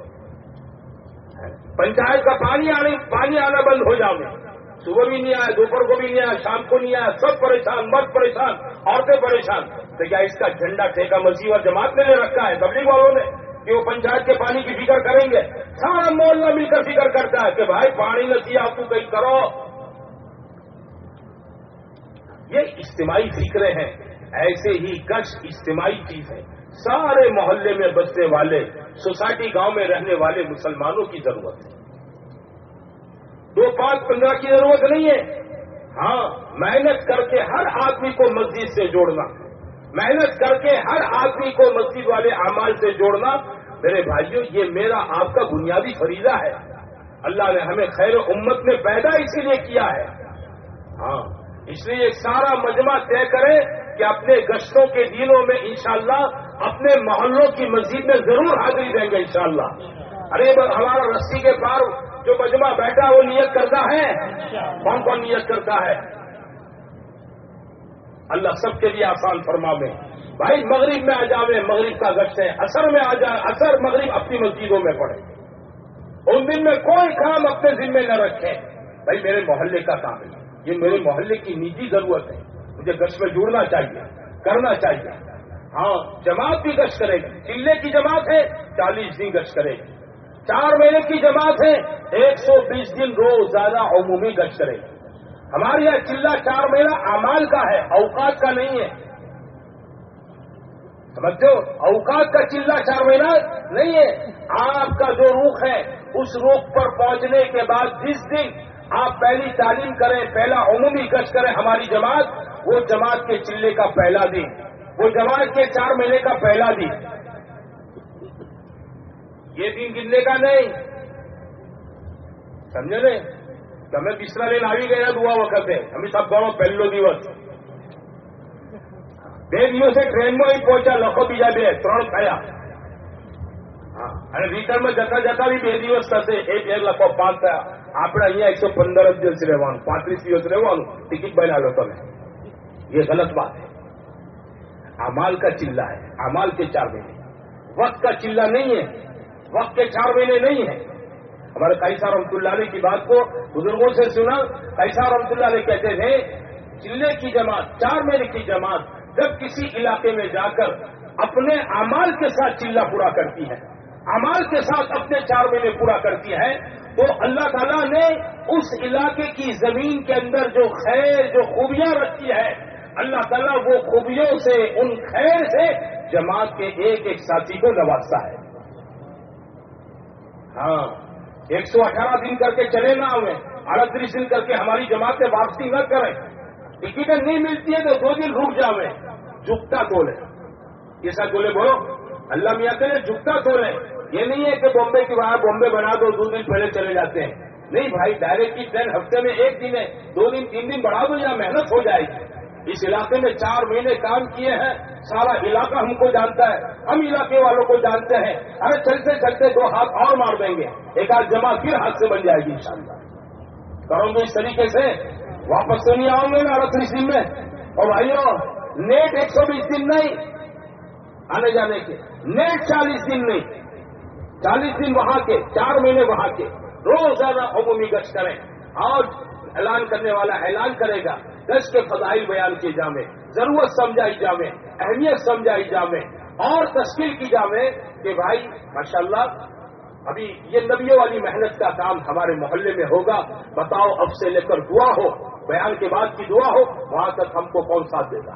پنچایت کا پانی آنے، پانی آنا بند ہو جاؤ۔ گے صبح بھی نہیں آیا، دوپہر کو بھی نہیں آیا، شام کو نہیں آیا، سب پریشان، مرد پریشان، عورتیں پریشان۔ تو کیا اس کا جھنڈا ٹھیکا مسیح اور جماعت نے لے رکھا ہے؟ تبلیغ والوں نے، کہ وہ پنچایت کے پانی کی فکر کریں گے۔ سارا محلہ مل کر فکر کرتا ہے کہ بھائی پانی نہ آپ کو کہیں کرو۔ یہ اجتماعی فکرے ہیں۔ ایسے ہی گش اجتماعی چیز ہے۔ سارے محلے میں بسنے والے، سوسائٹی گاؤں میں رہنے والے مسلمانوں کی ضرورت ہے۔ دو پانچ پندرہ کی ضرورت نہیں ہے۔ ہاں محنت کر کے ہر آدمی کو مسجد سے جوڑنا۔ محنت کر کے ہر آدمی کو مسجد والے اعمال سے جوڑنا۔ میرے بھائیوں یہ میرا آپ کا بنیادی فریضہ ہے۔ اللہ نے ہمیں خیر امت میں پیدا اسی لیے کیا ہے۔ ہاں اس لیے سارا مجمع طے کرے کہ اپنے گشتوں کے دنوں میں انشاءاللہ اپنے محلوں کی مسجد میں ضرور حاضری دیں گے انشاءاللہ۔ ارے ہمارا رسی کے پار جو مجمع بیٹھا وہ نیت کرتا ہے؟ کون کون نیت کرتا ہے؟ اللہ سب کے لیے آسان فرما میں بھائی، مغرب میں آ جاوے، مغرب کا گشت ہے۔ اثر میں آ جا، اثر مغرب اپنی مسجدوں میں پڑھے ان دن میں کوئی کام اپنے ذمے نہ رکھے۔ بھائی، میرے محلے کا کام ہے۔ یہ میرے محلے کی نجی ضرورت ہے۔ مجھے گشت میں جڑنا چاہیے، کرنا چاہیے۔ ہاں جماعت بھی گشت کرے گی۔ چلے کی جماعت ہے، چالیس دن گشت کرے گی۔ چار مہینے کی جماعت ہے، ایک سو بیس دن روزانہ عمومی گشت کرے گی۔ ہمارے یہاں چلہ چار مہینہ امال کا ہے، اوقات کا نہیں ہے۔ سمجھو اوقات کا چلہ چار مہینہ نہیں ہے۔ آپ کا جو روخ ہے، اس روخ پر پہنچنے کے بعد جس دن آپ پہلی تعلیم کریں، پہلا عمومی عموم کریں ہماری جماعت، وہ جماعت کے چلے کا پہلا دن۔ وہ جماعت کے چار مہینے کا پہلا دن۔ یہ دن گننے کا نہیں۔ سمجھے نہیں؟ کہ ہمیں بسرا تیسرا آ گیا دعا وقت ہے ہمیں سب دو پہلو دیوس۔ بے بی سے ٹرین میں ہی پہنچا، لکھو بجا بی تر ہاں ریٹرن میں جتا جاتا بھی بے دیوس سر ایک ایک لکھو پانچ تھا۔ આપણે અહીંયા એકસો પંદર જ દિવસ રહેવાનું، પાંત્રીસ દિવસ રહેવાનું، ટિકિટ બના લો میں یہ غلط بات ہے امال کا چلا ہے امال کے چار مہینے وقت کا چلہ نہیں ہے وقت کے چار مہینے نہیں ہے ہمارے کیسا رحمت اللہ علیہ کی بات کو بزرگوں سے سنا کیسا رحمت اللہ علیہ کہتے تھے چلے کی جماعت چار مہینے کی جماعت جب کسی علاقے میں جا کر اپنے امال کے ساتھ چلہ پورا کرتی ہے امال کے ساتھ اپنے چار مہینے پورا کرتی ہے تو اللہ تعالیٰ نے اس علاقے کی زمین کے اندر جو خیر، جو خوبیاں رکھی ہے، اللہ تعالیٰ وہ خوبیوں سے، ان خیر سے جماعت کے ایک ایک ساتھی کو نوازتا ہے۔ ہاں ایک سو اٹھارہ دن کر کے چلے نہ ہوئے، اڑتیس دن کر کے ہماری جماعت سے واپسی نہ کریں ٹکٹیں نہیں ملتی ہے تو دو دن رک جاویں جھکتا تولے۔ کیسا تولے بولو، اللہ میاں نے جھکتا تولے۔ یہ نہیں ہے کہ بامبے کی وہاں بامبے بنا دو دو دن پہلے چلے جاتے ہیں۔ نہیں بھائی ڈائریکٹ کی ٹرین ہفتے میں ایک دن ہے، دو دن، تین دن بڑھا دو یا محنت ہو جائے گی۔ اس علاقے میں چار مہینے کام کیے ہیں، سارا علاقہ ہم کو جانتا ہے۔ ہم علاقے والوں کو جانتے ہیں۔ ارے چلتے چلتے دو ہاتھ اور مار دیں گے۔ ایک آدھ جمع پھر ہاتھ سے بن جائے گی ان شاء اللہ کروں گے اس طریقے سے۔ واپس تو نہیں آؤں گے نا اڑتیس دن میں۔ اور بھائیو، نیٹ ایک سو بیس دن نہیں، آنے جانے کے۔ نیٹ چالیس دن نہیں۔ چالیس دن وہاں کے، چار مہینے وہاں کے۔ روزانہ عمومی گشت کریں۔ اور اعلان کرنے والا اعلان کرے گا۔ گشت کے فضائل بیان کیے جامع۔ ضرورت سمجھائی جامع۔ اہمیت سمجھائی جامع۔ اور تشکیل کی جامع کہ بھائی، ماشاءاللہ، ابھی یہ نبیوں والی محنت کا کام ہمارے محلے میں ہوگا۔ بتاؤ اب سے لے کر دعا ہو، بیان کے بعد کی دعا ہو، وہاں تک ہم کو کون ساتھ دے گا؟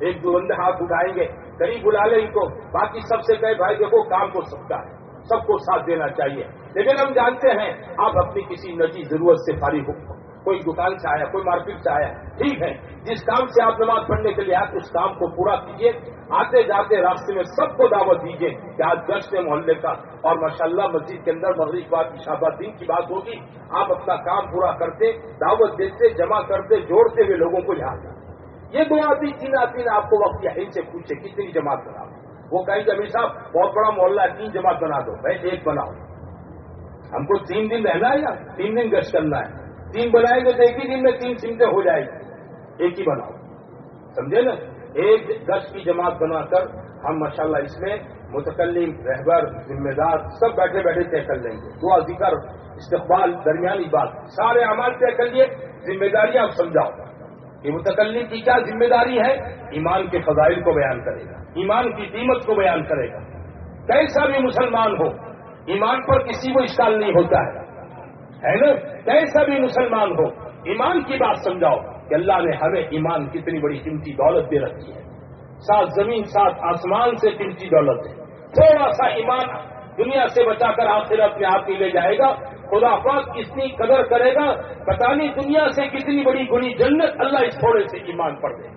ایک دو ہاتھ اٹھائیں گے قریب بلا لیں ان کو۔ باقی سب سے کہے، بھائی دیکھو، کام کو سکتا ہے۔ سب کو ساتھ دینا چاہیے۔ لیکن ہم جانتے ہیں آپ اپنی کسی نجی ضرورت سے فارغ ہو۔ کوئی دکان سے آیا، کوئی مارکیٹ سے آیا، ٹھیک ہے۔ جس کام سے آپ نماز پڑھنے کے لیے آپ اس کام کو پورا کیجیے آتے جاتے راستے میں سب کو دعوت دیجیے کہ آج جشن محلے کا اور ماشاءاللہ مسجد کے اندر مغرب بات شہباد دین کی بات ہوگی۔ آپ اپنا کام پورا کرتے، دعوت دیتے، جمع کرتے، جوڑتے ہوئے لوگوں کو یہاں یہ دو آدمی تین آدمی آپ کو وقت یہیں سے پوچھے، کتنی جماعت کرا وہ کہیں کہ امیر صاحب، بہت بڑا محلہ ہے، تین جماعت بنا دو۔ میں ایک بناؤں۔ ہم کو تین دن رہنا ہے یا تین دن گشت کرنا ہے؟ تین بنائیں گے تو ایک ہی دن میں تین سمتیں ہو جائے گی۔ ایک ہی بناؤ سمجھے نا؟ ایک گشت کی جماعت بنا کر ہم ماشاءاللہ اس میں متکلم، رہبر، ذمہ دار سب بیٹھے بیٹھے طے کر لیں گے۔ دعا، ذکر، استقبال، درمیانی بات، سارے اعمال طے کر لیے، ذمہ داریاں آپ سمجھاؤ۔ کہ متکلم کی کیا ذمہ داری ہے؟ ایمان کے فضائل کو بیان کرے گا۔ ایمان کی قیمت کو بیان کرے گا۔ کیسا بھی مسلمان ہو، ایمان پر کسی کو اشکال نہیں ہوتا ہے۔ ہے نا؟ کیسا بھی مسلمان ہو، ایمان کی بات سمجھاؤ کہ اللہ نے ہمیں ایمان کتنی بڑی قیمتی دولت دے رکھی ہے۔ ساتھ زمین، ساتھ آسمان سے قیمتی دولت ہے۔ تھوڑا سا ایمان دنیا سے بچا کر آخر اپنے آپ ہی لے جائے گا۔ خدا پاک کتنی قدر کرے گا۔ بتانی دنیا سے کتنی بڑی گنی جنت اللہ اس تھوڑے سے ایمان پڑ دے۔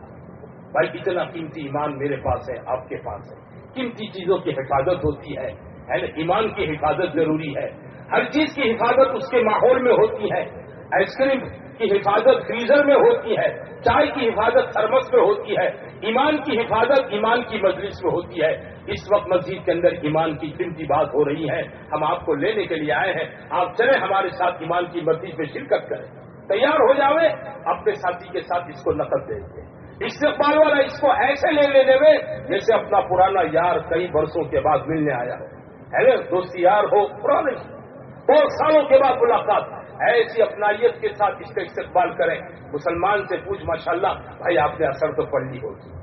بھائی کتنا قیمتی ایمان میرے پاس ہے، آپ کے پاس ہے۔ قیمتی چیزوں کی حفاظت ہوتی ہے نا؟ ایمان کی حفاظت ضروری ہے۔ ہر چیز کی حفاظت اس کے ماحول میں ہوتی ہے۔ آئس کریم کی حفاظت فریزر میں ہوتی ہے، چائے کی حفاظت تھرمس میں ہوتی ہے۔ ایمان کی حفاظت ایمان کی مجلس میں ہوتی ہے۔ اس وقت مسجد کے اندر ایمان کی قیمتی بات ہو رہی ہے۔ ہم آپ کو لینے کے لیے آئے ہیں۔ آپ چلیں ہمارے ساتھ ایمان کی مسجد میں شرکت کریں۔ تیار ہو جاوے، اپنے ساتھی کے ساتھ اس کو نقد دیں گے استقبال والا اس کو ایسے لے لینے میں جیسے اپنا پرانا یار کئی برسوں کے بعد ملنے آیا ہے۔ نا دوستی یار ہو، پرانے۔ بہت سالوں کے بعد ملاقات۔ ایسی اپنائیت کے ساتھ اس کا استقبال کریں۔ مسلمان سے پوچھ، ماشاءاللہ، بھائی آپ نے اثر تو پڑھ لی ہوگی۔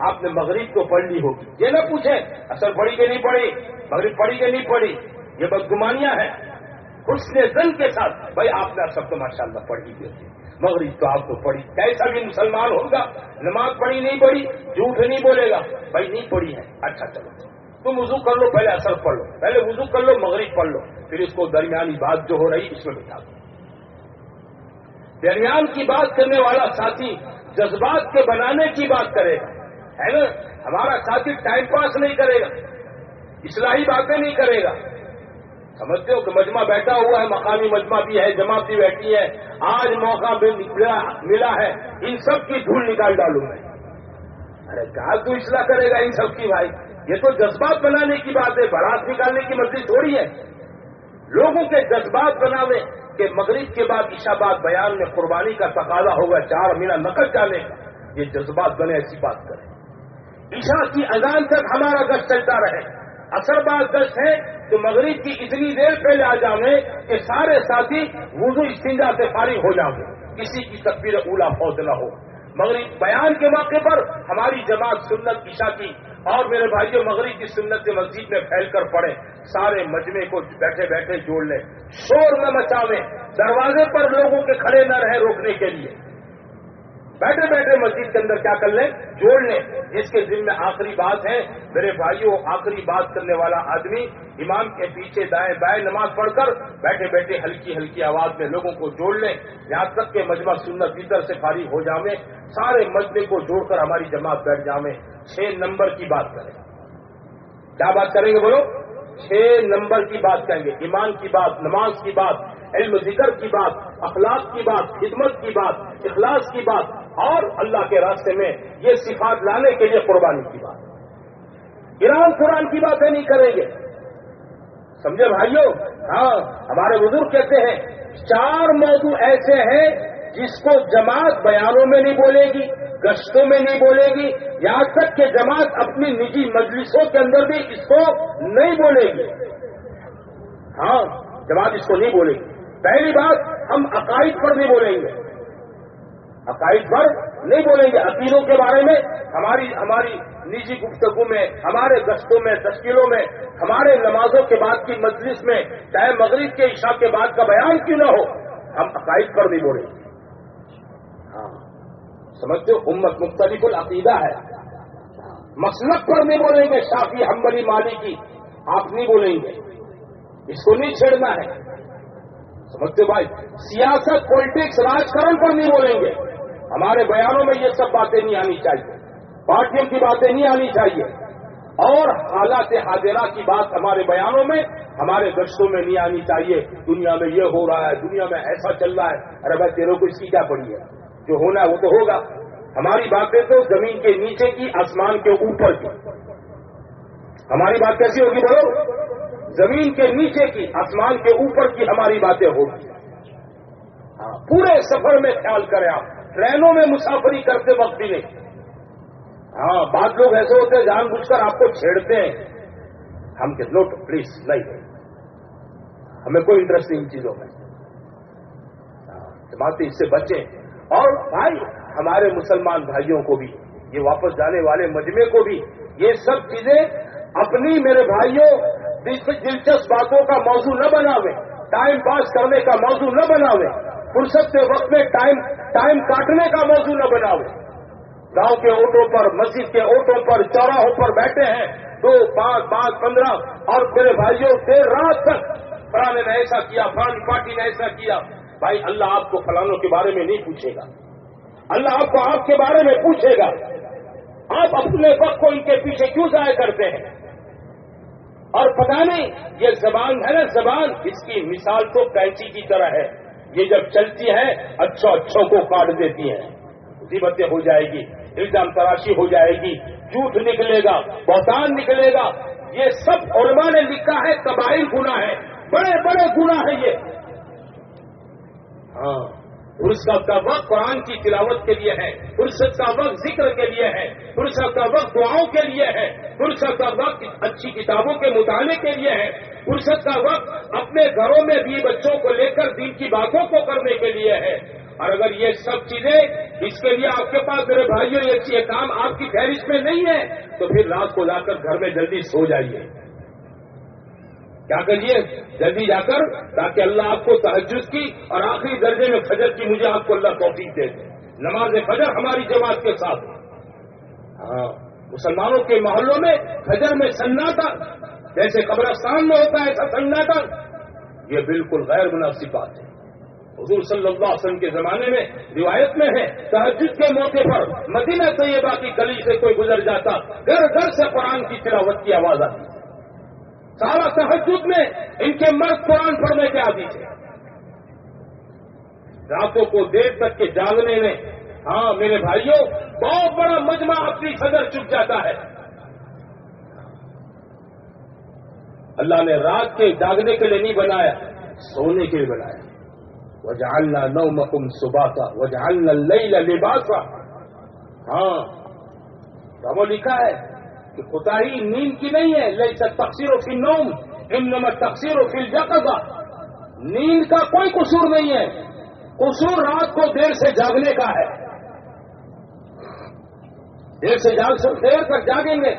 آپ نے مغرب کو پڑھ لی ہوگی۔ یہ نہ پوچھیں، اثر پڑھی کہ نہیں پڑھی مغرب پڑھی کہ نہیں پڑھی یہ بدگمانیاں ہیں۔ حسن زن کے ساتھ۔ بھائی، آپ نے اثر تو ماشاء اللہ پڑھی ہوگی مغرب تو آپ کو پڑھی۔ کیسا بھی مسلمان ہوگا، نماز پڑھی نہیں پڑھی، جھوٹ نہیں بولے گا۔ بھائی، نہیں پڑھی ہے۔ اچھا چلو۔ تم وضو کر لو، پہلے اثر پڑھ لو۔ پہلے وضو کر لو، مغرب پڑھ لو۔ پھر اس کو درمیانی بات جو ہو رہی، اس میں بتا دو۔ درمیان کی بات کرنے والا ساتھی جذبات کے بنانے کی بات کرے گا۔ ہے نا؟ ہمارا ساتھی ٹائم پاس نہیں کرے گا، اصلاحی باتیں نہیں کرے گا۔ سمجھتے ہو کہ مجمع بیٹھا ہوا ہے، مقامی مجمع بھی ہے، جماعت بھی بیٹھی ہے۔ آج موقع ملا ہے، ان سب کی دھول نکال ڈالوں میں۔ ارے کیا تو اصلاح کرے گا ان سب کی بھائی؟ یہ تو جذبات بنانے کی بات ہے، بارات نکالنے کی مرضی تھوڑی ہے۔ لوگوں کے جذبات بناوے کہ مغرب کے بعد عشا بیان میں قربانی کا تقاضا ہوگا، چار مہینہ نقد جانے کا یہ جذبات بنے ایسی بات کریں۔ عشا کی اذان تک ہمارا گشت چلتا رہے۔ اثر بات گشت ہے تو مغرب کی اتنی دیر پہلے آ جاؤں کہ سارے ساتھی وضو استنجا سے فارغ ہو جاؤں گے کسی کی تصویر اولا فوج نہ ہو۔ مغرب بیان کے موقع پر ہماری جماعت سنت عشا کی اور میرے بھائیوں مغرب کی سنت سے مسجد میں پھیل کر پڑے سارے مجمے کو بیٹھے بیٹھے جوڑ لیں شور نہ مچاویں دروازے پر لوگوں کے کھڑے نہ رہے روکنے کے لیے۔ بیٹھے بیٹھے مسجد کے اندر کیا کر لیں؟ جوڑ لیں۔ جس کے ذمہ آخری بات ہے، میرے بھائیوں آخری بات کرنے والا آدمی امام کے پیچھے دائیں بائیں نماز پڑھ کر بیٹھے بیٹھے ہلکی ہلکی آواز میں لوگوں کو جوڑ لیں۔ یہاں تک کہ مجمع سنت بھیتر سے فارغ ہو جاویں سارے مجمے کو جوڑ کر ہماری جماعت بیٹھ جاویں چھ نمبر کی بات کریں۔ کیا بات کریں گے بولو؟ چھ نمبر کی بات کہیں گے۔ ایمان کی بات، نماز کی بات، علم ذکر کی بات، اخلاق کی بات، خدمت کی بات، اخلاص کی بات اور اللہ کے راستے میں یہ صفات لانے کے لیے قربانی کی بات ایران قرآن کی باتیں نہیں کریں گے۔ سمجھے بھائیوں ہاں ہمارے بزرگ کہتے ہیں، چار موضوع ایسے ہیں جس کو جماعت بیانوں میں نہیں بولے گی، گشتوں میں نہیں بولے گی، یہاں تک کہ جماعت اپنی نجی مجلسوں کے اندر بھی اس کو نہیں بولے گی۔ ہاں جماعت اس کو نہیں بولے گی۔ پہلی بات، ہم عقائد پر نہیں بولیں گے۔ عقائد پر نہیں بولیں گے، عقیدوں کے بارے میں، ہماری ہماری نجی گفتگو میں، ہمارے گشتوں میں، تشکیلوں میں، ہمارے نمازوں کے بعد کی مجلس میں، چاہے مغرب کے عشاء کے بعد کا بیان کیوں نہ ہو، ہم عقائد پر نہیں بولیں گے۔ ہاں سمجھتے ہو؟ امت مختلف العقیدہ ہے۔ مسلک پر نہیں بولیں گے شافی حمبلی مالی کی آپ نہیں بولیں گے۔ اس کو نہیں چھیڑنا ہے۔ سمجھتے بھائی؟ سیاست پالیٹکس راجکرن پر نہیں بولیں گے۔ ہمارے بیانوں میں یہ سب باتیں نہیں آنی چاہیے۔ پارٹیوں کی باتیں نہیں آنی چاہیے۔ اور حالات حاضرہ کی بات ہمارے بیانوں میں، ہمارے گشتوں میں نہیں آنی چاہیے۔ دنیا میں یہ ہو رہا ہے، دنیا میں ایسا چل رہا ہے۔ ارے بھائی تیروں کو اس کی کیا پڑی ہے؟ جو ہونا ہے وہ تو ہوگا۔ ہماری باتیں تو زمین کے نیچے کی، آسمان کے اوپر کی۔ ہماری بات کیسی ہوگی بولو؟ زمین کے نیچے کی، آسمان کے اوپر کی ہماری باتیں ہوگی۔ ہاں پورے سفر میں خیال کریں آپ۔ ٹرینوں میں مسافری کرتے وقت بھی نہیں۔ ہاں بعض لوگ ایسے ہوتے ہیں، جان بوجھ کر آپ کو چھیڑتے ہیں۔ ہم کہ نوٹ پلیز نہیں ہمیں کوئی انٹرسٹ نہیں ان چیزوں میں۔ جماعتیں اس سے بچیں۔ اور بھائی، ہمارے مسلمان بھائیوں کو بھی، یہ واپس جانے والے مجمے کو بھی، یہ سب چیزیں اپنی میرے بھائیوں دلچسپ باتوں کا موضوع نہ بناوے ٹائم پاس کرنے کا موضوع نہ بناوے فرصت کے وقت میں ٹائم ٹائم کاٹنے کا موضوع نہ بناوے گاؤں کے آٹو پر، مسجد کے آٹو پر، چوراہوں پر بیٹھے ہیں۔ دو پانچ پانچ پندرہ۔ اور میرے بھائیوں، دیر رات تک۔ فلانے نے ایسا کیا فلانی پارٹی نے ایسا کیا۔ بھائی، اللہ آپ کو فلانوں کے بارے میں نہیں پوچھے گا۔ اللہ آپ کو آپ کے بارے میں پوچھے گا۔ آپ اپنے وقت کو ان کے پیچھے کیوں ضائع کرتے ہیں؟ اور پتا نہیں، یہ زبان ہے نا زبان۔ اس کی مثال تو کینچی کی طرح ہے۔ یہ جب چلتی ہے اچھو اچھوں کو کاٹ دیتی ہیں۔ مصیبتیں ہو جائے گی، الزام تراشی ہو جائے گی، جھوٹ نکلے گا، بہتان نکلے گا۔ یہ سب علماء نے لکھا ہے، قبائل گنا ہے بڑے بڑے گنا ہے یہ۔ ہاں۔ فرصت کا وقت قرآن کی تلاوت کے لیے ہے، فرصت کا وقت ذکر کے لیے ہے، فرصت کا وقت دعاؤں کے لیے ہے، فرصت کا وقت اچھی کتابوں کے مطالعے کے لیے ہے، فرصت کا وقت اپنے گھروں میں بھی بچوں کو لے کر دین کی باتوں کو کرنے کے لیے ہے۔ اور اگر یہ سب چیزیں اس کے لیے آپ کے پاس میرے بھائیوں یہ کام آپ کی فہرست میں نہیں ہے، تو پھر رات کو جا کر گھر میں جلدی سو جائیے۔ کیا کریے جلدی جا کر تاکہ اللہ آپ کو تحجد کی اور آخری درجے میں فجر کی مجھے آپ کو اللہ توفیق دے دے۔ نماز فجر ہماری جماعت کے ساتھ۔ ہاں مسلمانوں کے محلوں میں فجر میں سناٹا جیسے قبرستان میں ہوتا ہے ایسا سناٹا یہ بالکل غیر مناسب بات ہے۔ حضور صلی اللہ علیہ وسلم کے زمانے میں روایت میں ہے، تحجد کے موقع پر مدینہ طیبہ کی گلی سے کوئی گزر جاتا، گھر گھر سے قرآن کی تلاوت کی آواز آتی۔ سارا تحجد میں ان کے مرد قرآن پڑھنے کے عادی تھے۔ راتوں کو دیر تک کے جاگنے میں ہاں میرے بھائیوں، بہت بڑا مجمع اپنی صدر چک جاتا ہے۔ اللہ نے رات کے جاگنے کے لیے نہیں بنایا، سونے کے لیے بنایا۔ وجعلنا نومکم سباتا، وجعلنا اللیل لباسا۔ ہاں وہ لکھا ہے۔ کہ کوتاہی نیند کی نہیں ہے لئی تقسیر و فی نوم انما تقسیر و فی الجقضہ نیند کا کوئی قصور نہیں ہے۔ قصور رات کو دیر سے جاگنے کا ہے۔ دیر سے جاگ سو دیر تک جاگیں گے۔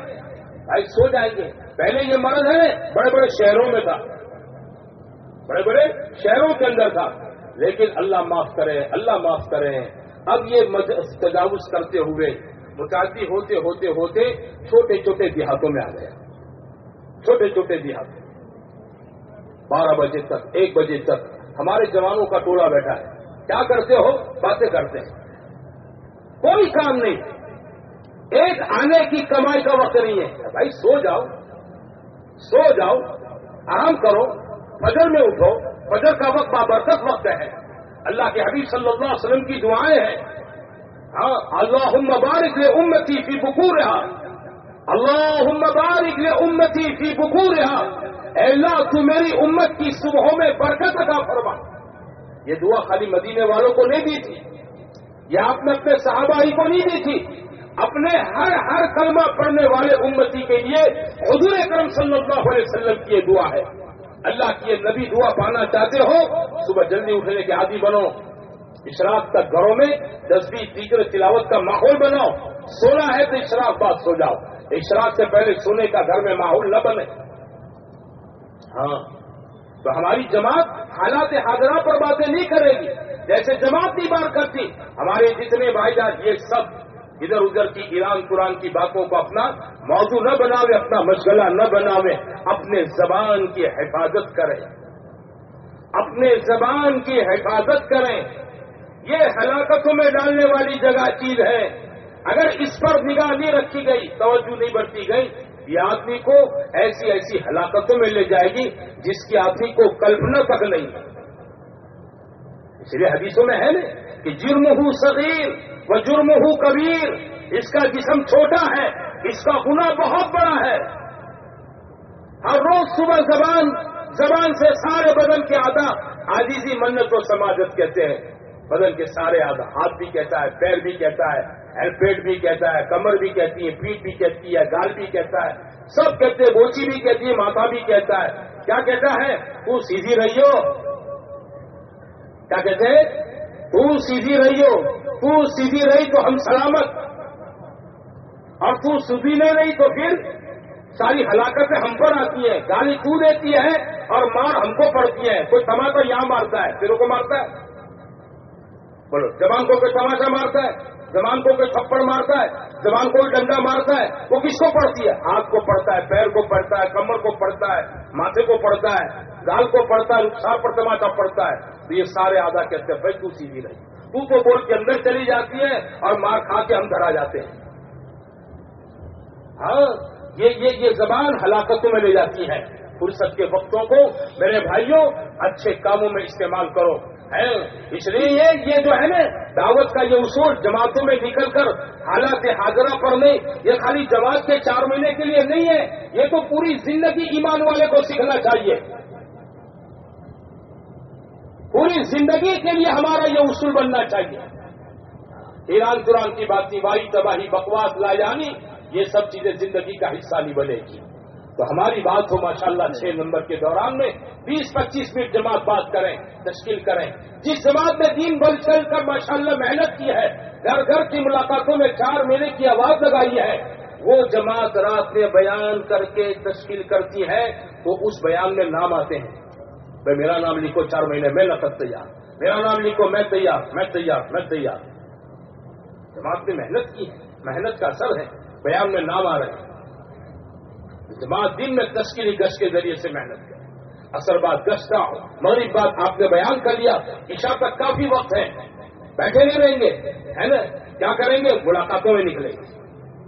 بھائی سو جائیں گے پہلے یہ مرض ہے، بڑے بڑے شہروں میں تھا۔ بڑے بڑے شہروں کے اندر تھا۔ لیکن اللہ معاف کرے، اللہ معاف کرے۔ اب یہ تجاوز کرتے ہوئے متعدی ہوتے ہوتے ہوتے چھوٹے چھوٹے دیہاتوں میں آ گیا۔ چھوٹے چھوٹے دیہات بارہ بجے تک، ایک بجے تک ہمارے جوانوں کا ٹولا بیٹھا ہے۔ کیا کرتے ہو؟ باتیں کرتے ہیں۔ کوئی کام نہیں۔ ایک آنے کی کمائی کا وقت نہیں ہے۔ بھائی، سو جاؤ۔ سو جاؤ۔ آرام کرو۔ فجر میں اٹھو۔ فجر کا وقت بابرکت وقت ہے۔ اللہ کے حبیب صلی اللہ علیہ وسلم کی دعائیں ہیں۔ ہاں، اللہ مبارک لے امتی فی بکور رہا اللہ مبارک لے امتی فی بکور رہا اے اللہ، تو میری امت کی صبحوں میں برکت عطا فرما۔ یہ دعا خالی مدینے والوں کو نہیں دی تھی، یہ آپ نے اپنے صحابہ ہی کو نہیں دی تھی۔ اپنے ہر ہر کلمہ پڑھنے والے امتی کے لیے حضور کرم صلی اللہ علیہ وسلم کی یہ دعا ہے۔ اللہ کی یہ نبی دعا پانا چاہتے ہو، صبح جلدی اٹھنے کے عادی بنو۔ اشراق تک گھروں میں، دسویں تیسرے تلاوت کا ماحول بناؤ۔ سونا ہے تو اشراق بات سو جاؤ۔ اشراق سے پہلے سونے کا گھر میں ماحول نہ بنے۔ ہاں۔ تو ہماری جماعت حالات حاضرہ پر باتیں نہیں کرے گی۔ جیسے جماعت نہیں بات کرتی، ہمارے جتنے بھائی جان، یہ سب ادھر ادھر کی ایران قرآن کی باتوں کو اپنا موضوع نہ بناوے، اپنا مشغلہ نہ بناوے، اپنے زبان کی حفاظت کرے اپنے زبان کی حفاظت کریں۔ یہ ہلاکتوں میں ڈالنے والی جگہ چیز ہے۔ اگر اس پر نگاہ نہیں رکھی گئی، توجہ نہیں برتی گئی، یہ آدمی کو ایسی ایسی ہلاکتوں میں لے جائے گی جس کی آدمی کو کلپنا تک نہیں۔ ہے اس لیے حدیثوں میں ہے نا کہ جرم ہوں صغیر وہ جرم ہوں کبیر، اس کا جسم چھوٹا ہے، اس کا گنا بہت بڑا ہے۔ ہر روز صبح زبان زبان سے سارے بدن کے آدھا آجیزی منت و سماجت کہتے ہیں۔ بدن کے سارے آدھا ہاتھ بھی کہتا ہے، پیر بھی کہتا ہے ہیل پیٹ بھی کہتا ہے، کمر بھی کہتی ہے، پیٹ بھی کہتی ہے، گال بھی کہتا ہے۔ سب کہتے ہیں، بوچی بھی کہتی ہے، ماتھا بھی کہتا ہے۔ کیا کہتا ہے؟ تو سیدھی رہی ہو۔ کیا کہتے ہیں؟ تو سیدھی رہی ہو۔ تو سیدھی رہی تو ہم سلامت۔ اور تو سیدھی نہیں رہی تو پھر ساری ہلاکتیں ہم پر آتی ہیں۔ گالی تو دیتی ہے اور مار ہم کو پڑتی ہے۔ کوئی تماشا یہاں مارتا ہے پھر کو مارتا ہے۔ بولو۔ جوان کو کوئی تماشا مارتا ہے؟ زبان کو کوئی تھپڑ مارتا ہے؟ زبان کو ڈنڈا مارتا ہے؟ وہ کس کو پڑتی ہے؟ ہاتھ کو پڑتا ہے، پیر کو پڑتا ہے، کمر کو پڑتا ہے، ماتھے کو پڑتا ہے، گال کو پڑتا ہے رخسار پر تماچا پڑتا ہے۔ تو یہ سارے آدھا کہتے ہیں، بھائی تو سیدھی رہی تو تو بول کے اندر چلی جاتی ہے اور مار کھا کے ہم دھرا جاتے ہیں۔ ہاں یہ یہ یہ زبان ہلاکتوں میں لے جاتی ہے۔ فرصت کے وقتوں کو میرے بھائیوں، اچھے کاموں میں استعمال کرو۔ اس لیے یہ جو ہے نا، دعوت کا یہ اصول جماعتوں میں نکل کر حالات حاضرہ پڑھنے یہ خالی جماعت کے چار مہینے کے لیے نہیں ہے، یہ تو پوری زندگی ایمان والے کو سیکھنا چاہیے۔ پوری زندگی کے لیے ہمارا یہ اصول بننا چاہیے۔ ایران قرآن کی بات وائی تباہی، بکواس لا جانی یہ سب چیزیں زندگی کا حصہ نہیں بنے گی۔ تو ہماری بات ہو ماشاءاللہ چھ نمبر کے دوران میں بیس پچیس منٹ جماعت بات کریں، تشکیل کریں۔ جس جماعت نے دین بل چل کر ماشاءاللہ محنت کی ہے، گھر گھر کی ملاقاتوں میں چار مہینے کی آواز لگائی ہے، وہ جماعت رات میں بیان کر کے تشکیل کرتی ہے، تو اس بیان میں نام آتے ہیں۔ بھائی، میرا نام لکھو، چار مہینے میں نقد تیار۔ میرا نام لکھو، میں تیار میں تیار میں تیار۔ جماعت نے محنت کی ہے، محنت کا اثر ہے، بیان میں نام آ رہے ہیں۔ جماعت دن میں تشکیلی گشت کے ذریعے سے محنت کرے اثر بات گشت کا ہو۔ مغرب بات آپ نے بیان کر لیا۔ عشاء تک کافی وقت ہے۔ بیٹھے نہیں رہیں گے، ہے نا؟ کیا کریں گے؟ ملاقاتوں میں نکلیں گے۔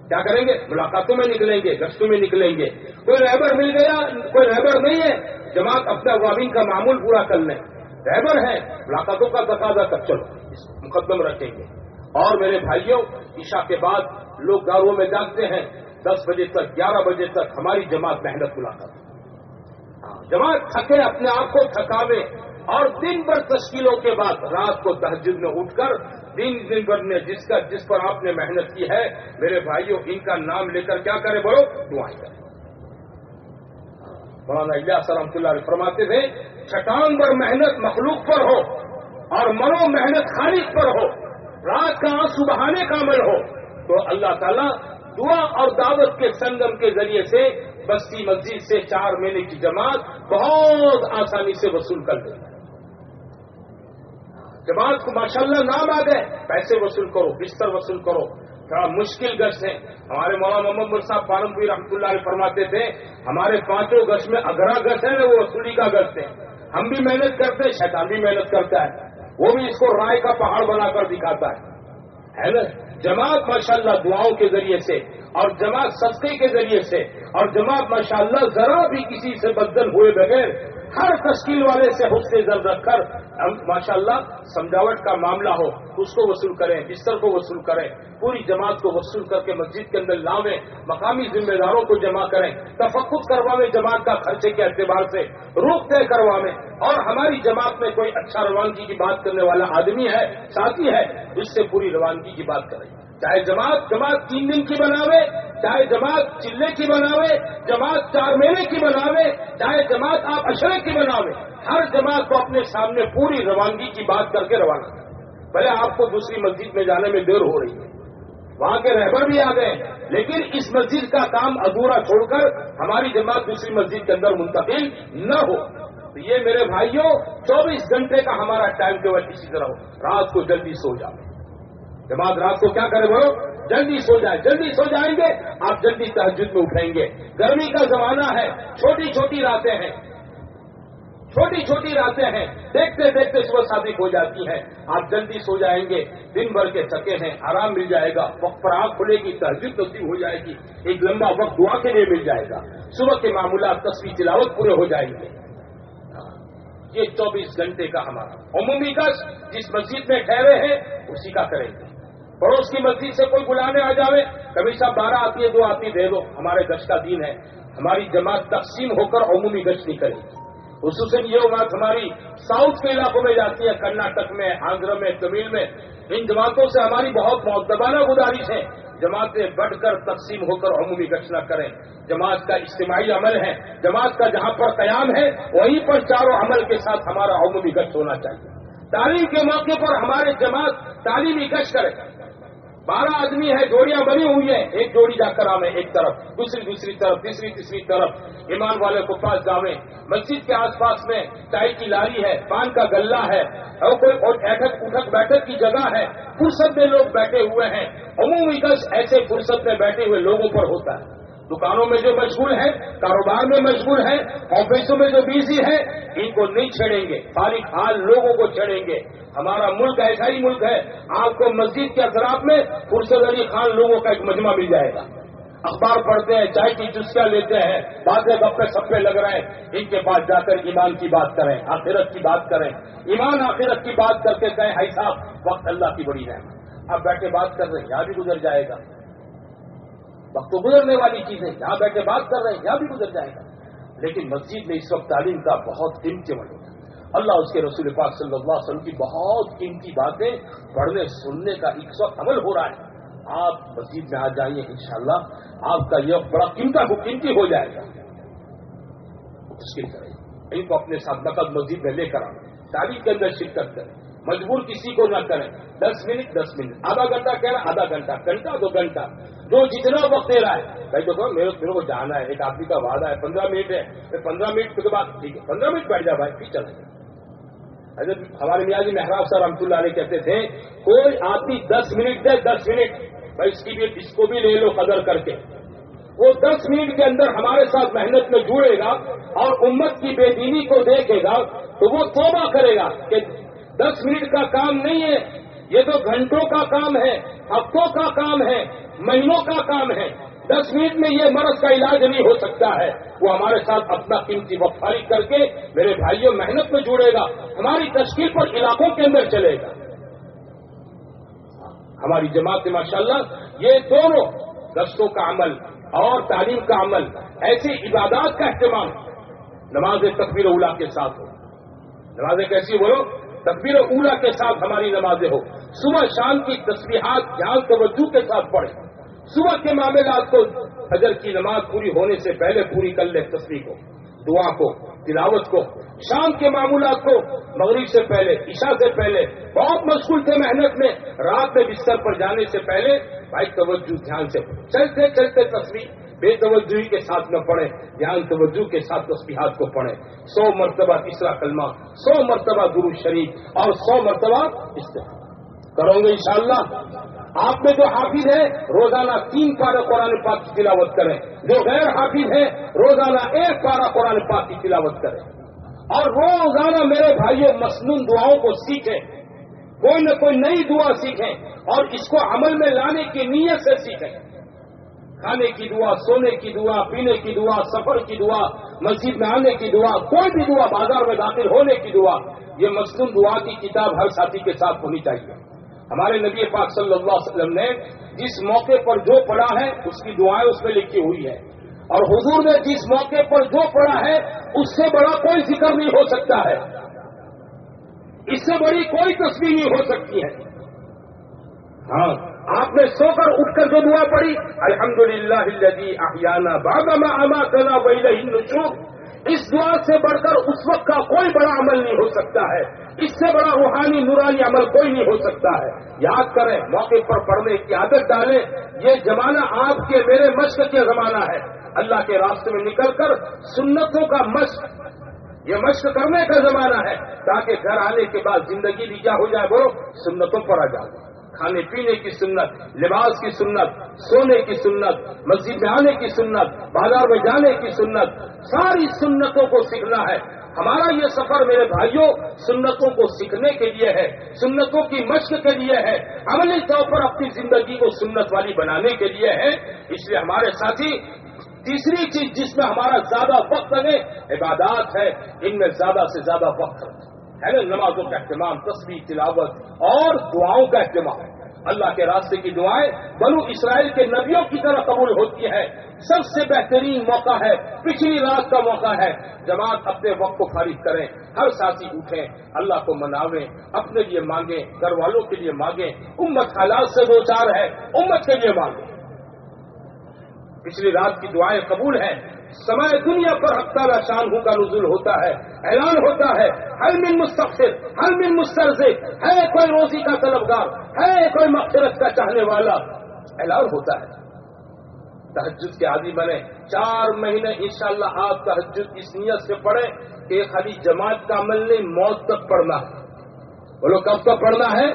کیا کریں گے؟ ملاقاتوں میں نکلیں گے، گشتوں میں نکلیں گے۔ کوئی رہبر مل گیا؟ کوئی رہبر نہیں ہے۔ جماعت اپنے عوامین کا معمول پورا کر لیں رہبر ہے، ملاقاتوں کا تقاضا تک چلو۔ مقدم رکھیں گے۔ اور میرے بھائیوں، عشاء کے بعد لوگ گاؤں میں جانتے ہیں۔ دس بجے تک گیارہ بجے تک ہماری جماعت محنت ملاقات ہاں، جماعت تھکے اپنے آپ کو تھکاوے اور دن بھر تشکیلوں کے بعد رات کو تہجد میں اٹھ کر دن دن بھر میں جس کا جس پر آپ نے محنت کی ہے میرے بھائیوں ان کا نام لے کر کیا کرے بڑو دعائیں کریں۔ ہاں، مولانا الیاس رحمۃ اللہ علیہ فرماتے تھے چھٹان پر محنت مخلوق پر ہو اور منو محنت خالق پر ہو رات کا آنسو بہانے کا عمل ہو تو اللہ تعالیٰ دعا اور دعوت کے سنگم کے ذریعے سے بستی مسجد سے چار مہینے کی جماعت بہت آسانی سے وصول کر دے جماعت کو ماشاءاللہ نام آ گئے۔ پیسے وصول کرو، بستر وصول کرو۔ تھوڑا مشکل گش ہے۔ ہمارے مولانا محمد صاحب پالمپور رحمۃ اللہ علیہ فرماتے تھے، ہمارے پانچوں گش میں اگرا گش ہے، وہ وصولی کا گش ہے۔ ہم بھی محنت کرتے ہیں، شیطان بھی محنت کرتا ہے۔ وہ بھی اس کو رائے کا پہاڑ بنا کر دکھاتا ہے نا؟ جماعت ماشاءاللہ دعاؤں کے ذریعے سے اور جماعت سستے کے ذریعے سے اور جماعت ماشاءاللہ ذرا بھی کسی سے بدل ہوئے بغیر ہر تشکیل والے سے حسن زر رکھ کر ماشاء اللہ سمجھاوٹ کا معاملہ ہو، اس کو وصول کریں، بستر کو وصول کریں، پوری جماعت کو وصول کر کے مسجد کے اندر لاویں، مقامی ذمہ داروں کو جمع کریں تفقت کرواویں جماعت کا خرچے کے اعتبار سے روک طے کرواویں۔ اور ہماری جماعت میں کوئی اچھا روانگی کی بات کرنے والا آدمی ہے، ساتھی ہے، اس سے پوری روانگی کی بات کریں۔ چاہے جماعت جماعت تین دن کی بناوے، چاہے جماعت چلے کی بناوے، جماعت چار مہینے کی بناوے، چاہے جماعت آپ اشرے کی بناوے، ہر جماعت کو اپنے سامنے پوری روانگی کی بات کر کے روانہ کریں بھلے آپ کو دوسری مسجد میں جانے میں دیر ہو رہی ہے۔ وہاں کے رہبر بھی آ گئے۔ لیکن اس مسجد کا کام ادھورا چھوڑ کر ہماری جماعت دوسری مسجد کے اندر منتقل نہ ہو۔ تو یہ میرے بھائیوں، چوبیس گھنٹے کا ہمارا ٹائم ٹیبل اسی طرح ہو۔ رات کو جلدی سو جائیں جماعت رات کو کیا کرے بولو جلدی سو جائے جلدی سو جائیں گے، آپ جلدی تحجد میں اٹھیں گے۔ گرمی کا زمانہ ہے، چھوٹی چھوٹی راتیں ہیں۔ چھوٹی چھوٹی راتیں ہیں۔ دیکھتے دیکھتے صبح صادق ہو جاتی ہیں۔ آپ جلدی سو جائیں گے، دن بھر کے تھکے ہیں، آرام مل جائے گا۔ وقت پر آنکھ کھلے گی تہذیب نصیب ہو جائے گی۔ ایک لمبا وقت دعا کے لیے مل جائے گا۔ صبح کے معمولات تصویر تلاوت پورے ہو جائیں گے۔ یہ چوبیس گھنٹے کا ہمارا عمومی گز جس مسجد میں ٹھہرے ہیں، اسی کا کریں گے۔ پڑوس کی مسجد سے کوئی بلانے آ جاوے کبھی صاحب بارہ آتی ہے، دو آتی دے دو، ہمارے گش کا دین ہے۔ ہماری جماعت تقسیم ہو کر عمومی گش نہیں کرے۔ گی خصوصاً یہ بات ہماری ساؤتھ کے علاقوں میں جاتی ہے، کرناٹک میں آندھر میں، تمل میں۔ ان جماعتوں سے ہماری بہت معتبانہ گزارش ہے۔ جماعتیں بڑھ کر تقسیم ہو کر عمومی گش نہ کریں۔ جماعت کا اجتماعی عمل ہے۔ جماعت کا جہاں پر قیام ہے، وہیں پر چاروں عمل کے ساتھ ہمارا عمومی گشت ہونا چاہیے۔ تعلیم کے موقع پر ہمارے جماعت تعلیمی گشت کرے۔ بارہ آدمی ہے جوڑیاں بنی ہوئی ہیں۔ ایک جوڑی جا کر آویں ایک طرف، دوسری دوسری طرف، تیسری تیسری طرف۔ ایمان والے کو پاس جاویں مسجد کے آس پاس میں چائے کی لاری ہے، پان کا گلہ ہے۔ اور کوئی اٹھک اٹھک بیٹھک کی جگہ ہے۔ فرصت میں لوگ بیٹھے ہوئے ہیں۔ عمومی ایسے فرصت میں بیٹھے ہوئے لوگوں پر ہوتا ہے۔ دکانوں میں جو مشغول ہیں، کاروبار میں مشغول ہیں آفسوں میں جو بزی ہیں، ان کو نہیں چھیڑیں گے۔ فارغ حال لوگوں کو چھیڑیں گے۔ ہمارا ملک ایسا ہی ملک ہے، آپ کو مسجد کے اثرات میں فرصت علی خان لوگوں کا ایک مجمع مل جائے گا۔ اخبار پڑھتے ہیں، چائے کی چسکیاں لیتے ہیں، باتیں گپے سپے لگ رہے ہیں۔ ان کے پاس جا کر ایمان کی بات کریں، آخرت کی بات کریں۔ ایمان آخرت کی بات کر کے کہیں، ہائی صاحب، وقت اللہ کی بڑی ہے آپ بیٹھے بات کر رہے ہیں یہاں بھی گزر جائے گا۔ وقت تو گزرنے والی چیزیں یہاں بیٹھے بات کر رہے ہیں، یہاں بھی گزر جائے گا۔ لیکن مسجد میں اس وقت تعلیم کا بہت قیمتی عمل ہوتا ہے۔ اللہ اس کے رسول پاک صلی اللہ علیہ وسلم کی بہت قیمتی باتیں پڑھنے، سننے کا اس وقت عمل ہو رہا ہے۔ آپ مسجد میں آ جائیے انشاءاللہ، آپ کا یہ بڑا قیمتا کو قیمتی ہو جائے گا۔ مشکل کریں ان کو اپنے ساتھ نقد مسجد میں لے کر آئیں تعلیم کے اندر شرکت کریں۔ مجبور کسی کو نہ کریں۔ دس منٹ دس منٹ۔ آدھا گھنٹہ کہہ رہا آدھا گھنٹہ۔ گھنٹہ دو گھنٹہ۔ جو جتنا وقت دے رہا ہے۔ بھائی دیکھو میرے میرے کو جانا ہے، ایک آدمی کا وعدہ ہے، پندرہ منٹ ہے۔ پندرہ منٹ کے بعد ٹھیک ہے۔ پندرہ منٹ بیٹھ جا بھائی، پھر چلے حضرت ہمارے میاں جی محراب صاحب رحمۃ اللہ علیہ کہتے تھے، کوئی آدمی دس منٹ دے، دس منٹ۔ بھائی اس کی بھی اس کو بھی لے لو قدر کر کے۔ وہ دس منٹ کے اندر ہمارے ساتھ محنت میں جڑے گا اور امت کی بے دینی کو دیکھے گا تو وہ توبہ کرے گا کہ دس منٹ کا کام نہیں ہے۔ یہ تو گھنٹوں کا کام ہے، ہفتوں کا کام ہے، مہینوں کا کام ہے۔ دس منٹ میں یہ مرض کا علاج نہیں ہو سکتا ہے۔ وہ ہمارے ساتھ اپنا قیمتی وفاری کر کے میرے بھائیوں، محنت میں جڑے گا۔ ہماری تشکیل پر علاقوں کے اندر چلے گا۔ ہماری جماعت ماشاء اللہ یہ دونوں گشتوں کا عمل اور تعلیم کا عمل، ایسی عبادات کا اہتمام، نماز تقبیر اولا کے ساتھ ہو۔ نمازیں کیسی بولو؟ تقبیر اولا کے ساتھ ہماری نمازیں ہو صبح شام کی تصویرات دھیان توجہ کے ساتھ پڑھیں۔ صبح کے معاملات کو فجر کی نماز پوری ہونے سے پہلے پوری کر لے تصویر کو، دعا کو، تلاوت کو۔ شام کے معمولات کو مغرب سے پہلے، عشاء سے پہلے، بہت مشغول تھے محنت میں، رات میں بستر پر جانے سے پہلے، بھائی توجہ دھیان سے۔ چلتے چلتے تصویر بے توجہی کے ساتھ نہ پڑھیں، دھیان توجہ کے ساتھ تصویرات کو پڑھیں۔ سو مرتبہ تیسرا کلمہ، سو مرتبہ گرو شریف اور سو مرتبہ استعمال کروں گے انشاءاللہ۔ آپ میں جو حافظ ہے روزانہ تین پارا قرآن پاک کی تلاوت کریں۔ جو غیر حافظ ہے روزانہ ایک پارا قرآن پاک کی تلاوت کریں۔ اور روزانہ میرے بھائیوں مصنون دعاؤں کو سیکھیں۔ کوئی نہ کوئی نئی دعا سیکھیں اور اس کو عمل میں لانے کی نیت سے سیکھیں۔ کھانے کی دعا، سونے کی دعا، پینے کی دعا، سفر کی دعا، مسجد میں آنے کی دعا، کوئی بھی دعا بازار میں داخل ہونے کی دعا، یہ مصنون دعا کی کتاب ہر ساتھی کے ساتھ ہونی چاہیے۔ ہمارے نبی پاک صلی اللہ علیہ وسلم نے جس موقع پر جو پڑھا ہے، اس کی دعائیں اس میں لکھی ہوئی ہے اور حضور نے جس موقع پر جو پڑھا ہے، اس سے بڑا کوئی ذکر نہیں ہو سکتا ہے۔ اس سے بڑی کوئی تصویر نہیں ہو سکتی ہے۔ ہاں۔ آپ نے سو کر اٹھ کر جو دعا پڑھی الحمد للہ احیانہ بابا اما کلا وہی نشور اس دعا سے بڑھ کر اس وقت کا کوئی بڑا عمل نہیں ہو سکتا ہے۔ اس سے بڑا روحانی نورانی عمل کوئی نہیں ہو سکتا ہے۔ یاد کریں، موقع پر پڑھنے کی عادت ڈالیں۔ یہ زمانہ آپ کے میرے مشق کے زمانہ ہے۔ اللہ کے راستے میں نکل کر سنتوں کا مشق، یہ مشق کرنے کا زمانہ ہے، تاکہ گھر آنے کے بعد زندگی بھی کیا ہو جائے، بولو، سنتوں پر آ جاؤ۔ کھانے پینے کی سنت، لباس کی سنت، سونے کی سنت، مسجد میں آنے کی سنت، بازار میں جانے کی سنت، ساری سنتوں کو سیکھنا ہے۔ ہمارا یہ سفر میرے بھائیوں سنتوں کو سیکھنے کے لیے ہے، سنتوں کی مشق کے لیے ہے۔ عملی طور پر اپنی زندگی کو سنت والی بنانے کے لیے ہے۔ اس لیے ہمارے ساتھی، تیسری چیز جس میں ہمارا زیادہ وقت لگے، عبادات ہے۔ ان میں زیادہ سے زیادہ وقت ہے نا نمازوں کا اہتمام تصویر تلاوت اور دعاؤں کا اہتمام۔ اللہ کے راستے کی دعائیں بنو اسرائیل کے نبیوں کی طرح قبول ہوتی ہے سب سے بہترین موقع ہے، پچھلی رات کا موقع ہے۔ جماعت اپنے وقت کو خارج کریں، ہر ساتھی اٹھیں، اللہ کو مناویں، اپنے لیے مانگیں، گھر والوں کے لیے مانگیں، امت حالات سے دو چار ہے، امت کے لیے مانگیں۔ پچھلی رات کی دعائیں قبول ہیں۔ سمے دنیا پر تعالی شان کا نزول ہوتا ہے، اعلان ہوتا ہے، ہر من مستقصر ہر من مسترزے ہے کوئی روزی کا طلبگار، ہے کوئی مقصرت کا چاہنے والا۔ اعلان ہوتا ہے۔ تحجد کے عادی بنے۔ چار مہینے انشاءاللہ آپ تحجد اس نیت سے پڑھیں کہ خالی جماعت کا عمل نہیں موت تک پڑھنا ہے۔ بولو کب تک پڑھنا ہے؟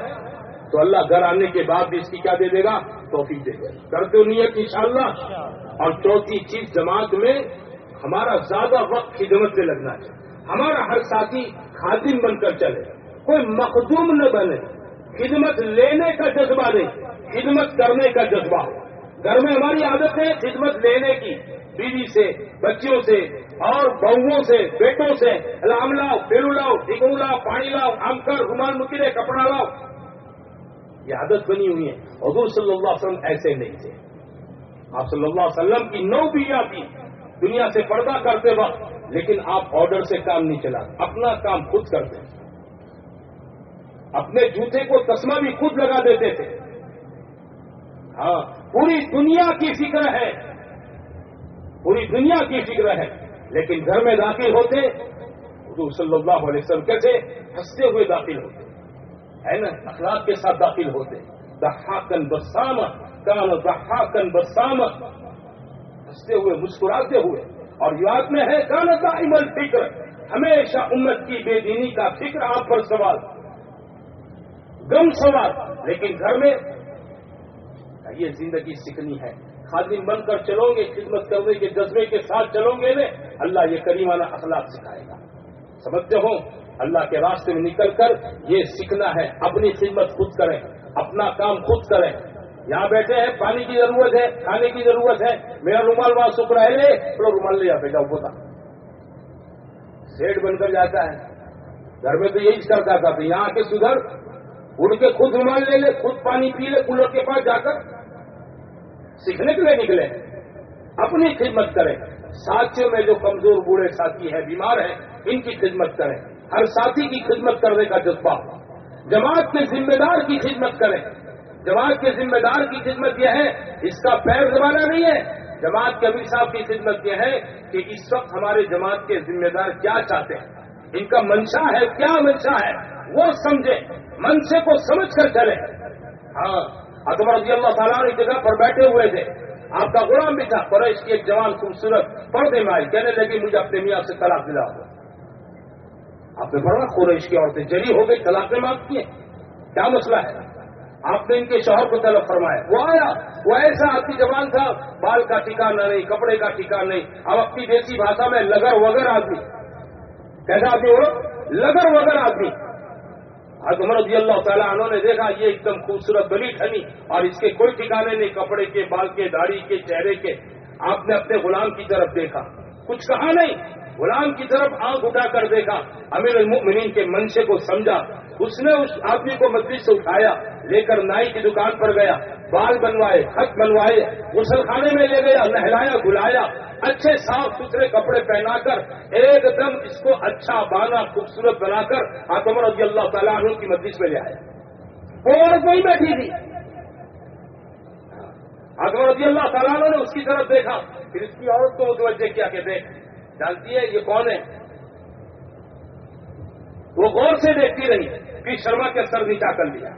تو اللہ گھر آنے کے بعد بھی اس کی کیا دے دے گا؟ توفیق دے گا کرتے ہو نیت انشاءاللہ۔ اور چوتھی چیز جماعت میں ہمارا زیادہ وقت خدمت سے لگنا ہے۔ ہمارا ہر ساتھی خادم بن کر چلے۔ کوئی مخدوم نہ بنے۔ خدمت لینے کا جذبہ نہیں خدمت کرنے کا جذبہ ہو۔ گھر میں ہماری عادت ہے خدمت لینے کی۔ بیوی سے، بچیوں سے اور بہوؤں سے، بیٹوں سے۔ لام لاؤ پیرو لاؤ ڈگو لاؤ، پانی لاؤ، ہم کر، رومال مکرے کپڑا لاؤ۔ یہ عادت بنی ہوئی ہے۔ حضور صلی اللہ علیہ وسلم ایسے نہیں تھے۔ آپ صلی اللہ علیہ وسلم کی نو بیویاں تھی دنیا سے پردہ کرتے وقت، لیکن آپ آرڈر سے کام نہیں چلا، اپنا کام خود کرتے۔ اپنے جوتے کو تسمہ بھی خود لگا دیتے تھے۔ ہاں پوری دنیا کی فکر ہے۔ پوری دنیا کی فکر ہے۔ لیکن گھر میں داخل ہوتے، حضور صلی اللہ علیہ وسلم کیسے ہنستے ہوئے داخل ہوتے۔ ہے نا؟ اخلاق کے ساتھ داخل ہوتے۔ دہاکن بسامت کان دہاکن بسامت ہنستے ہوئے، مسکراتے ہوئے۔ اور یاد میں ہے کان دائم الفکر ہمیشہ امت کی بے دینی کا فکر آپ پر سوال گم سوال۔ لیکن گھر میں، یہ زندگی سیکھنی ہے۔ خادم بن کر چلو گے، خدمت کرنے کے جذبے کے ساتھ چلو گے نا، اللہ یہ کریمانہ اخلاق سکھائے گا۔ سمجھتے ہو، اللہ کے راستے میں نکل کر یہ سیکھنا ہے، اپنی خدمت خود کریں، اپنا کام خود کریں۔ یہاں بیٹھے ہیں، پانی کی ضرورت ہے، کھانے کی ضرورت ہے۔ میرا رومال وہاں سکھ رہے لے تو رومال لے جاتے جاؤ بتا۔ سیٹ بن کر جاتا ہے۔ گھر میں تو یہی کرتا تھا تو یہاں کے سدھر اڑ کے خود رومال لے لے، خود پانی پی لے، کولر کے پاس جا کر سیکھنے کے لیے نکلے۔ اپنی خدمت کریں ساتھیوں میں جو کمزور بوڑھے ساتھی ہیں، بیمار ہیں، ان کی خدمت کریں ہر ساتھی کی خدمت کرنے کا جذبہ۔ جماعت کے ذمہ دار کی خدمت کریں جماعت کے ذمہ دار کی خدمت یہ ہے، اس کا پیر زمانہ نہیں ہے۔ جماعت کے امیر صاحب کی خدمت یہ ہے کہ اس وقت ہمارے جماعت کے ذمہ دار کیا چاہتے ہیں۔ ان کا منشا ہے، کیا منشا ہے؟ وہ سمجھے منشے کو سمجھ کر چلے ہاں اکبر رضی اللہ تعالیٰ ایک جگہ پر بیٹھے ہوئے تھے۔ آپ کا غلام بھی تھا، قریش کی ایک جوان خوبصورت پردے میں آئی۔ کہنے لگی، مجھے اپنے میاں سے طلاق دلا ہوا آپ نے پڑھا قریش کی عورتیں جری ہو گئی طلاق میں مانگتی ہیں۔ کیا مسئلہ ہے؟ آپ نے ان کے شوہر کو طلب فرمایا۔ وہ آیا۔ وہ ایسا آپ کی جوان تھا، بال کا ٹھکانا نہیں کپڑے کا ٹھکانا نہیں۔ اب اپنی دیسی بھاشا میں لگر وگر آدمی۔ کیسا آدمی ہو لگر وگر آدمی۔ عمر رضی اللہ تعالیٰ انہوں نے دیکھا، یہ ایک دم خوبصورت بلی ٹھنی۔ اور اس کے کوئی ٹھکانے نہیں، کپڑے کے، بال کے، داڑھی کے، چہرے کے۔ آپ نے اپنے غلام کی طرف دیکھا۔ کچھ کہا نہیں۔ غلام کی طرف آنکھ اٹھا کر دیکھا، امیر المؤمنین کے منشے کو سمجھا۔ اس نے اس آدمی کو مسجد سے اٹھایا، لے کر نائی کی دکان پر گیا۔ بال بنوائے، خط بنوائے غسل خانے میں لے گیا، نہلایا، گلایا۔ اچھے صاف ستھرے کپڑے پہنا کر، ایک دم اس کو اچھا بانا خوبصورت بنا کر آتمر رضی اللہ تعالیٰ عنہ کی مسجد میں لے آیا وہ عورت بیٹھی تھی۔ آتمر رضی اللہ تعالیٰ عنہ نے اس کی طرف دیکھا۔ پھر اس کی عورت کو متوجہ کیا کہ دیکھ جانتی ہے، یہ کون ہے؟ وہ غور سے دیکھتی رہی پھر شرما کے سر نیچا کر لیا۔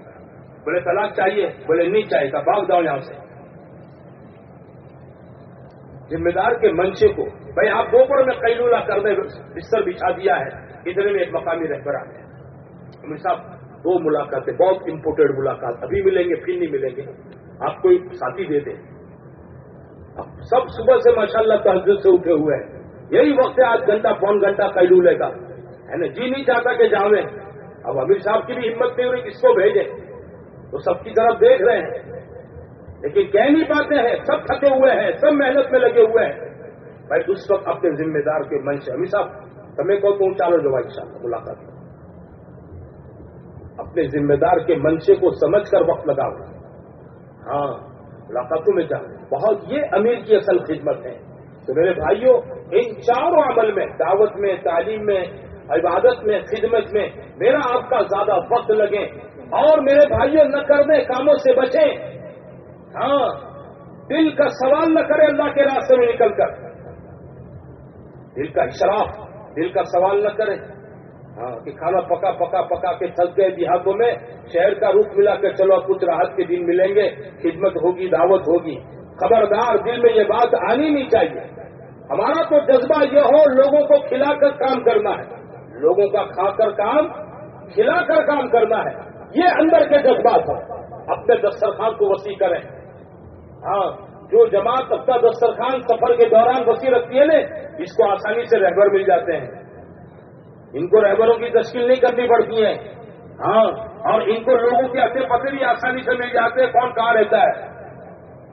بولے، طلاق چاہیے؟ بولے، نہیں چاہیے تھا بھاگ جاؤ یہاں سے۔ ذمہ دار کے منشے کو، بھائی، آپ دوپہر میں قیلولہ کر دیں بستر بچھا دیا ہے۔ ادھر میں ایک مقامی رہبر آ گیا۔ امیر صاحب، دو ملاقاتیں، بہت امپورٹنٹ ملاقات۔ ابھی ملیں گے، پھر نہیں ملیں گے۔ آپ کوئی ساتھی دے دیں۔ سب صبح سے ماشاءاللہ اللہ سے اٹھے ہوئے ہیں۔ یہی وقت ہے، آج گھنٹہ پون گھنٹہ قیلولے کا ہے نا؟ جی نہیں چاہتا کہ جاویں۔ اب امیر صاحب کی بھی ہمت نہیں ہوئی کس کو بھیجیں۔ وہ سب کی طرف دیکھ رہے ہیں۔ لیکن کہہ نہیں پاتے ہیں، سب تھکے ہوئے ہیں، سب محنت میں لگے ہوئے ہیں۔ بھائی، اس وقت اپنے ذمہ دار کے من سے امیر صاحب، تمہیں کو پہنچا لو جو بھائی صاحب، ملاقات۔ اپنے ذمہ دار کے منشے کو سمجھ کر وقت لگاؤ۔ ہاں ملاقاتوں میں جاؤ۔ بہت یہ امیر کی اصل خدمت ہے۔ تو میرے بھائیوں ان چاروں عمل میں، دعوت میں، تعلیم میں، عبادت میں، خدمت میں میرا آپ کا زیادہ وقت لگے اور میرے بھائیوں، نہ کرنے کاموں سے بچیں۔ ہاں دل کا سوال نہ کرے اللہ کے راستے میں نکل کر۔ دل کا اشراف، دل کا سوال نہ کرے۔ ہاں کہ کھانا پکا پکا پکا کے تھک گئے دیہاتوں میں شہر کا رخ ملا کے چلو کچھ راحت کے دن ملیں گے، خدمت ہوگی، دعوت ہوگی۔ خبردار، دل میں یہ بات آنی نہیں چاہیے۔ ہمارا تو جذبہ یہ ہو، لوگوں کو کھلا کر کام کرنا ہے۔ لوگوں کا کھا کر کام، کھلا کر کام کرنا ہے۔ یہ اندر کے جذبات ہو اپنے دسترخوان کو وسیع کریں۔ ہاں جو جماعت اپنا دسترخوان سفر کے دوران وسیع رکھتی ہے نا، اس کو آسانی سے رہبر مل جاتے ہیں۔ ان کو رہبروں کی تشکیل نہیں کرنی پڑتی ہے۔ ہاں اور ان کو لوگوں کے اتے پتے بھی آسانی سے مل جاتے ہیں۔ کون کہاں رہتا ہے؟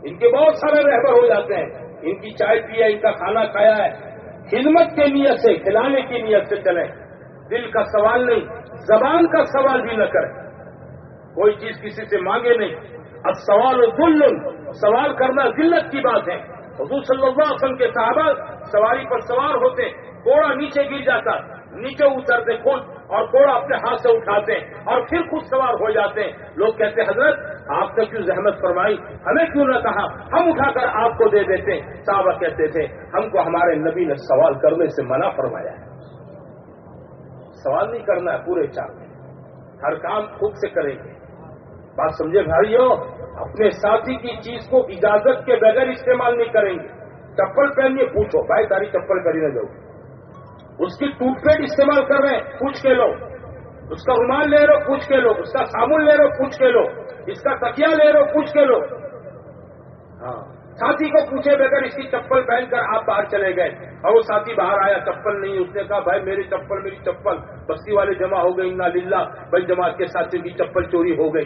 ان کے بہت سارے رہبر ہو جاتے ہیں۔ ان کی چائے پی ہے ان کا کھانا کھایا ہے۔ خدمت کے نیت سے، کھلانے کی نیت سے چلیں۔ دل کا سوال نہیں، زبان کا سوال بھی نہ کریں۔ کوئی چیز کسی سے مانگے نہیں۔ اب سوال و دل سوال کرنا ذلت کی بات ہے۔ حضور صلی اللہ علیہ وسلم کے صحابہ سواری پر سوار ہوتے، کوڑا نیچے گر جاتا۔ نیچے اترتے خود اور گھوڑا اپنے ہاتھ سے اٹھاتے ہیں اور پھر خود سوار ہو جاتے۔ ہیں لوگ کہتے ہیں، حضرت، آپ نے کیوں زحمت فرمائی؟ ہمیں کیوں نہ کہا؟ ہم اٹھا کر آپ کو دے دیتے۔ صحابہ کہتے تھے، ہم کو ہمارے نبی نے سوال کرنے سے منع فرمایا ہے۔ سوال نہیں کرنا ہے، پورے چار میں۔ ہر کام خود سے کریں گے۔ بات سمجھے بھائیو، اپنے ساتھی کی چیز کو اجازت کے بغیر استعمال نہیں کریں گے۔ چپل پہنیے، پوچھو، بھائی تاری چپل کری نہ جاؤ۔ اس کی ٹوٹ پیٹ استعمال کر رہے ہیں، پوچھ کے لو اس کا رومال لے رہو پوچھ کے لو اس کا صابن لے رہو پوچھ کے لو اس کا تکیا لے رہو پوچھ کے لو ہاں۔ ساتھی کو پوچھے بغیر اس کی چپل پہن کر آپ باہر چلے گئے۔ اور وہ ساتھی باہر آیا، چپل نہیں، اس نے کہا، بھائی، میری چپل میری چپل۔ بستی والے جمع ہو گئی نا للہ۔ بھائی، جماعت کے ساتھی کی چپل چوری ہو گئی۔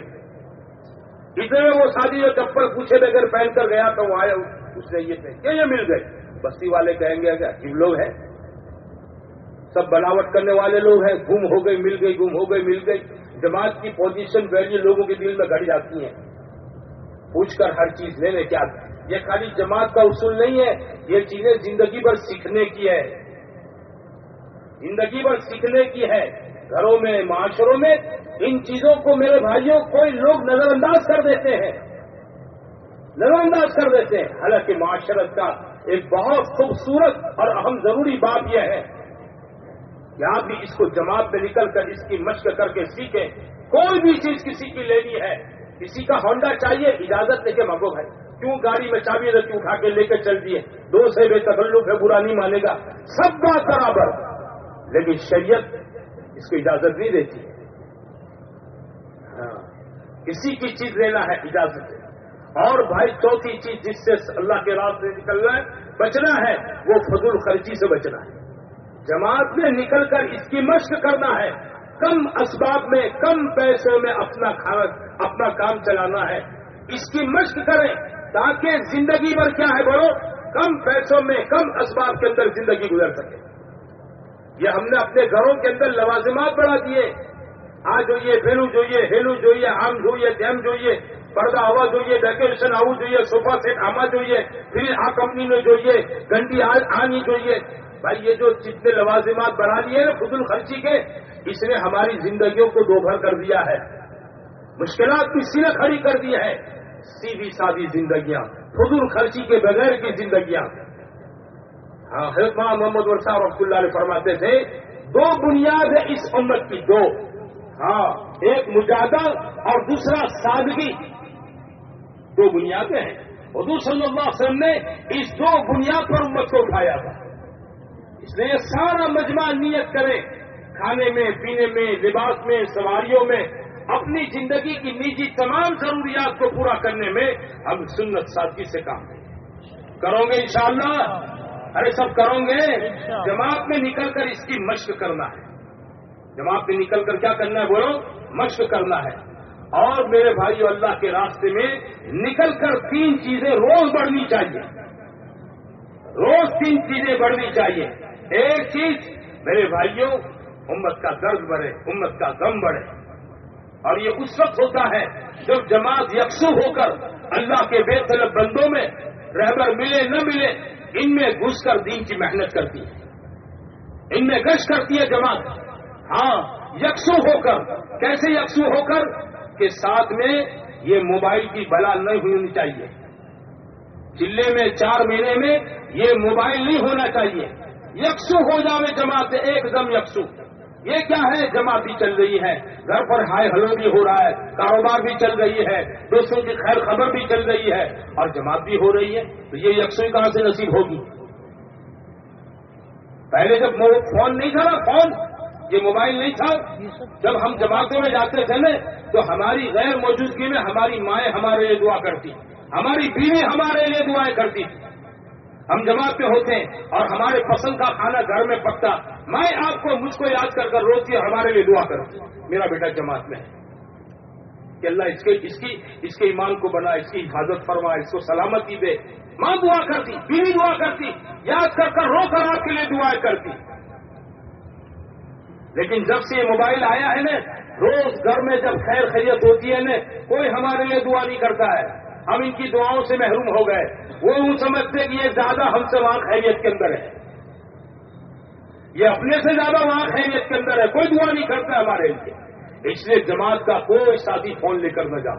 اتنے میں وہ ساتھی جو چپل پوچھے بغیر پہن کر گیا تو وہ آیا، اس نے یہ کہ یہ مل گئے۔ بستی والے کہیں گے کہ عجیب لوگ ہیں سب بناوٹ کرنے والے لوگ ہیں، گم ہو گئی مل گئی گم ہو گئی مل گئی جماعت کی پوزیشن ویلیو لوگوں کے دل میں گڑ جاتی ہیں۔ پوچھ کر ہر چیز لینے کیا یہ خالی جماعت کا اصول نہیں ہے، یہ چیزیں زندگی بھر سیکھنے کی ہے۔ زندگی بھر سیکھنے کی ہے۔ گھروں میں، معاشروں میں ان چیزوں کو میرے بھائیوں، کوئی لوگ نظر انداز کر دیتے ہیں۔ نظر انداز کر دیتے ہیں۔ حالانکہ معاشرت کا ایک بہت خوبصورت اور اہم ضروری بات یہ ہے۔ کہ آپ بھی اس کو جماعت میں نکل کر اس کی مشق کر کے سیکھیں۔ کوئی بھی چیز کسی کی لینی ہے، کسی کا ہونڈا چاہیے، اجازت لے کے مانگو بھائی۔ کیوں گاڑی میں چابی رکھی اٹھا کے لے کے چل دیے؟ دو سے بے تکلف ہے، برا نہیں مانے گا۔ سب بات برابر۔ لیکن شریعت اس کو اجازت نہیں دیتی۔ ہاں کسی کی چیز لینا ہے، اجازت اور بھائی، چوتھی چیز جس سے اللہ کے راستے نکلنا ہے، بچنا ہے، وہ فضول خرچی سے بچنا ہے۔ جماعت میں نکل کر اس کی مشق کرنا ہے۔ کم اسباب میں، کم پیسوں میں اپنا کھانا اپنا کام چلانا ہے۔ اس کی مشق کریں تاکہ زندگی بھر کیا ہے بولو؟ کم پیسوں میں، کم اسباب کے اندر زندگی گزر سکے۔ یہ ہم نے اپنے گھروں کے اندر لوازمات بڑھا دیے۔ آج جوئیے بھیلو جوئیے ہیلو جوئیے آم جوئیے ڈیم جوئیے پردہ ہوا جوئیے ڈیکوریشن ہاؤس جوئیے صوفا سیٹ آما جوئیے پھر آ کمپنی میں جوئیے گھنٹی آنی جوئیے بھائی یہ جو جتنے لوازمات بنا لیے نا فضول خرچی کے، اس نے ہماری زندگیوں کو دوبھر کر دیا ہے۔ مشکلات کی سیرہ کھڑی کر دی ہے سیدھی سادی زندگیاں فضول خرچی کے بغیر کی زندگیاں۔ ہاں حضرت محمد ورثہ رحمۃ اللہ علیہ فرماتے تھے، دو بنیاد ہے اس امت کی، دو۔ ہاں ایک مجادہ اور دوسرا سادگی۔ دو بنیادیں ہیں۔ حضور صلی اللہ علیہ وسلم نے اس دو بنیاد پر امت کو اٹھایا تھا۔ اس لیے سارا مجمع نیت کرے، کھانے میں، پینے میں، لباس میں، سواریوں میں، اپنی زندگی کی نجی تمام ضروریات کو پورا کرنے میں ہم سنت سادگی سے کام کریں کرو گے انشاءاللہ؟ ارے سب کرو گے؟ جماعت میں نکل کر اس کی مشق کرنا ہے۔ جماعت میں نکل کر کیا کرنا ہے؟ بولو، مشق کرنا ہے۔ اور میرے بھائی اللہ کے راستے میں نکل کر تین چیزیں روز بڑھنی چاہیے۔ روز تین چیزیں بڑھنی چاہیے۔ ایک چیز، میرے بھائیوں، امت کا درد بڑھے، امت کا غم بڑھے۔ اور یہ اس وقت ہوتا ہے جب جماعت یکسو ہو کر اللہ کے بے طلب بندوں میں رہبر ملے نہ ملے، ان میں گھس کر دین کی محنت کرتی ہے۔ ان میں گش کرتی ہے جماعت۔ ہاں یکسو ہو کر۔ کیسے یکسو ہو کر؟ کہ ساتھ میں یہ موبائل کی بلا نہیں ہونی چاہیے۔ چلے میں، چار مہینے میں یہ موبائل نہیں ہونا چاہیے۔ یکسو ہو جاوے جماعت ایک دم یکسو۔ یہ کیا ہے؟ جماعت بھی چل رہی ہے۔ گھر پر ہائے ہلو بھی ہو رہا ہے۔ کاروبار بھی چل رہی ہے۔ دوستوں کی خیر خبر بھی چل رہی ہے۔ اور جماعت بھی ہو رہی ہے۔ تو یہ یکسوئی کہاں سے نصیب ہوگی؟ پہلے جب فون نہیں تھا نا، فون۔ یہ موبائل نہیں تھا۔ جب ہم جماعتوں میں جاتے تھے نا، تو ہماری غیر موجودگی میں ہماری مائیں ہمارے لیے دعا کرتی۔ ہماری بیوی ہمارے لیے دعائیں کرتی۔ تھی ہم جماعت میں ہوتے ہیں اور ہمارے پسند کا کھانا گھر میں پکتا، میں آپ کو، مجھ کو یاد کر کر روتی اور ہمارے لیے دعا کرتی میرا بیٹا جماعت میں ہے۔ کہ اللہ اس کے، اس کی، اس کے ایمان کو بنا، اس کی حفاظت فرما، اس کو سلامتی دے۔ ماں دعا کرتی، بیوی دعا کرتی، یاد کر کر رو کر آپ کے لیے دعائیں کرتی۔ لیکن جب سے یہ موبائل آیا ہے نا، روز گھر میں جب خیر خیریت ہوتی ہے نا، کوئی ہمارے لیے دعا نہیں کرتا ہے۔ ہم ان کی دعاؤں سے محروم ہو گئے۔ وہ سمجھتے کہ یہ زیادہ ہم سے وہاں خیریت کے اندر ہے۔ یہ اپنے سے زیادہ وہاں خیریت کے اندر ہے۔ کوئی دعا نہیں کرتا ہمارے لیے۔ اس لیے جماعت کا کوئی ساتھی فون لے کر نہ جاؤ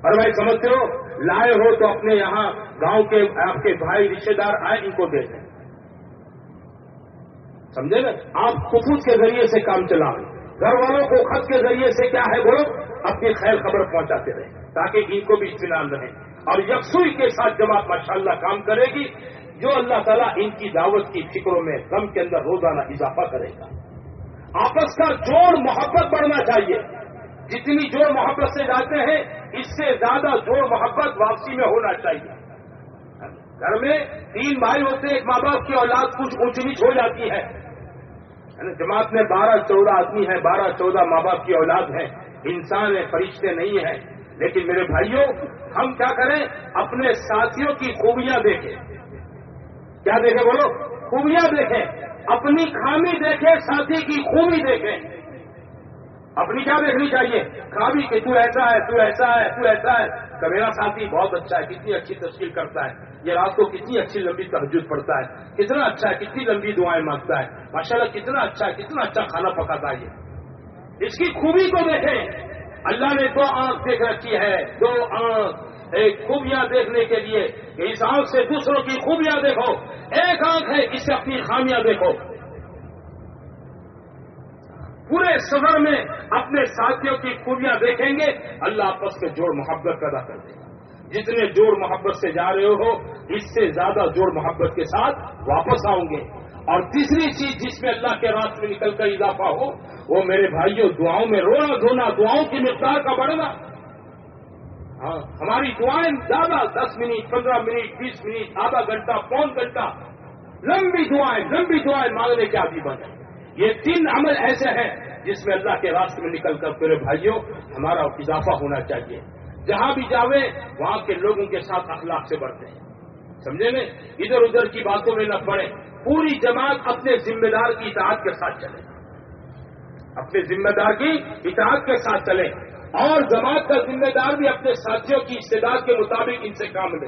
اور بھائی سمجھتے ہو، لائے ہو تو اپنے یہاں گاؤں کے آپ کے بھائی رشتے دار آئے، ان کو دے دیں۔ سمجھے نا؟ آپ خفوط کے ذریعے سے کام چلا گھر والوں کو خط کے ذریعے سے کیا ہے بولو اپنی خیر خبر پہنچاتے رہے۔ تاکہ ان کو بھی اطمینان رہے۔ اور یکسوئی کے ساتھ جماعت ماشاءاللہ کام کرے گی، جو اللہ تعالیٰ ان کی دعوت کی فکروں میں غم کے اندر روزانہ اضافہ کرے گا۔ آپس کا جوڑ محبت بڑھنا چاہیے۔ جتنی جوڑ محبت سے جاتے ہیں، اس سے زیادہ جوڑ محبت واپسی میں ہونا چاہیے۔ گھر میں تین بھائی ہوتے ایک ماں باپ کی اولاد کچھ اونچ نیچ ہو جاتی ہے۔ جماعت میں بارہ چودہ آدمی ہیں، بارہ چودہ ماں باپ کی اولاد ہیں۔ انسان ہے فرشتے نہیں ہیں۔ لیکن میرے بھائیوں، ہم کیا کریں؟ اپنے ساتھیوں کی خوبیاں دیکھیں۔ کیا دیکھیں بولو؟ خوبیاں دیکھیں۔ اپنی خامی دیکھیں، ساتھی کی خوبی دیکھیں۔ اپنی کیا دیکھنی چاہیے؟ خامی کہ تو ایسا ہے، تو ایسا ہے، تو ایسا ہے۔ تو میرا ساتھی بہت اچھا ہے، کتنی اچھی تشکیل کرتا ہے۔ یہ رات کو کتنی اچھی لمبی تحجد پڑتا ہے۔ کتنا اچھا ہے، کتنی لمبی دعائیں مانگتا ہے۔ ماشاءاللہ کتنا اچھا ہے، کتنا اچھا کھانا پکاتا ہے یہ۔ اس کی خوبی کو دیکھیں۔ اللہ نے دو آنکھ دیکھ رکھی ہے، دو آنکھ۔ ایک خوبیاں دیکھنے کے لیے اس آنکھ سے دوسروں کی خوبیاں دیکھو۔ ایک آنکھ ہے، اس سے اپنی خامیاں دیکھو۔ پورے سفر میں اپنے ساتھیوں کی خوبیاں دیکھیں گے، اللہ آپس میں جوڑ محبت پیدا کر دے گا۔ جتنے جوڑ محبت سے جا رہے ہو، اس سے زیادہ جوڑ محبت کے ساتھ واپس آؤں گے۔ اور تیسری چیز جس میں اللہ کے راستے میں نکل کر اضافہ ہو، وہ میرے بھائیوں دعاؤں میں رونا دھونا، دعاؤں کی مقدار کا بڑھنا۔ ہاں ہماری دعائیں زیادہ دس منٹ، پندرہ منٹ، بیس منٹ، آدھا گھنٹہ، پون گھنٹہ۔ لمبی دعائیں لمبی دعائیں مانگنے کے عادی بنے یہ تین عمل ایسے ہیں جس میں اللہ کے راستے میں نکل کر میرے بھائیوں ہمارا اضافہ ہونا چاہیے۔ جہاں بھی جاوے، وہاں کے لوگوں کے ساتھ اخلاق سے بڑھتے ہیں۔ سمجھے نا ادھر ادھر کی باتوں میں نہ پڑے پوری جماعت اپنے ذمہ دار کی اطاعت کے ساتھ چلے۔ اپنے ذمہ دار کی اطاعت کے ساتھ چلے۔ اور جماعت کا ذمہ دار بھی اپنے ساتھیوں کی استداد کے مطابق ان سے کام لے۔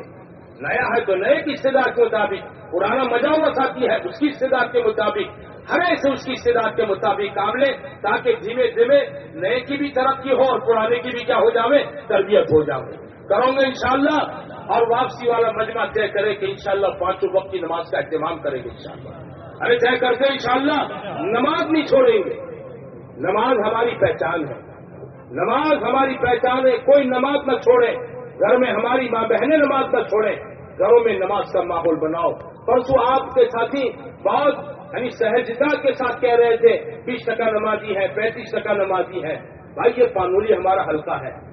نیا ہے تو نئے کی استداد کے مطابق، پرانا مزہ ہوا ساتھی ہے، اس کی استداد کے مطابق، ہر ایسے اس کی استداد کے مطابق کام لے، تاکہ دھیمے دھیمے نئے کی بھی ترقی ہو اور پرانے کی بھی کیا ہو جاوے، تربیت ہو جاوے۔ کروں گے انشاءاللہ۔ اور واپسی والا مجمع طے کرے کہ انشاءاللہ پانچوں وقت کی نماز کا اہتمام کرے گے انشاءاللہ۔ ارے طے کرتے انشاءاللہ۔ نماز نہیں چھوڑیں گے۔ نماز ہماری پہچان ہے۔ نماز ہماری پہچان ہے۔ کوئی نماز نہ چھوڑے۔ گھر میں ہماری ماں بہنیں نماز نہ چھوڑیں۔ گھروں میں نماز کا ماحول بناؤ۔ پرسوں آپ کے ساتھی بہت یعنی سہجتا کے ساتھ کہہ رہے تھے، بیس ٹکا نمازی ہے، پینتیس ٹکا نمازی ہے۔ بھائی، یہ پانولی ہمارا حلقہ ہے۔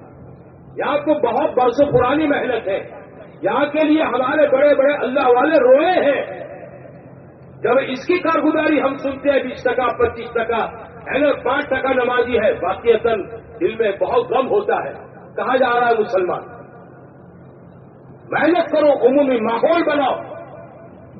یہاں کو بہت برسوں پرانی محنت ہے۔ یہاں کے لیے ہمارے بڑے بڑے اللہ والے روئے ہیں۔ جب اس کی کارگزاری ہم سنتے ہیں بیس ٹکا، پچیس ٹکا، ہے پانچ ٹکا نمازی ہے۔ باقی اصل دل میں بہت غم ہوتا ہے۔ کہا جا رہا ہے مسلمان؟ محنت کرو، عمومی ماحول بناؤ۔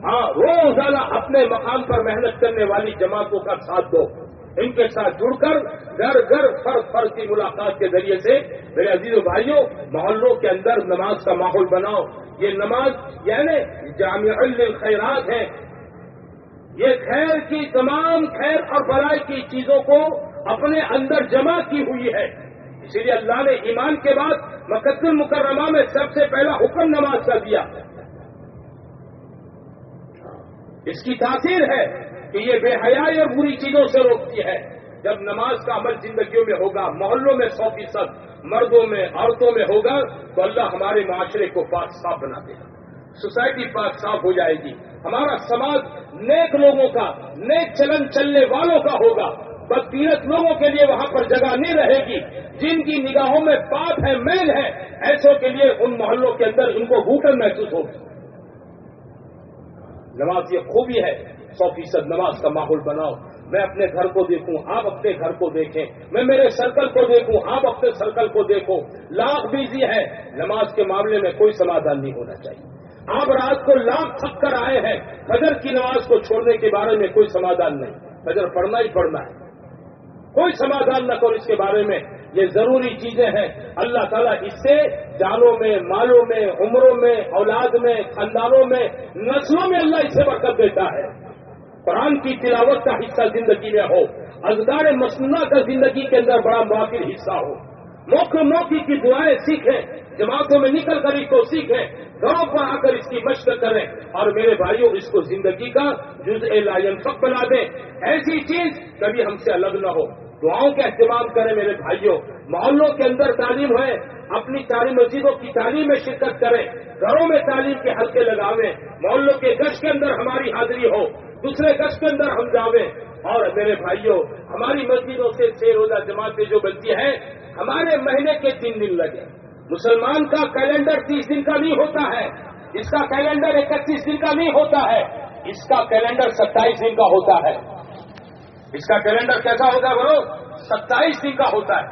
ہاں روزانہ اپنے مقام پر محنت کرنے والی جماعتوں کا ساتھ دو۔ ان کے ساتھ جڑ کر گھر گھر فرد فرد کی ملاقات کے ذریعے سے میرے عزیز و بھائیوں، محلوں کے اندر نماز کا ماحول بناؤ۔ یہ نماز یعنی جامع خیرات ہے۔ یہ خیر کی تمام خیر اور بڑائی کی چیزوں کو اپنے اندر جمع کی ہوئی ہے۔ اسی لیے اللہ نے ایمان کے بعد مقدم مکرمہ میں سب سے پہلا حکم نماز کا دیا۔ اس کی تاثیر ہے کہ یہ بے حیائی اور بری چیزوں سے روکتی ہے۔ جب نماز کا عمل زندگیوں میں ہوگا، محلوں میں سو فیصد، مردوں میں، عورتوں میں ہوگا، تو اللہ ہمارے معاشرے کو پاک صاف بنا دے گا۔ سوسائٹی پاک صاف ہو جائے گی۔ ہمارا سماج نیک لوگوں کا، نیک چلن چلنے والوں کا ہوگا۔ بدتیرت لوگوں کے لیے وہاں پر جگہ نہیں رہے گی۔ جن کی نگاہوں میں پاپ ہے، میل ہے، ایسوں کے لیے ان محلوں کے اندر ان کو گھوٹن محسوس ہوگی نماز یہ خوبی ہے، سو فیصد نماز کا ماحول بناؤ۔ میں اپنے گھر کو دیکھوں، آپ اپنے گھر کو دیکھیں۔ میں میرے سرکل کو دیکھوں، آپ اپنے سرکل کو دیکھو۔ لاکھ بیزی ہے نماز کے معاملے میں کوئی سمادھان نہیں ہونا چاہیے۔ آپ رات کو لاکھ تھک کر آئے ہیں، فجر کی نماز کو چھوڑنے کے بارے میں کوئی سمادھان نہیں۔ فجر پڑھنا ہی پڑھنا ہے۔ کوئی سمادھان نہ کرو اس کے بارے میں۔ یہ ضروری چیزیں ہیں۔ اللہ تعالیٰ اس سے جانوں میں، مالوں میں، عمروں میں، اولاد میں، خاندانوں میں، نسلوں میں اللہ اسے برکت دیتا ہے۔ قرآن کی تلاوت کا حصہ زندگی میں ہو ازدار مصنوعہ کا زندگی کے اندر بڑا موقع حصہ ہو۔ موقع موقع کی دعائیں سیکھیں جماعتوں میں نکل کر اس کو سیکھیں گاؤں پر آ کر اس کی مشق کریں۔ اور میرے بھائیوں، اس کو زندگی کا جز لائن فق بنا دیں۔ ایسی چیز کبھی ہم سے الگ نہ ہو۔ دعاؤں کا اہتمام کریں میرے بھائیوں۔ محلوں کے اندر تعلیم ہے، اپنی تعلیم مسجدوں کی تعلیم میں شرکت کریں، گھروں میں تعلیم کے حلقے لگاویں، محلوں کے گش کے اندر ہماری حاضری ہو، دوسرے گش کے اندر ہم جاویں۔ اور میرے بھائیوں، ہماری مسجدوں سے چھ روزہ جماعتیں جو بنتی ہیں ہمارے مہینے کے تین دن لگے۔ مسلمان کا کیلنڈر تیس دن کا نہیں ہوتا ہے، اس کا کیلنڈر اکتیس دن کا نہیں ہوتا ہے، اس کا کیلنڈر ستائیس دن کا ہوتا ہے۔ اس کا کیلنڈر کیسا ہوتا ہے برو ستائیس دن کا ہوتا ہے۔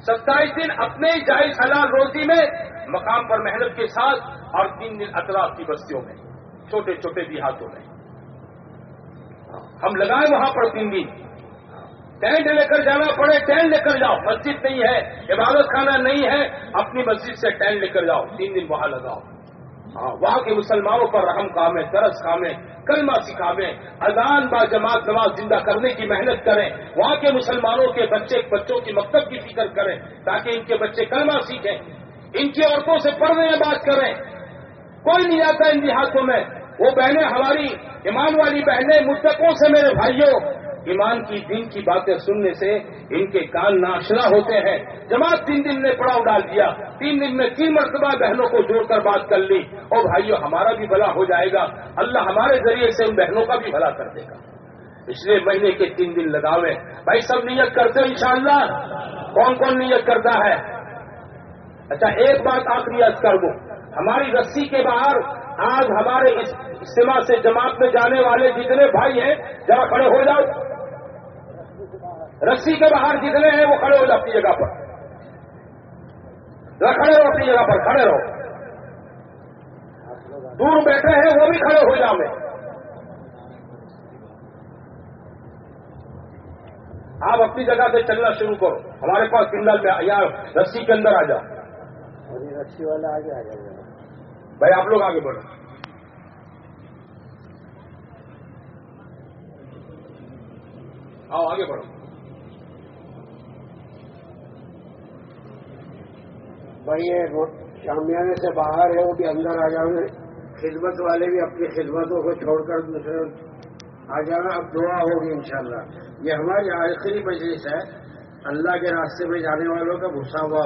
ستائیس دن اپنے جائز حلال روزی میں مقام پر محنت کے ساتھ اور تین دن اطراف کی بستیوں میں، چھوٹے چھوٹے دیہاتوں میں۔ ہم لگائیں وہاں پر تین دن۔ ٹینٹ لے کر جانا پڑے، ٹینٹ لے کر جاؤ۔ مسجد نہیں ہے، عبادت خانہ نہیں ہے، اپنی مسجد سے ٹینٹ لے کر جاؤ۔ تین دن وہاں لگاؤ۔ ہاں وہاں کے مسلمانوں پر رحم کامیں ترس کامیں کلمہ سکھاویں اذان با جماعت نماز زندہ کرنے کی محنت کریں، وہاں کے مسلمانوں کے بچے، بچوں کی مکتب کی فکر کریں، تاکہ ان کے بچے کلمہ سیکھیں، ان کی عورتوں سے پڑھنے میں بات کریں۔ کوئی نہیں آتا ان دیہاتوں میں۔ وہ بہنیں ہماری، ایمان والی بہنیں، متقوں سے میرے بھائیوں ایمان کی دن کی باتیں سننے سے ان کے کان ناشنا ہوتے ہیں۔ جماعت تین دن نے پڑاؤ ڈال دیا۔ تین دن میں تین مرتبہ بہنوں کو جوڑ کر بات کر لی۔ اور بھائیوں ہمارا بھی بھلا ہو جائے گا۔ اللہ ہمارے ذریعے سے ان بہنوں کا بھی بھلا کر دے گا۔ اس لیے مہینے کے تین دن لگاوے بھائی، سب نیت کرتے ہیں انشاءاللہ؟ کون کون نیت کرتا ہے؟ اچھا ایک بات آخری عرض کر دوں۔ ہماری رسی کے باہر آج ہمارے اس اجتماع سے جماعت میں جانے والے جتنے بھائی ہیں، ذرا کھڑے ہو جاؤ۔ رسی کے باہر جتنے ہیں وہ کھڑے ہو جاؤ اپنی جگہ پر۔ کھڑے رہو اپنی جگہ پر، کھڑے رہو۔ دور بیٹھے ہیں، وہ بھی کھڑے ہو جاؤ۔ میں آپ اپنی جگہ سے چلنا شروع کرو۔ ہمارے پاس کنڈل میں یا رسی کے اندر آ جاؤ۔ رسی والا آگے آ جائے بھائی، آپ لوگ آگے بڑھو۔ آؤ، آگے بڑھو۔ بھائی، یہ شامیانے سے باہر ہے، وہ بھی اندر آ جانے خدمت والے بھی اپنی خدمتوں کو چھوڑ کر دوسرے آ جانا۔ اب دعا ہوگی انشاءاللہ۔ یہ ہماری آخری مجلس ہے۔ اللہ کے راستے میں جانے والوں کا گھسا ہوا۔